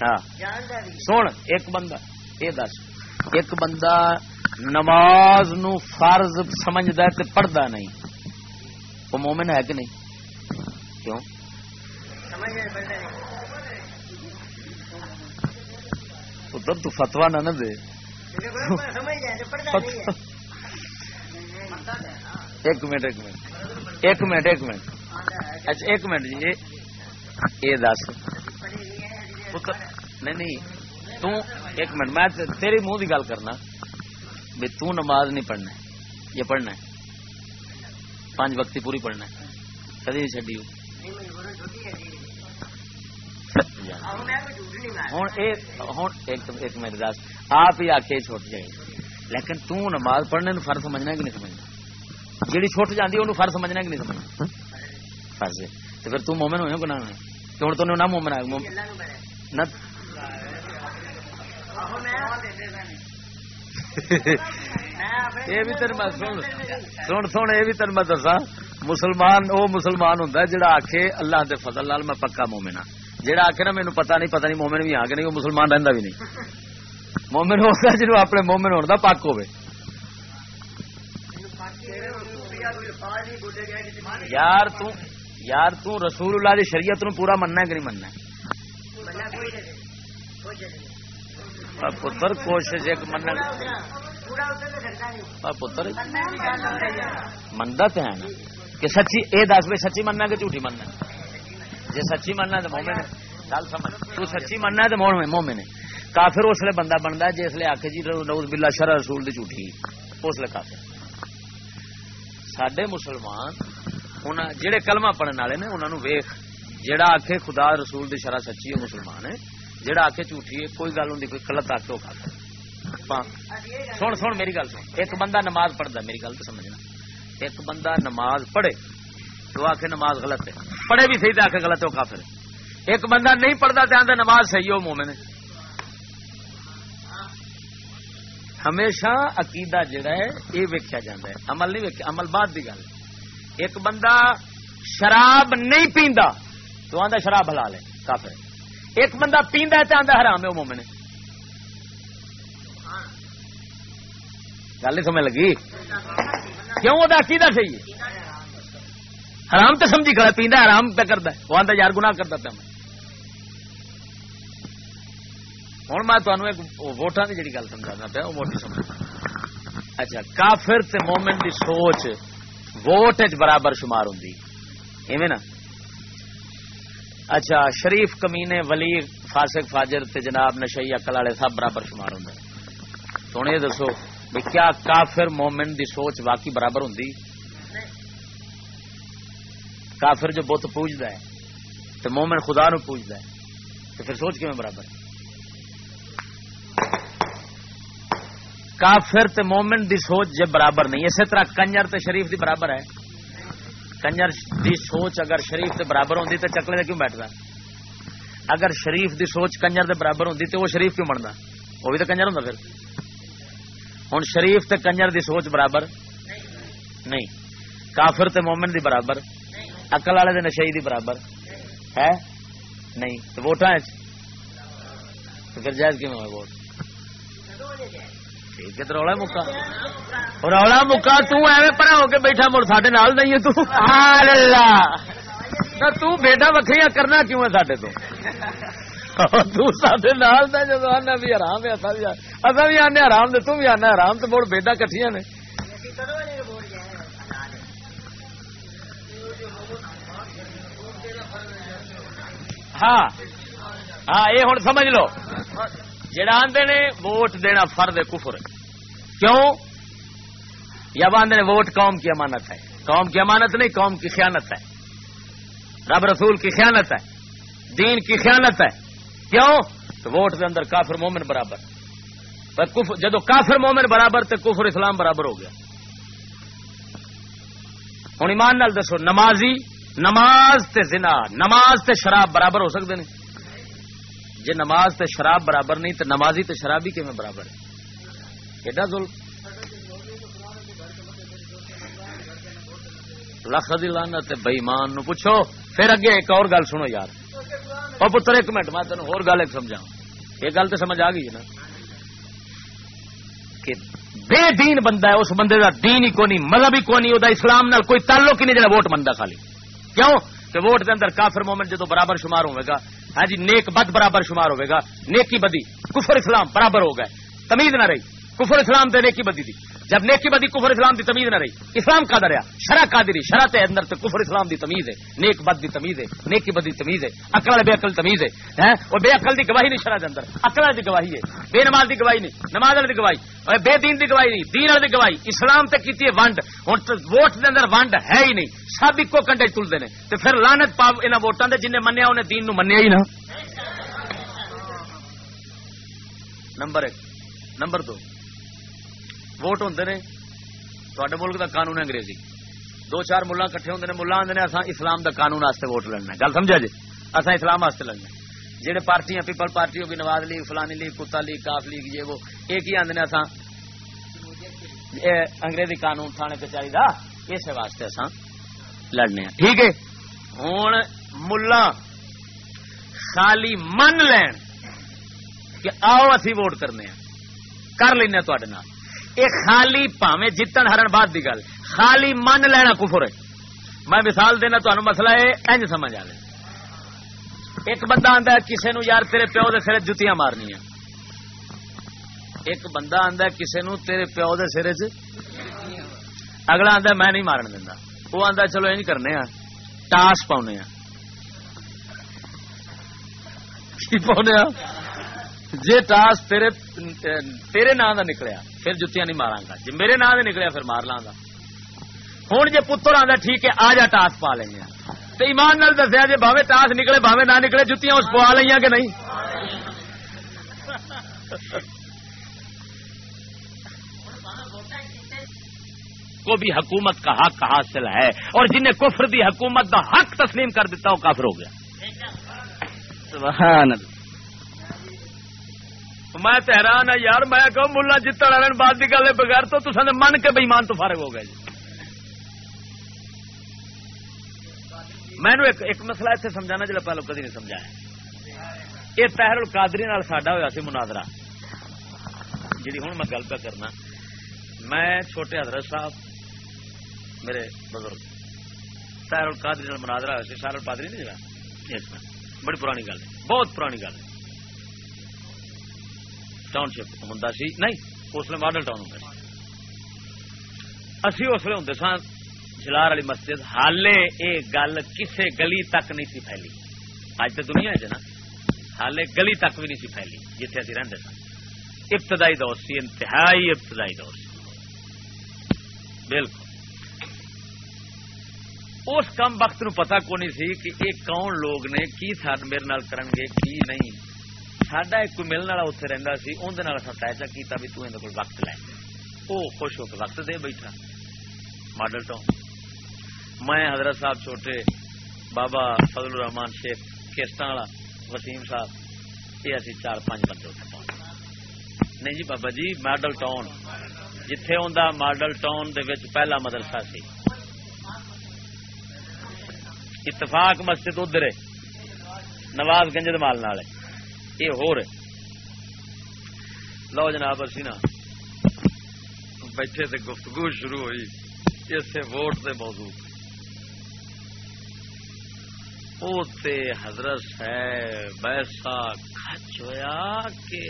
S1: ہاں۔
S3: ہے۔
S1: سن ایک بندہ یہ دس۔ ایک بندہ نماز نو فرض سمجھدا ہے تے پڑھدا نہیں۔ وہ مومن ہے کہ نہیں؟ کیوں؟ ادھر تو فتوا نہ نہ دے۔ ایک منٹ ایک منٹ۔ ایک منٹ ایک منٹ۔ اچھا ایک منٹ جی یہ- دس. نہیں نہیں. تو ایک منٹ، میں تیرے منہ کی گل کرنا بھی تو نماز نہیں پڑھنا یہ پڑھنا ہے؟ پانچ وقتی پوری پڑھنا ہے۔ کدی نہیں چڈی
S3: ہوں،
S1: ایک منٹ، دس۔ آپ ہی آ کے چھوٹ جائے۔ لیکن تو نماز پڑھنے نو فرض سمجھنا کہ نہیں سمجھنا؟ جیڑی چھوٹ جاتی انہوں فرض سمجھنا کہ نہیں سمجھنا؟ فرض ہے۔ تو پھر مومن ہوئے کہ نہ ہوں تو نہ مومن آئے یہ بھی تین میں سن سن سن یہ بھی تین میں دسا مسلمان وہ مسلمان ہوں جڑا آخے اللہ دے فضل لال میں پکا مومن ہاں جڑا آخے نا مینو پتا نہیں پتا نہیں مومن بھی آ کے نہیں وہ مسلمان رہندا بھی نہیں مومن ہوتا جنوب اپنے مومن ہونے کا پک ہوے یار تو یار تو رسول اللہ دی شریعت نو پورا مننا ہے کہ نہیں مننا ہے؟
S3: بندہ کوئی نہیں کوئی نہیں۔
S1: اور پتر کوشش ایک مننا۔
S3: تو
S1: اور پتر
S3: بھی جانتا ہے
S1: مندا تے ہے نا۔ کہ سچی اے دس بھی سچی مننا کہ جھوٹی مننا جے سچی مننا تو مومن ہے۔ گل سمجھ۔ تو سچی مننا ہے تو مومن مومن ہے۔ کافر اس لیے بندہ بنتا ہے جس لیے آخے جی نوز باللہ شرع رسول دی جھوٹی۔ اس لیے کافر۔ سڈے مسلمان ہن جڑے کلمہ پڑھن والے نے انہوں ویخ جڑا آخے خدا رسول دی شرع سچی ہے مسلمان ہے جڑا آخے جھوٹی ہے کوئی گل ہوں کوئی غلط آخے وہ کافر سن سن میری گل سن ایک بندہ نماز پڑھتا میری گل تو سمجھنا ایک بندہ نماز پڑھے تو آخے نماز غلط ہے پڑھے بھی صحیح تو آخے غلط ہے وہ کافر ہے ایک بندہ نہیں پڑھتا تو آتا نماز صحیح ہو مومن ہے ہمیشہ عقیدہ جڑا ہے یہ ویکیا جاتا ہے عمل نہیں ویکیا عمل بعد کی گل ایک بندہ شراب نہیں پیندا، تو آتا شراب حلال ہے، کافر ایک بندہ پیندا ہے تو آتا حرام ہے، وہ مومن ہے۔ گل نہیں سمجھ لگی؟ کیوں؟ وہ عقیدہ صحیح ہے؟ حرام تو سمجھی کھڑا پیندا حرام پہ کرتا ہے۔ وہ آتا یار، گناہ کرتا پیا میں۔ ہوں میں تمہیں ایک ووٹان کی جی گل سمجھانا پیا، وہ موٹی سمجھ اچھا کافر تے مومن دی سوچ ووٹ برابر شمار ہوں ایویں نا؟ اچھا شریف کمینے ولی فاسق فاجر تے جناب نشئی اکل والے سب برابر شمار ہوں ہوں یہ دسو بھی کیا کافر مومن دی سوچ واقعی برابر ہوں کافر جو بت پوجتا ہے تو مومن خدا نو پوجتا ہے تو پھر سوچ کیون برابر؟ ہے کافر تے مومن دی سوچ جب برابر نہیں، اسی طرح کنجر تے شریف دی برابر ہے۔ کنجر دی سوچ اگر شریف تے برابر ہوندی تے چکلے دے کیوں بیٹھتا اگر شریف دی سوچ کنجر دے برابر ہوندی تے وہ شریف کیوں بنتا وہ بھی تو کنجر ہوں پھر۔ ہوں شریف تے کنجر دی سوچ برابر نہیں۔ کافر تے مومن دی برابر۔ اکل والے نشئی دی برابر۔ ہے؟ نہیں۔ تو ووٹاں پھر جائز کیوں ہے ووٹ؟ ٹھیک ہے رولا مکا رولا مکا تمہیں پڑا ہو کے بیٹھا مڑ سڈے نال نہیں ہے تو بیٹا وکری کرنا کیوں ہے سڈے تو سڈے نال جب آنا بھی آرام ہے اصا بھی آنے آرام دے تم بھی آنا آرام تو مڑ بیٹا کٹیا نے ہاں ہاں یہ ہوں سمجھ لو جڑا آدھے نے ووٹ دینا فرد کفر، کیوں؟ یا باندھے ووٹ قوم کی امانت ہے؟ قوم کی امانت نہیں، قوم کی خیانت ہے۔ رب رسول کی خیانت ہے، دین کی خیانت ہے۔ کیوں؟ تو ووٹ دے اندر کافر مومن برابر۔ جدو کافر مومن برابر تو کفر اسلام برابر ہو گیا۔ ہوں ایمان نال دسو، نمازی، نماز تے زنا، نماز تے شراب برابر ہو سکتے ہیں جی نماز تے شراب برابر نہیں تو نمازی تے شرابی کی برابر ہے؟ ایڈا ظلم؟ لکھ بئیمان نو پوچھو، پھر اگے ایک اور گل سنو یار۔ اور پتر، ایک منٹ، میں تین ہو گل ایک سمجھا یہ گل تو سمجھ آ گئی نا؟ کہ بے دین بندہ ہے، اس بندے کا دین ہی کونی، مذہب ہی کونی وہ اسلام نال کوئی تعلق ہی نہیں جا ووٹ بنتا خالی۔ کیوں؟ کہ ووٹ دے اندر کافر مومنٹ جدو برابر شمار ہوئے گا ہاں جی نیک بد برابر شمار ہوئے گا، نیکی بدی، کفر اسلام برابر ہو گئے، تمیز نہ رہی۔ کفر اسلام تے نیکی بدی دی۔ جب نیکی بدی کفر اسلام دی تمیز نہ رہی، اسلام کا دریا شرح کا دری شرح تے اندر تے کفر اسلام دی تمیز ہے۔ نیک بد دی تمیز ہے، نیکی بدی تمیز ہے اکل بے عقل تمیز ہے۔ ہاں؟ وہ بے عقل دی گواہی نہیں شرح دے اندر۔ اکل دی گواہی ہے، بے نماز دی گواہی نہیں، نماز والے دی گواہی۔ اور بے دین دی گواہی نہیں، دین دی گواہی۔ اسلام تے کیتی ہے ونڈ، ہن ووٹ دے اندر ونڈ ہے ہی نہیں۔ سب ایکو کنڈے تلدے نے۔ تے پھر لعنت پاو انہاں ووٹاں دے جن نے منیا انہیں دین نو منیا ہی نہ۔ نمبر ایک۔ نمبر دو۔ ووٹ ہوں نے تے ملک کا قانون انگریزی۔ دو چار ملا کٹھے ہوں ملا آدھے اصا اسلام کا قانون واسطے ووٹ لڑنا گل سمجھا جی؟ اصا اسلام واسطے لڑنا جہے پارٹیاں، پیپل پارٹی ہوگی نواز لیگ فلانی لیگ کتا لیگ کاف لیگ یہ وہ، یہ کی آدھے اصا انگریزی قانون تھانے پہ چاہیے اس واسطے اصا لڑنے ٹھیک ہے؟ ہوں ملا خالی من لین کہ آؤ اسی ووٹ کرنے کر لینا تے یہ خالی پاوے جتن ہرن بعد کی گل۔ خالی من لینا کفر ہے۔ میں مثال دینا تمہیں مسئلہ ہے، انج سمجھ آ ایک بندہ آتا ہے کسی نو یار تیرے پیو دے سر جتیاں مارنیا ایک بندہ آتا ہے کسی نو تیرے پیو دے سر چ اگلا آتا میں نہیں مارن دینا وہ آتا چلو انج کرنے ہاں۔ ٹاس پاؤنے ہاں۔ کی پاؤنے ہاں؟ جی ٹاس تیرے تیرے نام کا نکلیا۔ پھر جتیاں نہیں مارا گا۔ جی میرے نام کا نکلیا پھر مار لا گا۔ ہوں جی پتر آتا ٹھیک ہے، آ جا ٹاس پا لیں ہاں۔ گے تو ایمان نال دسیا جی بھاوے ٹاس نکلے، بھاوے نہ نکلے، جتیاں اس پوا لیا کہ نہیں؟ کو بھی حکومت کا حق حاصل ہے اور جنہیں کفر دی حکومت کا حق تسلیم کر دیتا وہ کافر ہو گیا۔ سبحان اللہ۔ میں تو حیران ہے یار میں کہ ملا جتن والے بعد کی گل بغیر تو تصا من کے بےمان تو فارغ ہو گئے جی۔ میں ایک, ایک مسئلہ اتنے سمجھانا جا پہلو کدی نہیں سمجھایا۔ یہ تحر القادری ساڈا ہوا سی مناظرہ۔ جی ہوں میں گل پہ کرنا۔ میں چھوٹے حضرت صاحب میرے بزرگ سیر القادری مناظرہ ہوا سی سیر القادری نہیں جگہ بڑی پرانی گل ہے۔ بہت پرانی گل ہے۔ ٹاؤن شپ ہوں نہیں اس لیے ماڈل ٹاؤن ہوں اسی اس لیے ہوں سن جلار والی مسجد حالے یہ گل کسے گلی تک نہیں سی پھیلی اج تو دنیا ہے نا حالے گلی تک بھی نہیں سی پھیلی جیتے اسی رہتے سن ابتدائی دور سی انتہائی ابتدائی دور سی بالکل اس کم وقت نو پتا کو نہیں سی کہ یہ کون لوگ نے کی ساتھ میرے نال کرن گے کی نہیں سڈا ایک کوئی ملنے والا اتنے رہتا سی اندر طے کیا بھی تین کو وقت لے وہ خوش ہو کے وقت دے بیٹھا ماڈل ٹاؤن میں حضرت صاحب چھوٹے بابا فضل الرحمان شیخ کیسٹ والا وسیم صاحب یہ اسی چار پانچ بندے اتنے پہنچ نہیں جی بابا جی ماڈل ٹاؤن جتھے آ ماڈل ٹاؤن دے وچ پہلا مدرسہ سی اتفاق مسجد ادھر نواز گنج دمال نال یہ ہو رہے لو جناب، اسی نا بیٹھے تے گفتگو شروع ہوئی۔ اسے ووٹ دے موضوع۔ تے حضرت صاحب ایسا کچ ہوا کہ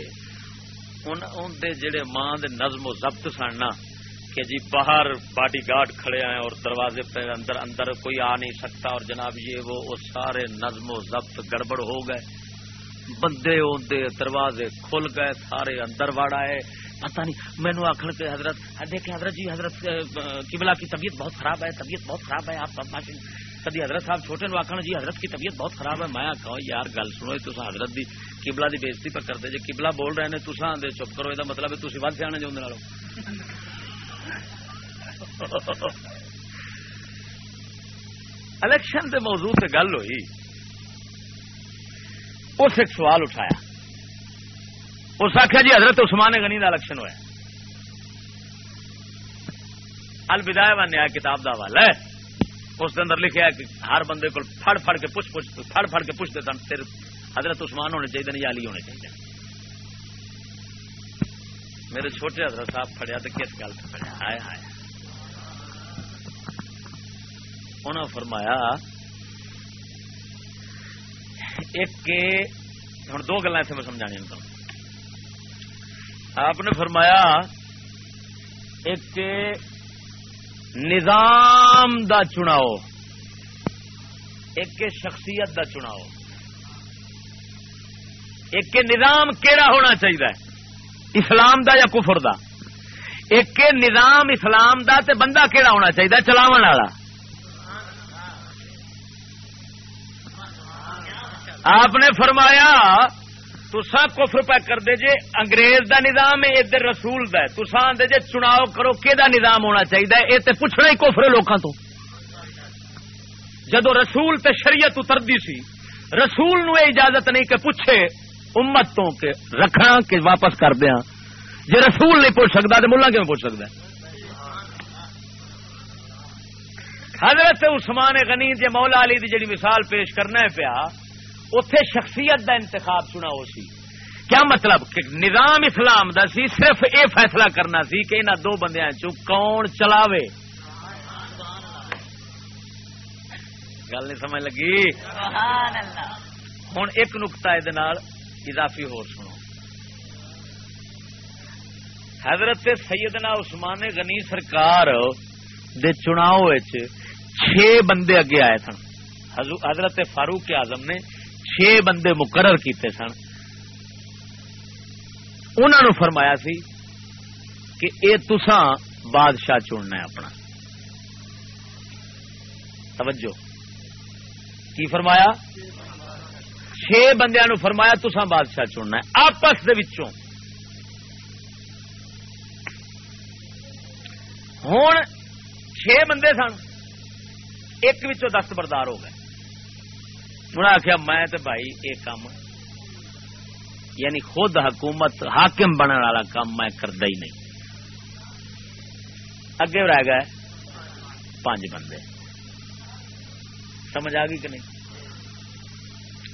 S1: ان دے جڑے ماں دے نظم و ضبط سن نا کہ جی باہر باڈی گارڈ کھڑے ہیں اور دروازے پہ اندر اندر کوئی آ نہیں سکتا اور جناب یہ وہ سارے نظم و ضبط گڑبڑ ہو گئے۔ بندے اوندے دروازے کھل گئے، سارے اندر وڑ آئے۔ پتا نہیں مینو آخر کے حضرت، دیکھیں حضرت جی حضرت کبلا کی طبیعت بہت خراب ہے، طبیعت بہت خراب ہے، آپ کبھی حضرت صاحب چھوٹے نو آخر جی حضرت کی طبیعت بہت خراب ہے۔ میں آخا یار، گل سنو تو حضرت دی کبلا کی بےزتی پہ کرتے۔ جی کبلا بول رہے ہیں تو آدھے چپ کرو یہ مطلب ہے تھی ود سیاح جو الیکشن کے موضوع سے گل ہوئی۔ اس ایک سوال اٹھایا۔ اس آخیا جی حضرت عثمان غنی کا الیکشن ہوا الوداع و نیا کتاب کا حوالہ ہے۔ اس کے اندر لکھا کہ ہر بندے کو پھڑ پھڑ کے پوچھ پوچھ پھڑ پھڑ کے پوچھتے سن، پھر حضرت عثمان ہونے چاہیے یا علی ہونے چاہیے۔ میرے چھوٹے حضرت صاحب پڑیا تو کس گل سے پڑیا آئے آئے انہوں فرمایا ایک ہوں دو گلا اتنے میں سمجھانی آپ نے فرمایا ایک نظام دا چناؤ، ایک شخصیت دا چناؤ۔ ایک نظام کیڑا ہونا چاہیے اسلام دا یا کفر دا؟ ایک نظام اسلام دا تے بندہ کیڑا ہونا چاہیے چلاو والا؟ آپ نے فرمایا تسا کفر پہ کر دے جے، انگریز دا نظام ہے، ادھر رسول دا ہے۔ تسا آدھے جے، چناؤ کرو کہ نظام ہونا چاہیے یہ تو پوچھنا ہی کفر لوگوں تو۔ جدو رسول تے شریعت اتردی سی، رسول نو اجازت نہیں کہ پوچھے امت تو کہ رکھنا کہ واپس کر دیا جی رسول نہیں پوچھ سکتا تو ملا کیوں پوچھ سکتا حضرت عثمان غنی جی مولا علی دی جڑی مثال پیش کرنا ہے پیا اتے شخصیت دا انتخاب چنا ہو سی۔ کیا مطلب کہ نظام اسلام دا سی صرف اے فیصلہ کرنا سی کہ انہوں دو بندیاں چو کون چلاوے۔ گل نہیں سمجھ لگی؟ ہوں ایک نقتا یہ اضافی ہو سنو۔ حضرت سیدنا عثمان غنی سرکار دے چناؤ چھ بندے اگے آئے سن حضرت فاروق اعظم نے چھ بندے مقرر کیتے سن۔ انہوں نے فرمایا سی کہ اے تسا بادشاہ چننا ہے اپنا۔ توجہ۔ کی فرمایا؟ چھ بندیا نو فرمایا تسا بادشاہ چننا ہے۔ آپس دے وچوں۔ ہوں چھ بندے سن۔ ایک دستبردار ہو گئے۔ انہیں آخیا میں تو بھائی یہ کام یعنی خود حکومت حاکم بننے والا کام میں کردا ہی نہیں۔ اگے رہ گئے پانچ بندے۔ سمجھ آ گئی کہ نہیں؟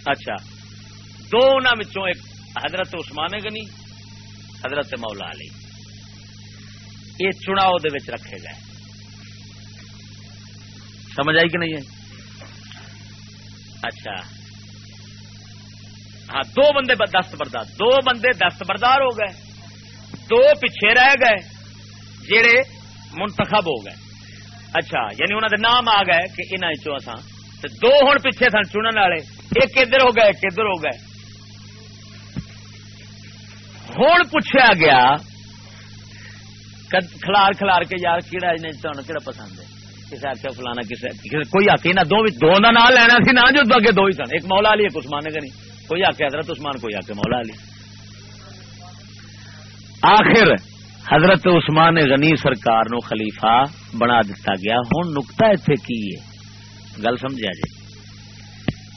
S1: اچھا دو ایک حضرت عثمان گنی حضرت مولا علی۔ یہ چناؤ دے رکھے گئے۔ سمجھ آئی کہ نہیں ہے؟ اچھا۔ ہاں دو بندے دست بردار دو بندے دست بردار ہو گئے۔ دو پیچھے رہ گئے جڑے منتخب ہو گئے۔ اچھا یعنی انہوں دے نام آ گئے کہ انہوں دو ہوں پیچھے سن چنن والے۔ ایک ادھر ہو گئے، ایک ادھر ہو گئے۔ ہوں پوچھا گیا کھلار کھلار کے یار کہڑا تمہیں کہڑا پسند ہے؟ کسی آخیا فلانا کوئی آ کے دو دو کا نام لینا سی نہ جو اگے دو ہی سن۔ ایک مولا علی، ایک عثمان گنی کوئی آ کے حضرت عثمان، کوئی آ کے مولا علی۔ آخر حضرت عثمان غنی سرکار نو خلیفہ بنا دتا گیا۔ ہوں نکتا اتنے کی ہے؟ گل سمجھا جی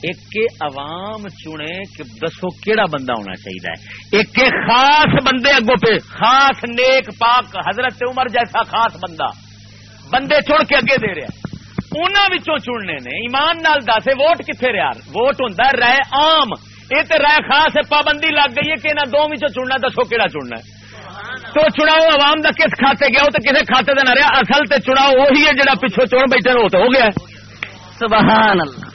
S1: ایک عوام چنے کہ دسو کیڑا بندہ ہونا چاہیے ایک خاص بندے اگو پہ، خاص نیک پاک حضرت عمر جیسا خاص بندہ۔ بندے چن کے اگے دے رہا انہوں چننے نے ایمان نال دس ووٹ کتنے رہا ووٹ ہوں رائے آم یہ تو رائے خاص پابندی لگ گئی ہے کہ انہیں دونوں چننا دسو کہڑا چننا تو چناؤ عوام دا کس کھاتے گیا؟ تو کسی کھاتے کا نہ رہا اصل تے چناؤ وہی ہے جہاں پچھو چون بیٹھے وہ تو ہو گیا سبحان اللہ۔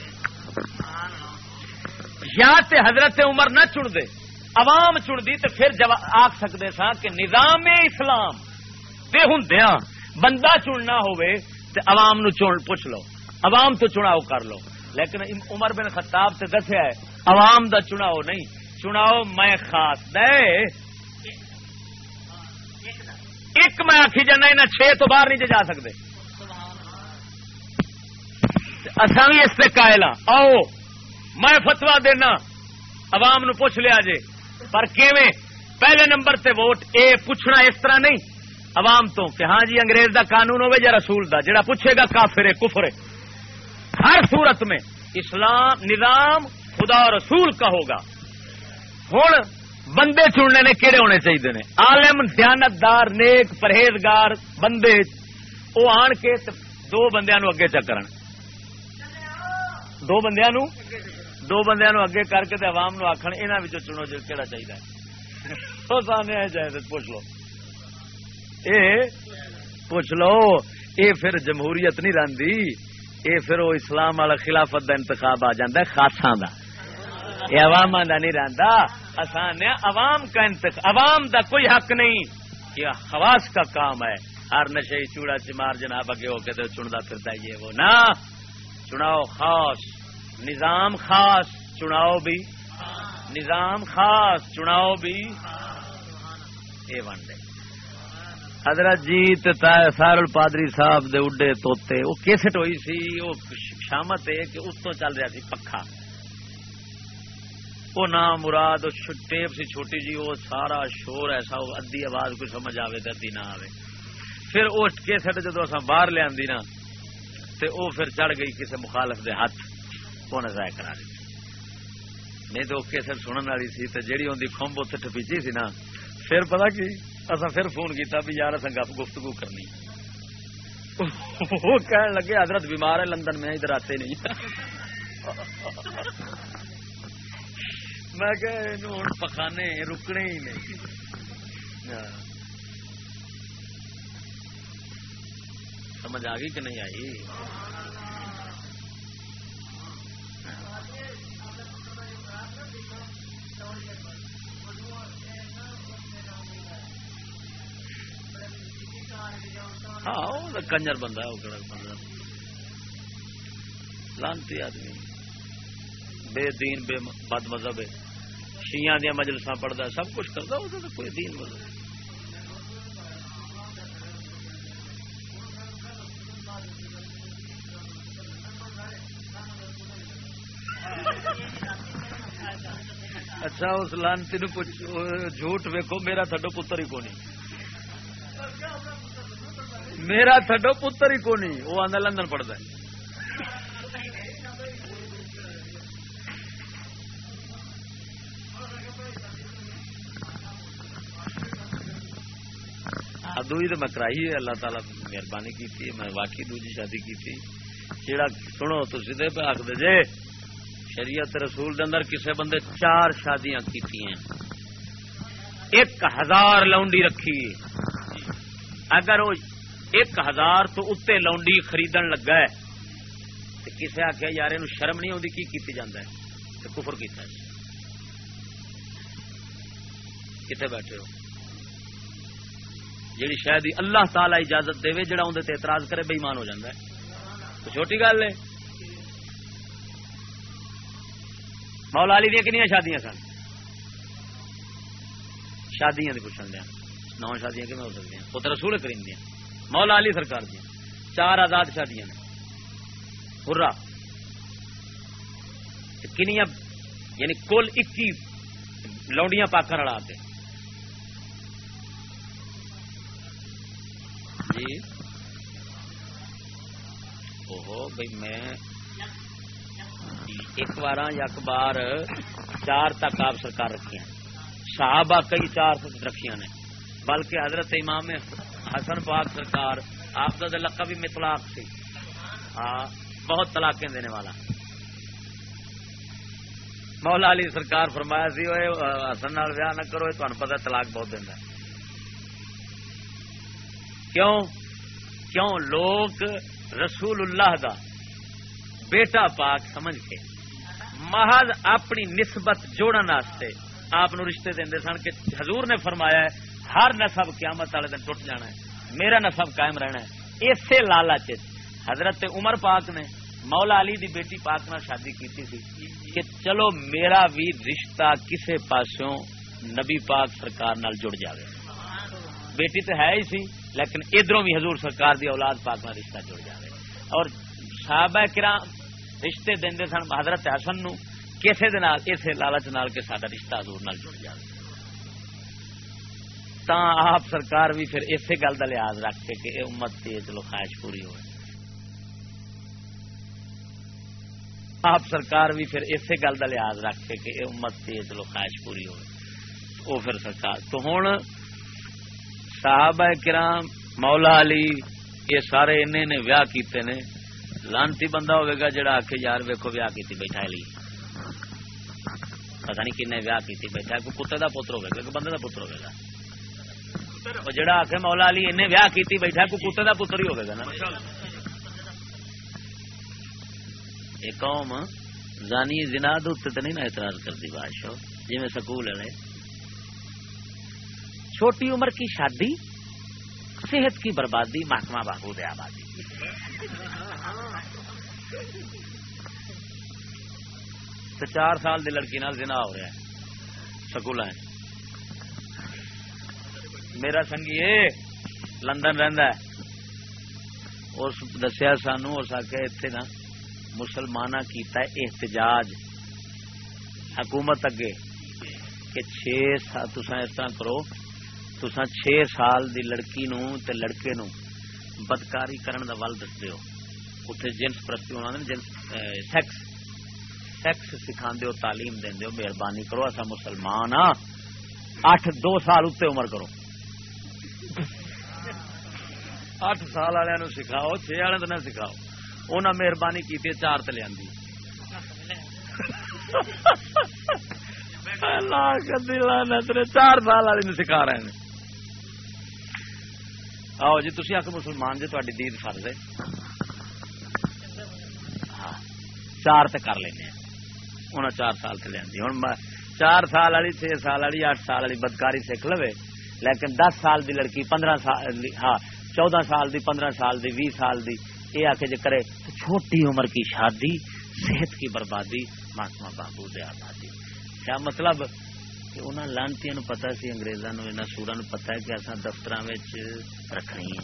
S1: یا تے حضرت عمر نہ چن دے عوام چن دی تو پھر آخ سکتے سا کہ نظام اسلام دے ہوں بندہ چننا ہوئے تے عوام نو چون پوچھ لو۔ عوام تو چناؤ کر لو۔ لیکن عمر بن خطاب سے دسیا ہے، عوام دا چناؤ نہیں۔ چناؤ میں خاص دے۔ ایک میں آخی جانا یہاں چھ تو باہر نہیں جا سکتے۔ اصا بھی اس سے قائل ہاں۔ آؤ، میں فتوا دینا۔ عوام نو پوچھ لیا جے۔ پر کیویں؟ پہلے نمبر تے ووٹ، اے پوچھنا اس طرح نہیں۔ عوام تو کہ ہاں جی انگریز دا قانون ہوے یا رسول دا، جڑا پوچھے گا کافر ہے، کفر ہے۔ ہر صورت میں اسلام نظام خدا رسول کا ہوگا۔ ہوں بندے چننے نے کہڑے ہونے چاہیے نے؟ عالم، دیانتدار، نیک، پرہیزگار بندے وہ آن کے دو بندیا نو اگے چکر دو بندیا نو دو بندیا نو اگے کر کے عوام نو آخر یہاں چنو جو کہڑا چاہیے سامنے جائے پوچھ لو۔ اے، پوچھ لو، اے پھر جمہوریت نہیں رہی اے پھر وہ اسلام والا خلافت دا انتخاب آ جا خاصا دا۔ یہ عوام دا نہیں رہتا آسان عوام کا انتخاب عوام دا کوئی حق نہیں۔ یہ خواص کا کام ہے۔ ہر نشے چوڑا چمار جناب اگے ہو کے تو چنتا پھرتا یہ وہ نا۔ چناؤ خاص، نظام خاص، چناؤ بھی۔ نظام خاص، چناؤ بھی۔ اے ون ڈے حضرت جیت سارل پادری صاحب دے اڈے توتے وہ کیسٹ ہوئی سی، وہ شامت ہے کہ اس تو چل رہا سی پکھا۔ وہ نام مراد ٹیپ سی چھوٹی جی وہ سارا شور ایسا، وہ ادی آواز کوئی سمجھ آئے تو ادی نہ آئے پھر وہ کیسٹ جدو اصا باہر لیا نا تو وہ پھر چڑھ گئی کسی مخالف دے ہاتھ۔ وہ ضائع کرا دی نہیں تو کیسٹ سننے والی سی تو جیڑی ان کی کمب اتنے ٹپیچی سی نا، پھر پتا کی اصا پھر فون کیتا بھی یار اصا گپ گفتگو کرنی وہ کہنے لگے، حضرت بیمار ہے لندن میں، ادھر آتے نہیں۔ میں کہ ہوں پخانے، رکنے ہی نہیں۔ سمجھ آ گئی کہ نہیں آئی؟ ہاں کنجر بندہ وہ بندہ لانتی آدمی۔ بے دین، بے بد مذہب ہے۔ شیاں دیا مجلس پڑھتا سب کچھ کرتا وہ تو کوئی دین مذہب اچھا اس لانتی نو کچھ جھوٹ ویکو میرا تھڈو پتر ہی کونی۔ میرا تھڈو پتر ہی کونی وہ آدھا لندن پڑھتا ہے۔ دوئی تو میں کرائی ہے، اللہ تعالی مہربانی کی تھی میں واقعی دوجی شادی کی تھی جڑا سنو تو سیدھے پہ آخ دے شریعت رسول دے اندر کسے بندے چار شادیاں کی ایک ہزار لونڈی رکھی۔ اگر وہ ایک ہزار تو اتنے لونڈی خریدن لگا ہے۔ کسی آخیا یار یہ شرم نہیں آتی کی کیتی جاندہ ہے؟ تو کفر کیتا ہے۔ کتنے بیٹھے ہو۔ جیڑی شاید اللہ تعالی اجازت دے جڑا اندر اعتراض کرے بےمان ہو جاتا ہے۔ تو چھوٹی گل ہے۔ مولا علی دیا کنیا شادیاں سن؟ شادیاں پوچھن دیا۔ نو شادیاں کم ہو سکتی ہیں پتر رسول کریم دیا۔ مولا علی سرکار دیا. چار آزاد شادیاں نے ہرا کنیا یعنی کل اکی لونڈیاں پاکر والا کے جی. اوہو بھائی میں ایک بار یک بار چار تک آپ سرکار رکھی صحابہ کئی چار رکھیا نے. بلکہ حضرت امام حسن پاک سرکار، آپ کا لقب بھی مطلاق سی ہاں بہت طلاقیں دینے والا۔ مولا علی سرکار فرمایا سی حسن نال ویاہ نہ کرو تمہیں پتا طلاق بہت دینا کیوں؟ کیوں؟ لوگ رسول اللہ دا بیٹا پاک سمجھ کے محض اپنی نسبت جوڑن واسطے آپ رشتے دے سن کہ حضور نے فرمایا ہے ہر نسب قیامت والے دن ٹوٹ جانا ہے۔ میرا نسب قائم رہنا ہے۔ اسی لالچ حضرت عمر پاک نے مولا علی دی بیٹی پاک نہ شادی کی تھی کہ چلو میرا بھی رشتہ کسے پاسوں نبی پاک سرکار نال جڑ جاوے۔ بیٹی تو ہے ہی سی، لیکن ادھروں بھی حضور سرکار دی اولاد پاک نہ رشتہ جڑ جاوے۔ اور صحابہ کرام رشتے دے سن، حضرت حسن نو کسے دے نال اسے لالچ نال کے سارا رشتہ حضور نال جڑ جائے تا آپ سرکار بھی پھر اسی گل کا لحاظ رکھ کے کہ امت کی چلو خواہش پوری ہو آپ سرکار بھی پھر اسی گل کا لحاظ رکھ کے کہ امت کی چلو خواہش پوری ہو وہ پھر سرکار تو ہوں صحابہ کرام مولا علی یہ سارے ان نے ویاہ کیتے نے لانتی بندہ ہوئے گا جڑا آخ یار ویکو ویاہ کی بیٹھا لی پتا نہیں کن ویاہ کی بیٹھا کوئی کتے کا پتر ہوگا کہ بندے کا پتر ہوئے گا ہوگا جڑا آخ مولا علی ان ویاہ کی بیٹھا کوئی کتے کا پتر ہی ہوگا نا یہ قوم زانی زناد اتنے تو نہیں نا اعتراض کرتی بادشاہ جی میں سکول ہے چھوٹی عمر کی شادی صحت کی بربادی محکمہ بہبود آبادی تو چار سال دی لڑکی نال زنا ہو رہا ہے سکول ہے میرا سنگی لندن رہندا ہے اس دسیا سانو اس آخیا اتنے نا مسلمان کیتا ہے احتجاج حکومت اگے کہ چھ سال تسا اس طرح کرو تسا چھ سال دی لڑکی نو تے لڑکے نو بدکاری کرن دا ول دس دیو اتنے جنس پرستی ہونا جنس سیکس سیکس سکھا دیو تعلیم دین دیو مہربانی کرو ایسا مسلمان ہاں اٹھ دو سال اتنے عمر کرو اٹھ سال والے سکھاؤ چھ والے تو نہ سکھاؤ۔ انہیں مہربانی کی چار تو لیا چار سال والے سکھا رہے ہیں۔ آؤ جی تھی آخ مسلمان جی تاری دید فرض ہے۔ ہاں، چار تو کر لینا انہیں چار سال سے لیا ہوں چار سال والی چھ سال والی، اٹھ سال والی بدکاری سیکھ لو لیکن دس سال دی لڑکی پندرہ سال ہاں چودہ سال دی، پندرہ سال دی بھی سال دی۔ یہ آ کے جی کرے تو چھوٹی عمر کی شادی، صحت کی بربادی، مہاتما بابو دے آبادی۔ کیا مطلب؟ کہ انہوں لانتی پتا سی اگریزوں یہاں سورا نو پتا ہے کہ اصا دفتر رکھنی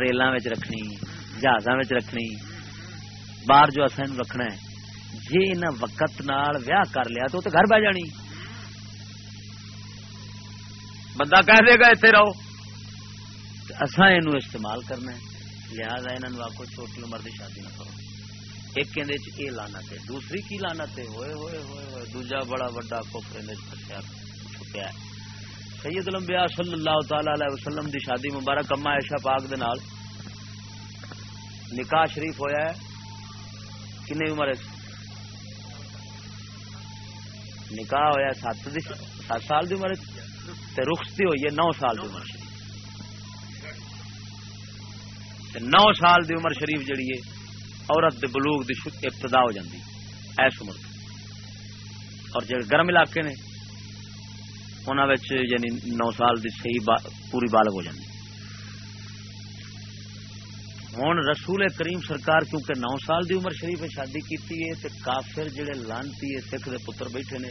S1: ریل رکھنی جہاز رکھنی باہر جو اصا رکھنا ہے جی ان وقت نال ویاہ کر لیا تو گھر بہ جانی۔ بندہ کہہ دے گا اتنے رہو۔ اصا یہ استعمال کرنا ہے۔ لہذا انہوں آخو چھوٹی عمر کی شادی نہ کرو۔ ایک یہ لانت ہے، دوسری کی لانت ہے؟ ہوئے ہوئے ہوئے ہوئے۔ دوجا بڑا وڈا کوفر چھپیا ہے۔ سید الانبیاء صلی اللہ تعالی علیہ وسلم دی شادی مبارک اما عائشہ پاک دے نال نکاح شریف ہویا ہے۔ کنے عمر ہے؟ نکاح ہویا سات سات سال دی عمر تے رخصتی ہوئی ہے نو سال دی عمر نو سال دی عمر شریف جڑی ہے، عورت دے بلوغ دی ابتدا ہو جاتی ایس عمر اور جڑے گرم علاقے نے انہوں یعنی نو سال دی صحیح با پوری بالغ ہو جاتی ہوں رسول کریم سرکار کیونکہ نو سال دی عمر شریف شادی کی کافر جڑے لانتی سکھ دے پتر بیٹھے نے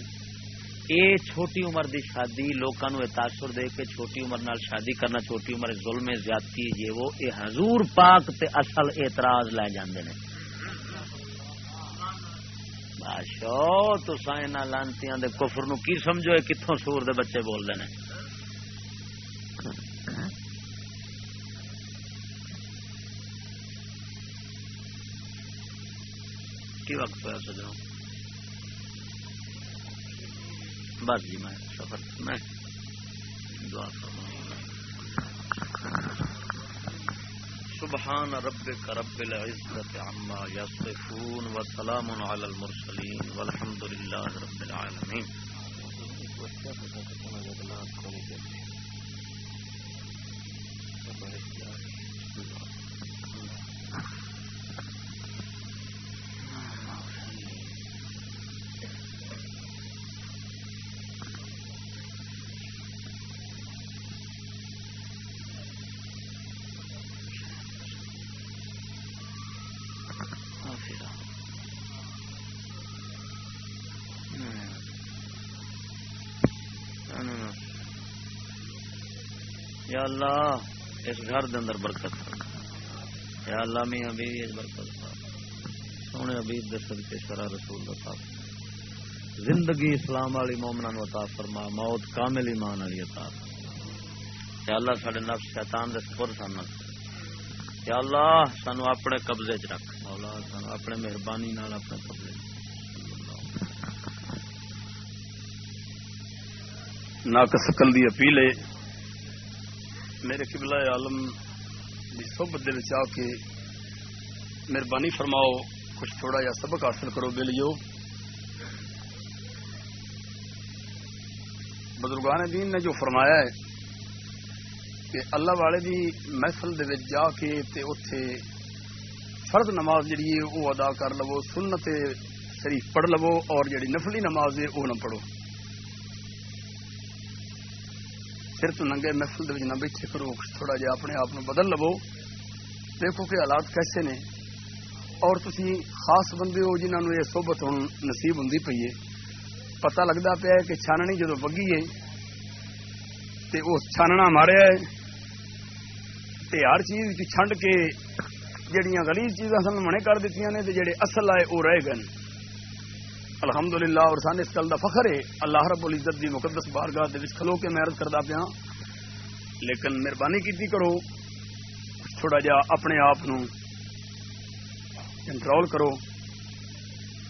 S1: اے چھوٹی عمر دی شادی لوکاں نو تاثر دے کے چھوٹی عمر نال شادی کرنا چھوٹی عمر ظلم زیادتی یہ وہ اے حضور پاک تے اصل اعتراض لے جاندے نے بادشاہ تو سائنا لانتیاں دے کفر نو کی سمجھو کتوں سور دے بچے بول دے نے کی وقت ہوا سجنوں بس جی میں سفر میں دعا سبحان ربك رب العزة عما يصفون وسلام على المرسلين والحمد لله رب العالمين یا اللہ، اس گھر دے اندر برکت یا اللہ می ابھی اس برکت سونے ابھی دے صدقے شرع رسول دا صاحب زندگی اسلام والی مومنا نو عطا فرما۔ موت کامل ایمان والی عطا یا اللہ، ساڈے نفس شیطان دے سپر سن۔ یا اللہ، سانو اپنے قبضے چ رکھ۔ مولا، سانو اپنے مہربانی نال اپنے قبضے
S5: ناقص کل دی اپیل ہے میرے قبلہ عالم کی صحبت دل چاہ کے مہربانی فرماؤ، کچھ تھوڑا جا سبق حاصل کرو بے لیو۔ بزرگان دین نے جو فرمایا ہے کہ اللہ والے دی محفل دے جا کے تے اتے فرد نماز جڑی ہے، وہ ادا کر لو، سنت شریف پڑھ لو اور جڑی نفلی نماز ہے، وہ نہ پڑھو۔ پھر تو ننگے محفل دے نہ بیٹھے کرو تھوڑا جہا اپنے آپ بدل لو دیکھو کہ حالات کیسے نے اور تسی خاص بندے ہو جنہوں یہ سوبت ہوں نصیب ہوں پی ہے پتا لگتا پیا کہ چھاننی جدو بگی ہے تے وہ چھاننا ماریا ہے تے ہر چیز چھنڈ کے جڑیاں غلیظ چیزاں سن منے کر دیتی نے تے جڑے اصل آئے وہ رہ گئے الحمدللہ، اور سان اس گل کا فخر ہے، اللہ رب العزت دی مقدس بارگاہ دے وچ کھلو کے محرت کردا پیا لیکن مہربانی کیتی کرو، تھوڑا جا اپنے آپ نو کنٹرول کرو۔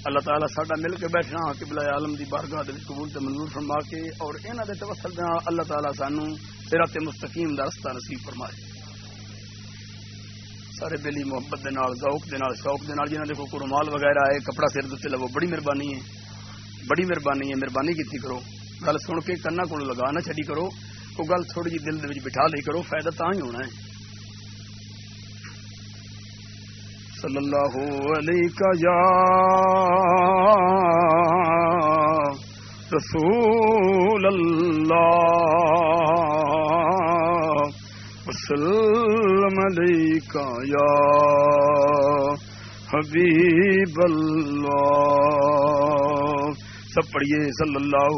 S5: اللہ تعالیٰ ساڈا مل کے بیٹھنا ہاں، قبلہ عالم دی بارگاہ دے قبول تے منظور فرما کے، اور انہاں دے توسل دے ہاں، اللہ تعالیٰ سانو صراط مستقیم دا رستہ نصیب فرمائے۔ سارے دلی محبت دے نال ذوق دے نال، شوق دے نال جنہاں دے کوئی رومال وغیرہ ہے، کپڑا سر دے لو بڑی مہربانی ہے، بڑی مہربانی ہے، مہربانی کیتی کرو۔ گل سن کے کنا کو لگا، نہ چھڈی کرو، کوئی گل تھوڑی جی دل دے وچ بٹھا لی کرو، فائدہ تا ہی ہونا ہے۔ صلی اللہ علیہ یا رسول اللہ۔ وسلم علیکہ یا حبیب اللہ۔ سب پڑھیے، صلی اللہ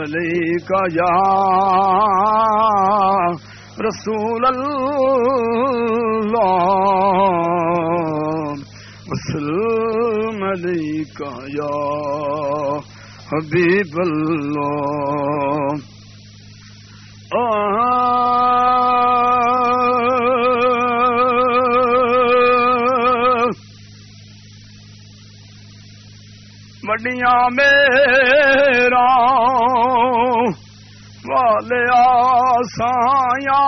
S5: علیہ یا رسول اللہ۔ وسلم علیکہ یا حبیب اللہ۔ آہ کھڑیاں میرا والے آسایا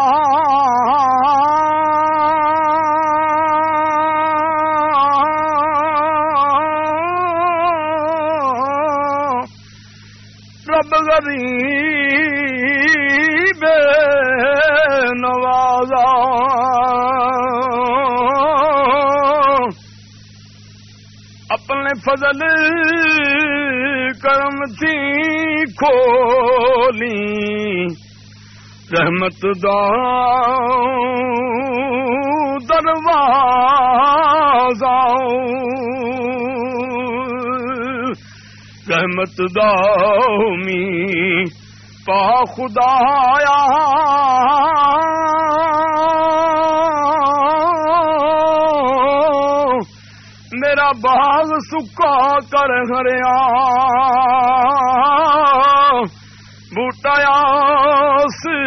S5: رب غریب نوازا۔ اپنے فضل کرم تھی کھولی رحمت دا دروازہ رحمت دامی پا خدایا۔ میرا باغ سکا کر ہریا۔ بوٹایا سی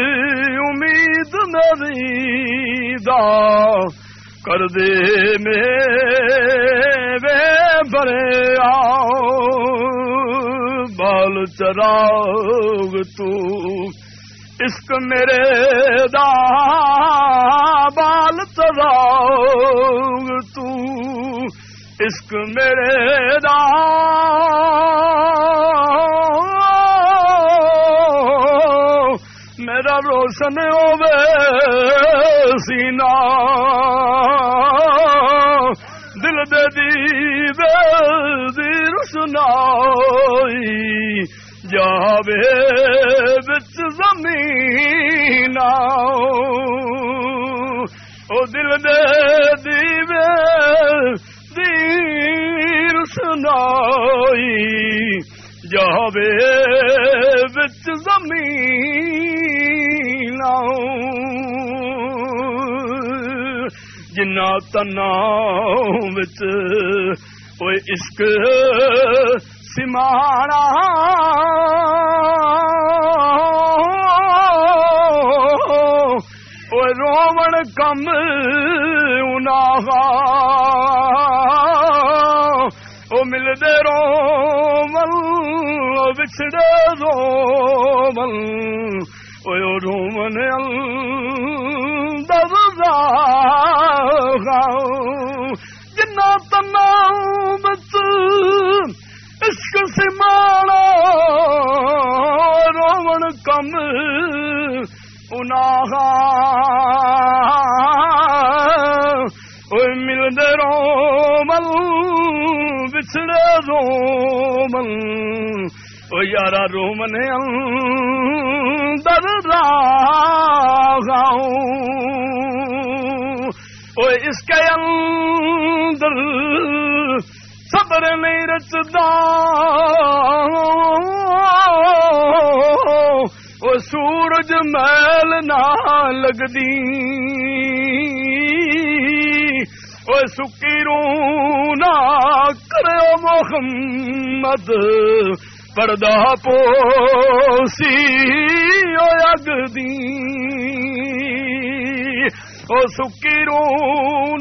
S5: امید نریدا کر دے میں برے آؤ بال چراغ تو عشق میرے دا۔ بال چراغ تو عشق میرے دا۔ میرا روشن ہوے سینا۔ دل دے دی دی روشنائی جاوے بچ زمین او دل دے دیوے سنائی جاوے بچ زمین جنا تنا بچ کوئی عشق سمانا۔ رومن کم او ملدے رومن بچھڑے رومن او رومن دبا جنا تنا بچ عشق سمانا رومن کم انہا ملدے رومل بچھڑے رومل او یارا رومن اندر راغاؤں او اس کے اندر صبر نہیں رچدا۔ وہ سورج محل نہ لگدی۔ وہ سکی رو محمد، پردہ پوسی اگدی وہ سکی رو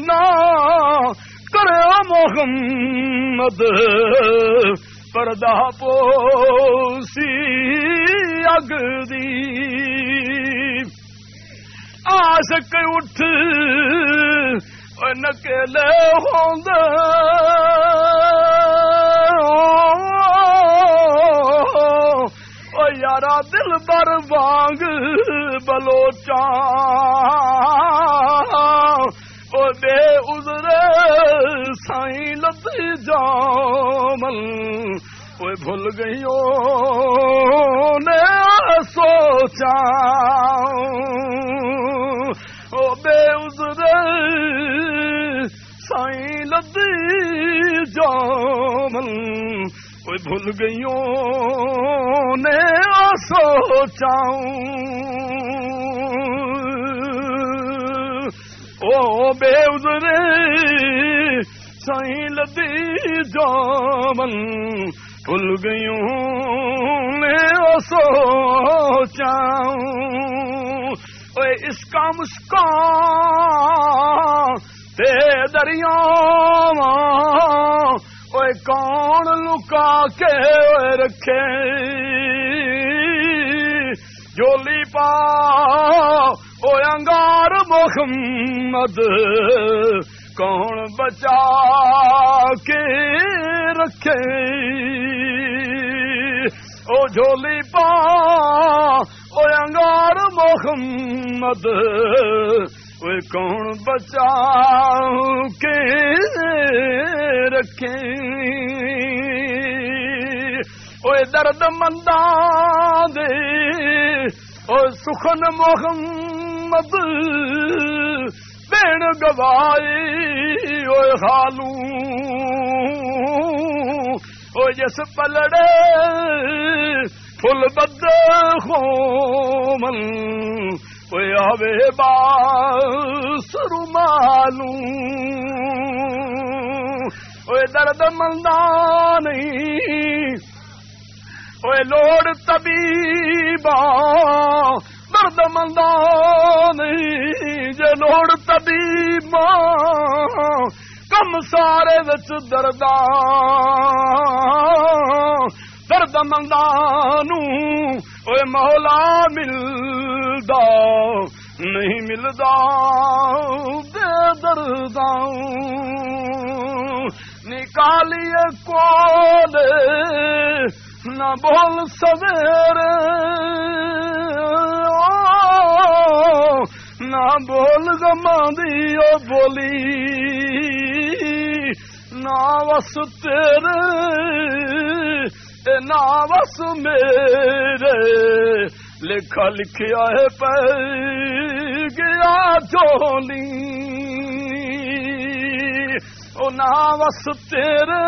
S5: نہ کرو محمد، پردہ پوسی اگدی آسک اٹھ نکلے ہوں یارا دل بر وانگ بلوچا او دے ازرے سائیں لت جامل۔ وہ بھول گئی نے سوچا او بے ازرے سائیں لدی جامل۔ وہ بھول گئی نے سوچا او بے ازرے سائیں لدی جامل بھول گئی نے سوچا اس کا مسکان تے دریا کون لکا کے رکھے جولی پا او انگار محمد کون بچا کے رکھے او جھولی پا او انگار محمد وہ کون بچا کے رکھے وہ درد مندہ دے او سخن محمد بین گوائی او خالو او جس پلڑے فل بد خومن آوے باس رومالو درد نہیں۔ وہ لوڑ طبیبا، درد نہیں۔ جے لوڑ طبیبا، کم سارے وچ دردا درد مندانو اے مولا ملدا نہیں ملدا بے دردا نکالیے کول نہ بول سویرے نہ بول گماندی او بولی نہ وس تیرے بس میرے، لکھا لکھیا ہے پہ گیا چولی او بس تیرے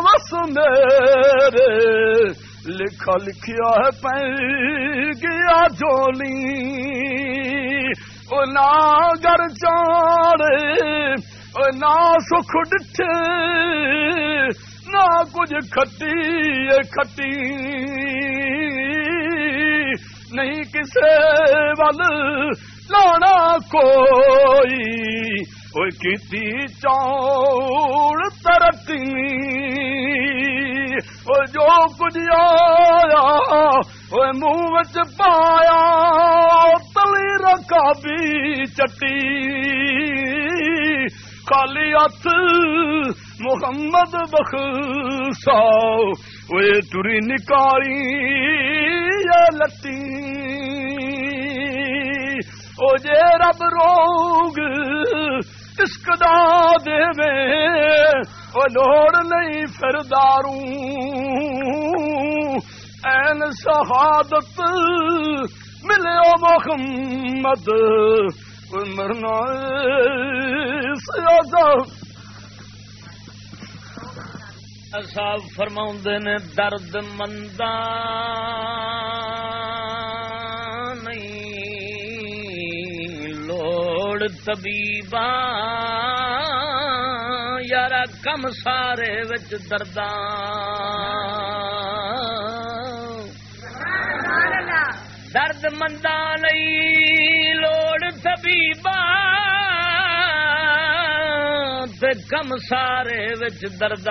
S5: بس میرے، لکھا لکھیا ہے پہ گیا چولی او نا گر چاڑے نہ سکھ ڈٹھے۔ نہ کچھ کھٹی کھٹی نہیں کسے ول لانا کوئی وہ کیتی چوڑ ترتی وہ جو کچھ آیا وہ منہ پایا تلی رکھا بھی چٹی کالی ہاتھ محمد بخشا، وہ تری نکاری لتی او جے رب روگ عشق دا دے او لوڑ نہیں پھر داروں۔ این شہادت ملے او محمد مرنا سیاست
S1: صاحب فرما نے درد مندا نہیں، لوڑ طبیبا یار کم سارے وچ درد درد مندا نہیں، لوڑ طبیبا کم سارے وچ درد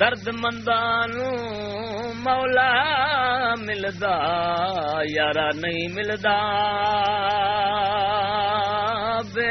S1: درد مندان مولا ملدا یارا نہیں ملدا بے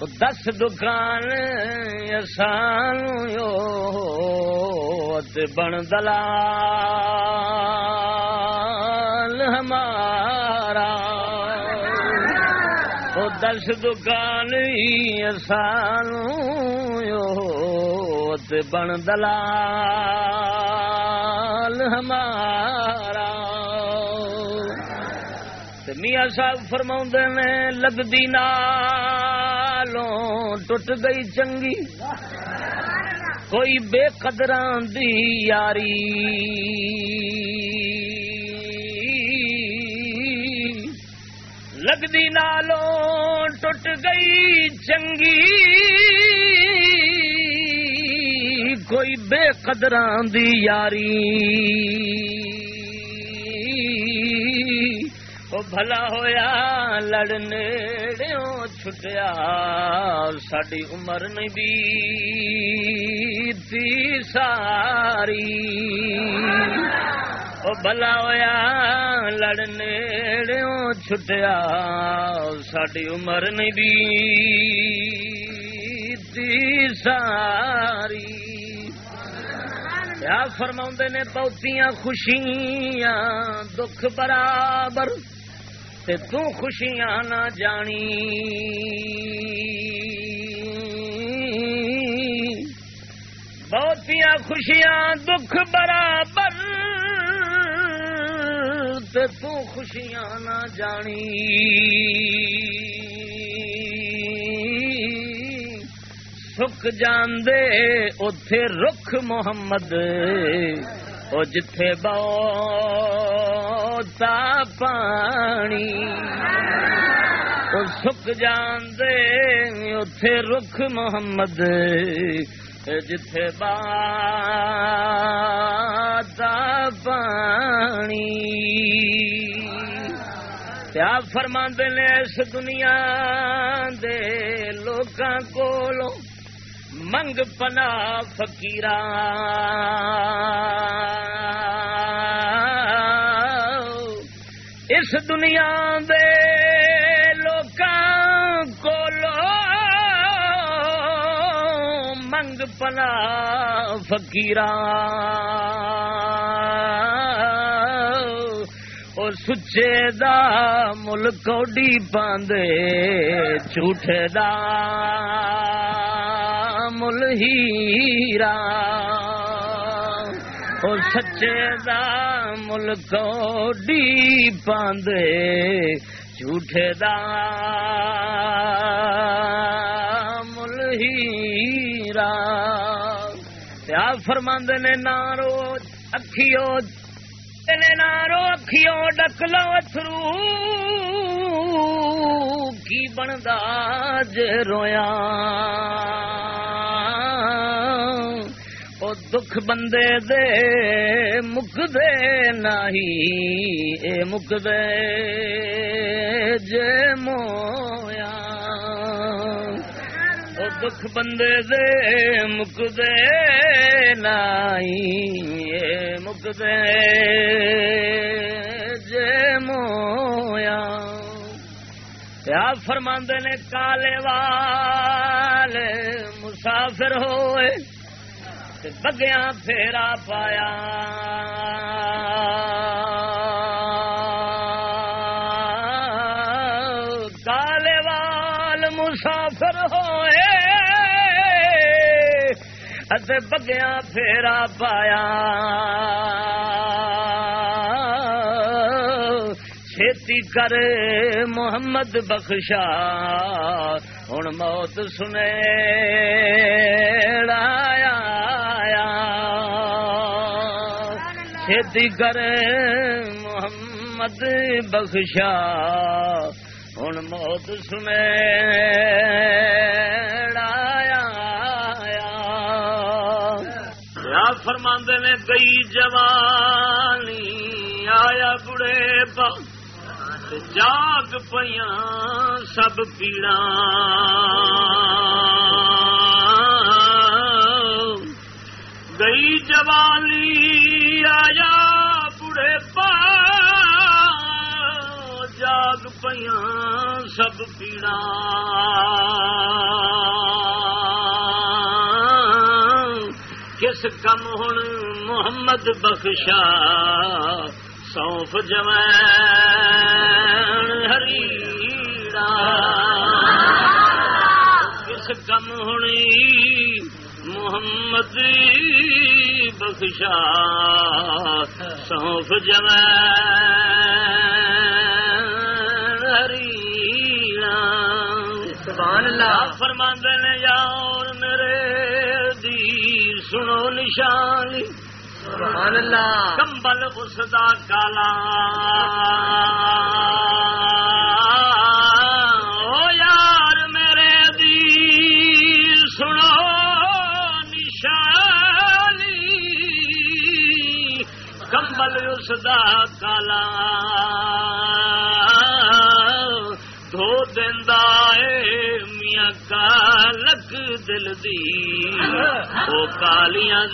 S1: دس دکان سان بن دلال ہمارا وہ دس دکان سان بن دلال ہمارا میاں صاحب فرما نے لگتی نالوں ٹوٹ گئی چنگی۔ کوئی بے قدران دی یاری۔ لگتی نالوں ٹوٹ گئی چنگی۔ کوئی بے قدران دی یاری۔ وہ بھلا ہویا لڑنے چھٹیا ساری عمر نہیں بھی ساری وہ بھلا ہویا لڑنے چھٹیا ساری عمر نہیں بھی ساری کیا فرما نے بہتیاں خوشیاں دکھ برابر تے تو خوشیاں نہ جانی۔ بہتیاں خوشیاں دکھ برابر تے تو خوشیاں نہ جانی۔ سکھ جاندے اتے رخ محمد۔ وہ جتھے بہتا پانی وہ سک جاندے اتے رخ محمد جتھے بہتا پانی۔ کیا فرما نے اس دنیا دے لوکاں کولوں منگ پنا فکیر اس دنیا دے لوکاں کولو منگ پنا فکیر سچے دا ملک کوڈی پاندے جھوٹے دا۔ ہیرا او سچے دا مل کوڈی پاندے جھوٹے دا مل ہیرا پیا فرماندے نے نارو اکھیو نارو اکھیوں ڈک لو اترو کی بندا ج رویا او دکھ بندے دے مک دے نہیں اے مک دے جے مویا او دکھ بندے دے مک دے نہیں اے مک دے جے مویا یا فرماندے نے کالے والے مسافر ہوئے بگیا پھیرا پایا۔ کالے وال مسافر ہوئے۔ بگیا پھیرا پایا۔ چھتی کر محمد بخشا۔ ہوں موت سنے آیا۔ کر محمد بخشا۔ ہوں موت سنے فرماندے نے گئی جوانی، آیا بڑے پا جاگ پیا سب پیڑا۔ گئی جوانی آیا بڑے پا۔ جاگ پیا سب پیڑا۔ کس کم ہوں محمد بخشا۔ سونف جم ہری کس کم ہونی محمد بخشا سونف جم ہری فرماند نے یار میرے سنو نشانی۔ سبحان اللہ۔ کمبل اس دا کالا۔ او یار
S6: میرے دی سنو نشانی۔ کمبل اس دا کالا۔ دل دی. وہ کالیاں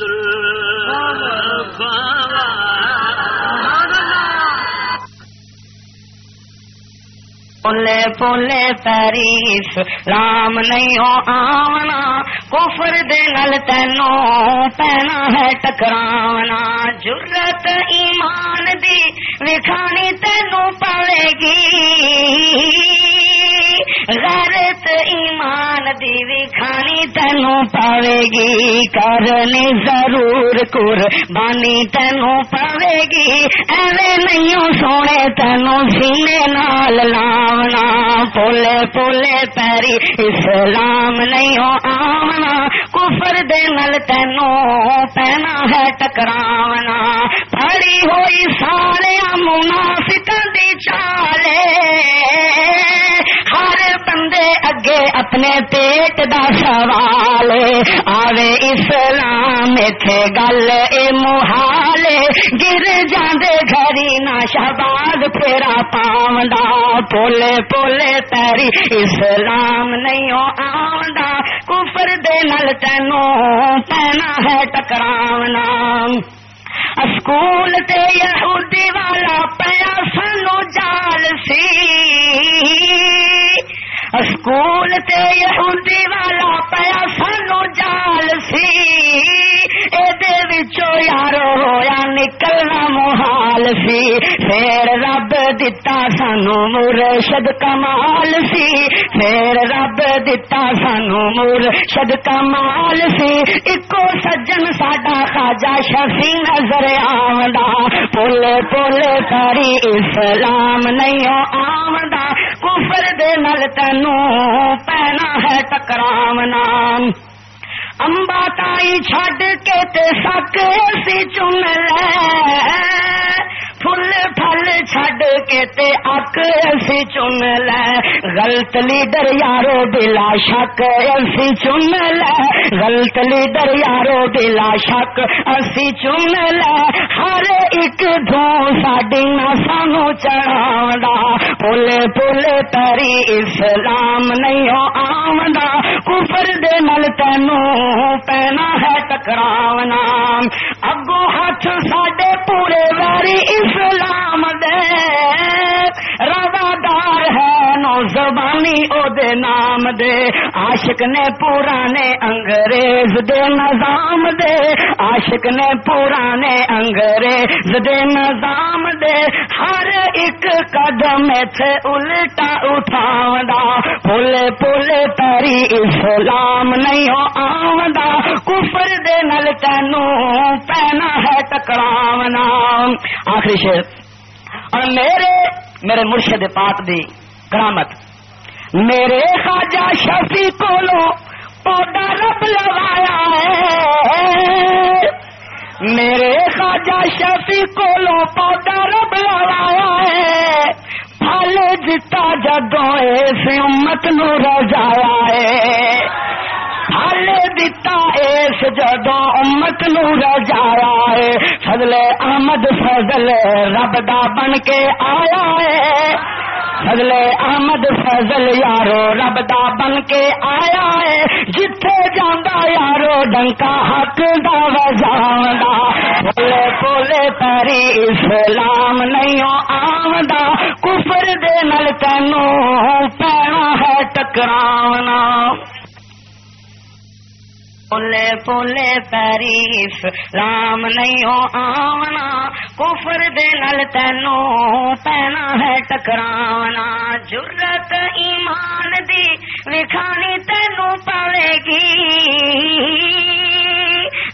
S7: پلے پلے تاریف رام نہیں ہو آونا. کفر دے نل تینوں پینا ہے ٹکراونا. جرت ایمان دی، وکھانی تینوں پڑے گی. غیرت ایمان دی وکھانی تینوں پاوے گی کرنی ضرور کر بانی تینوں پاوے گی ایویں نہیں سونے تینوں سینے نال لاونا پولے پولے پیری اسلام نہیں آونا۔ کفر دے نل تینوں پینا ہے ٹکراونا۔ پڑی ہوئی سارے منافقاں دی چالے۔ ہر بندے اگے اپنے پیٹ دا سوال آوے اسلام تھے گل، اے محال، گر جاندے گھری نہ شہباز، پھیرا پاوندا پولے پولے تیری اسلام نہیں آوندا کفر دے نل تینوں پینا ہے ٹکراونا۔ اسکول تے یہودی والا پیا سانو جال سی۔ اسکول تے یہودی والا پیا سانو جال سی اے دے یارو ہویا نکلنا محال سی پھر رب دتا سانو مرشد کمال سی پھر رب دتا سانو مرشد کمال سی اکو سجن ساڈا خاجا شفی نظر آمدا پل پل کری اسلام نہیں آمدا کفر دے نل تینو پینا ہے ٹکراونا امبا تائی چھڈ کے تے سک سی چن لے۔ فل پھل چھڈ کے تے اک اسی چن لے۔ غلط لیڈر یارو بلا شک اسی چن لے۔ غلط لیڈر یارو بلا شک اسی چن لے۔ ہر ایک دھو ساڈی نہ سانو چڑھا پل پل تری اسلام نہیں ہو آمدا کفر دے نل تینوں پینا ہے ٹکراونا اگو ہاتھ ساڈے پورے واری اسلام دے روادار ہے نو زبانی او دے نام دے۔ عاشق نے پرانے انگریز دے نظام دے۔ عاشق نے پرانے انگریز دے نظام دے۔ ہر ایک قدم تھے الٹا اٹھاوندا۔ پل پل تری اسلام نہیں ہو آوندا۔ کفر دے نل تینوں پینا ہے ٹکراونا۔ آخری شیر اور میرے میرے مرشد پاک دی کرامت۔ میرے خواجہ شفی کولو پودا رب لوایا ہے۔ میرے خواجہ شفی کولو پودا رب لوایا ہے۔ پھل جتا جدو اس امت نو رجایا ہے۔ پھل دتا اس جدو امت نو رجایا ہے فضل احمد فضل رب دا بن کے آیا ہے۔ فضل احمد فضل یارو رب دا بن کے آیا ہے۔ جتھے جاندا یارو ڈنکا حق دا وجاوندا بولے بولے پری اسلام نہیں آوندا۔ کفر دے نل تینوں پینا ہے ٹکراونا۔ پولے پولے پیریف رام نہیں ہو آونا، کفر دے نل تینوں پینا ہے ٹکراونا۔ جرت ایمان دی وکھانی تینوں پڑے گی۔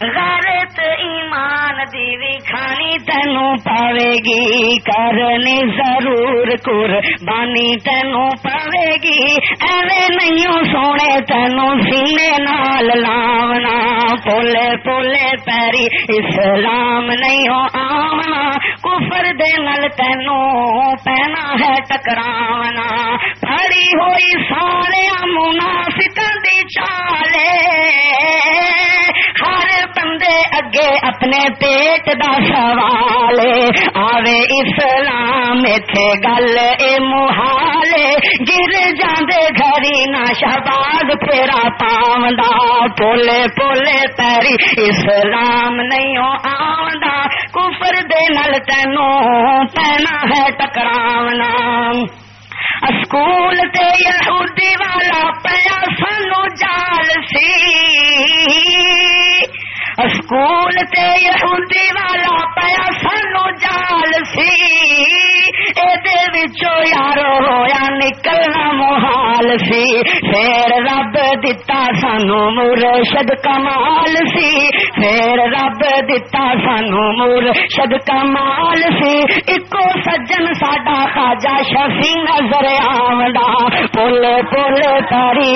S7: غیرت ایمان دی وکھانی تینوں پاوے گی کرنی ضرور کر بانی تینوں پاوے گی ایویں نہیں سونے تینوں سینے نال لاونا پولے پولے پیری اسلام نہیں آونا۔ کفر دے نل تینوں پینا ہے ٹکراونا۔ پڑی ہوئی سارے منافقاں دی چالے۔ ہر بندے اگے اپنے پیٹ دا سوال آوے اسلام تھے گل اے محالے۔ گر جاندے گھری نہ شہباز، پھیرا پاوندا پولے پولے پیری اسلام نہیں آوندا کفر دے نل تینوں پینا ہے ٹکراونا۔ اسکول تے یہودی والا پیا سانو جال سی۔ اسکول تے یہودی والا پیا سانو جال سی۔ یارو ہویا نکلنا محال سی۔ پھر رب دتا سانو مرشد کمال سی۔ پھر رب دتا سانو مرشد کمال سی۔ اکو سجن ساڈا خاجا شفی نظر آمدا پل پل تاری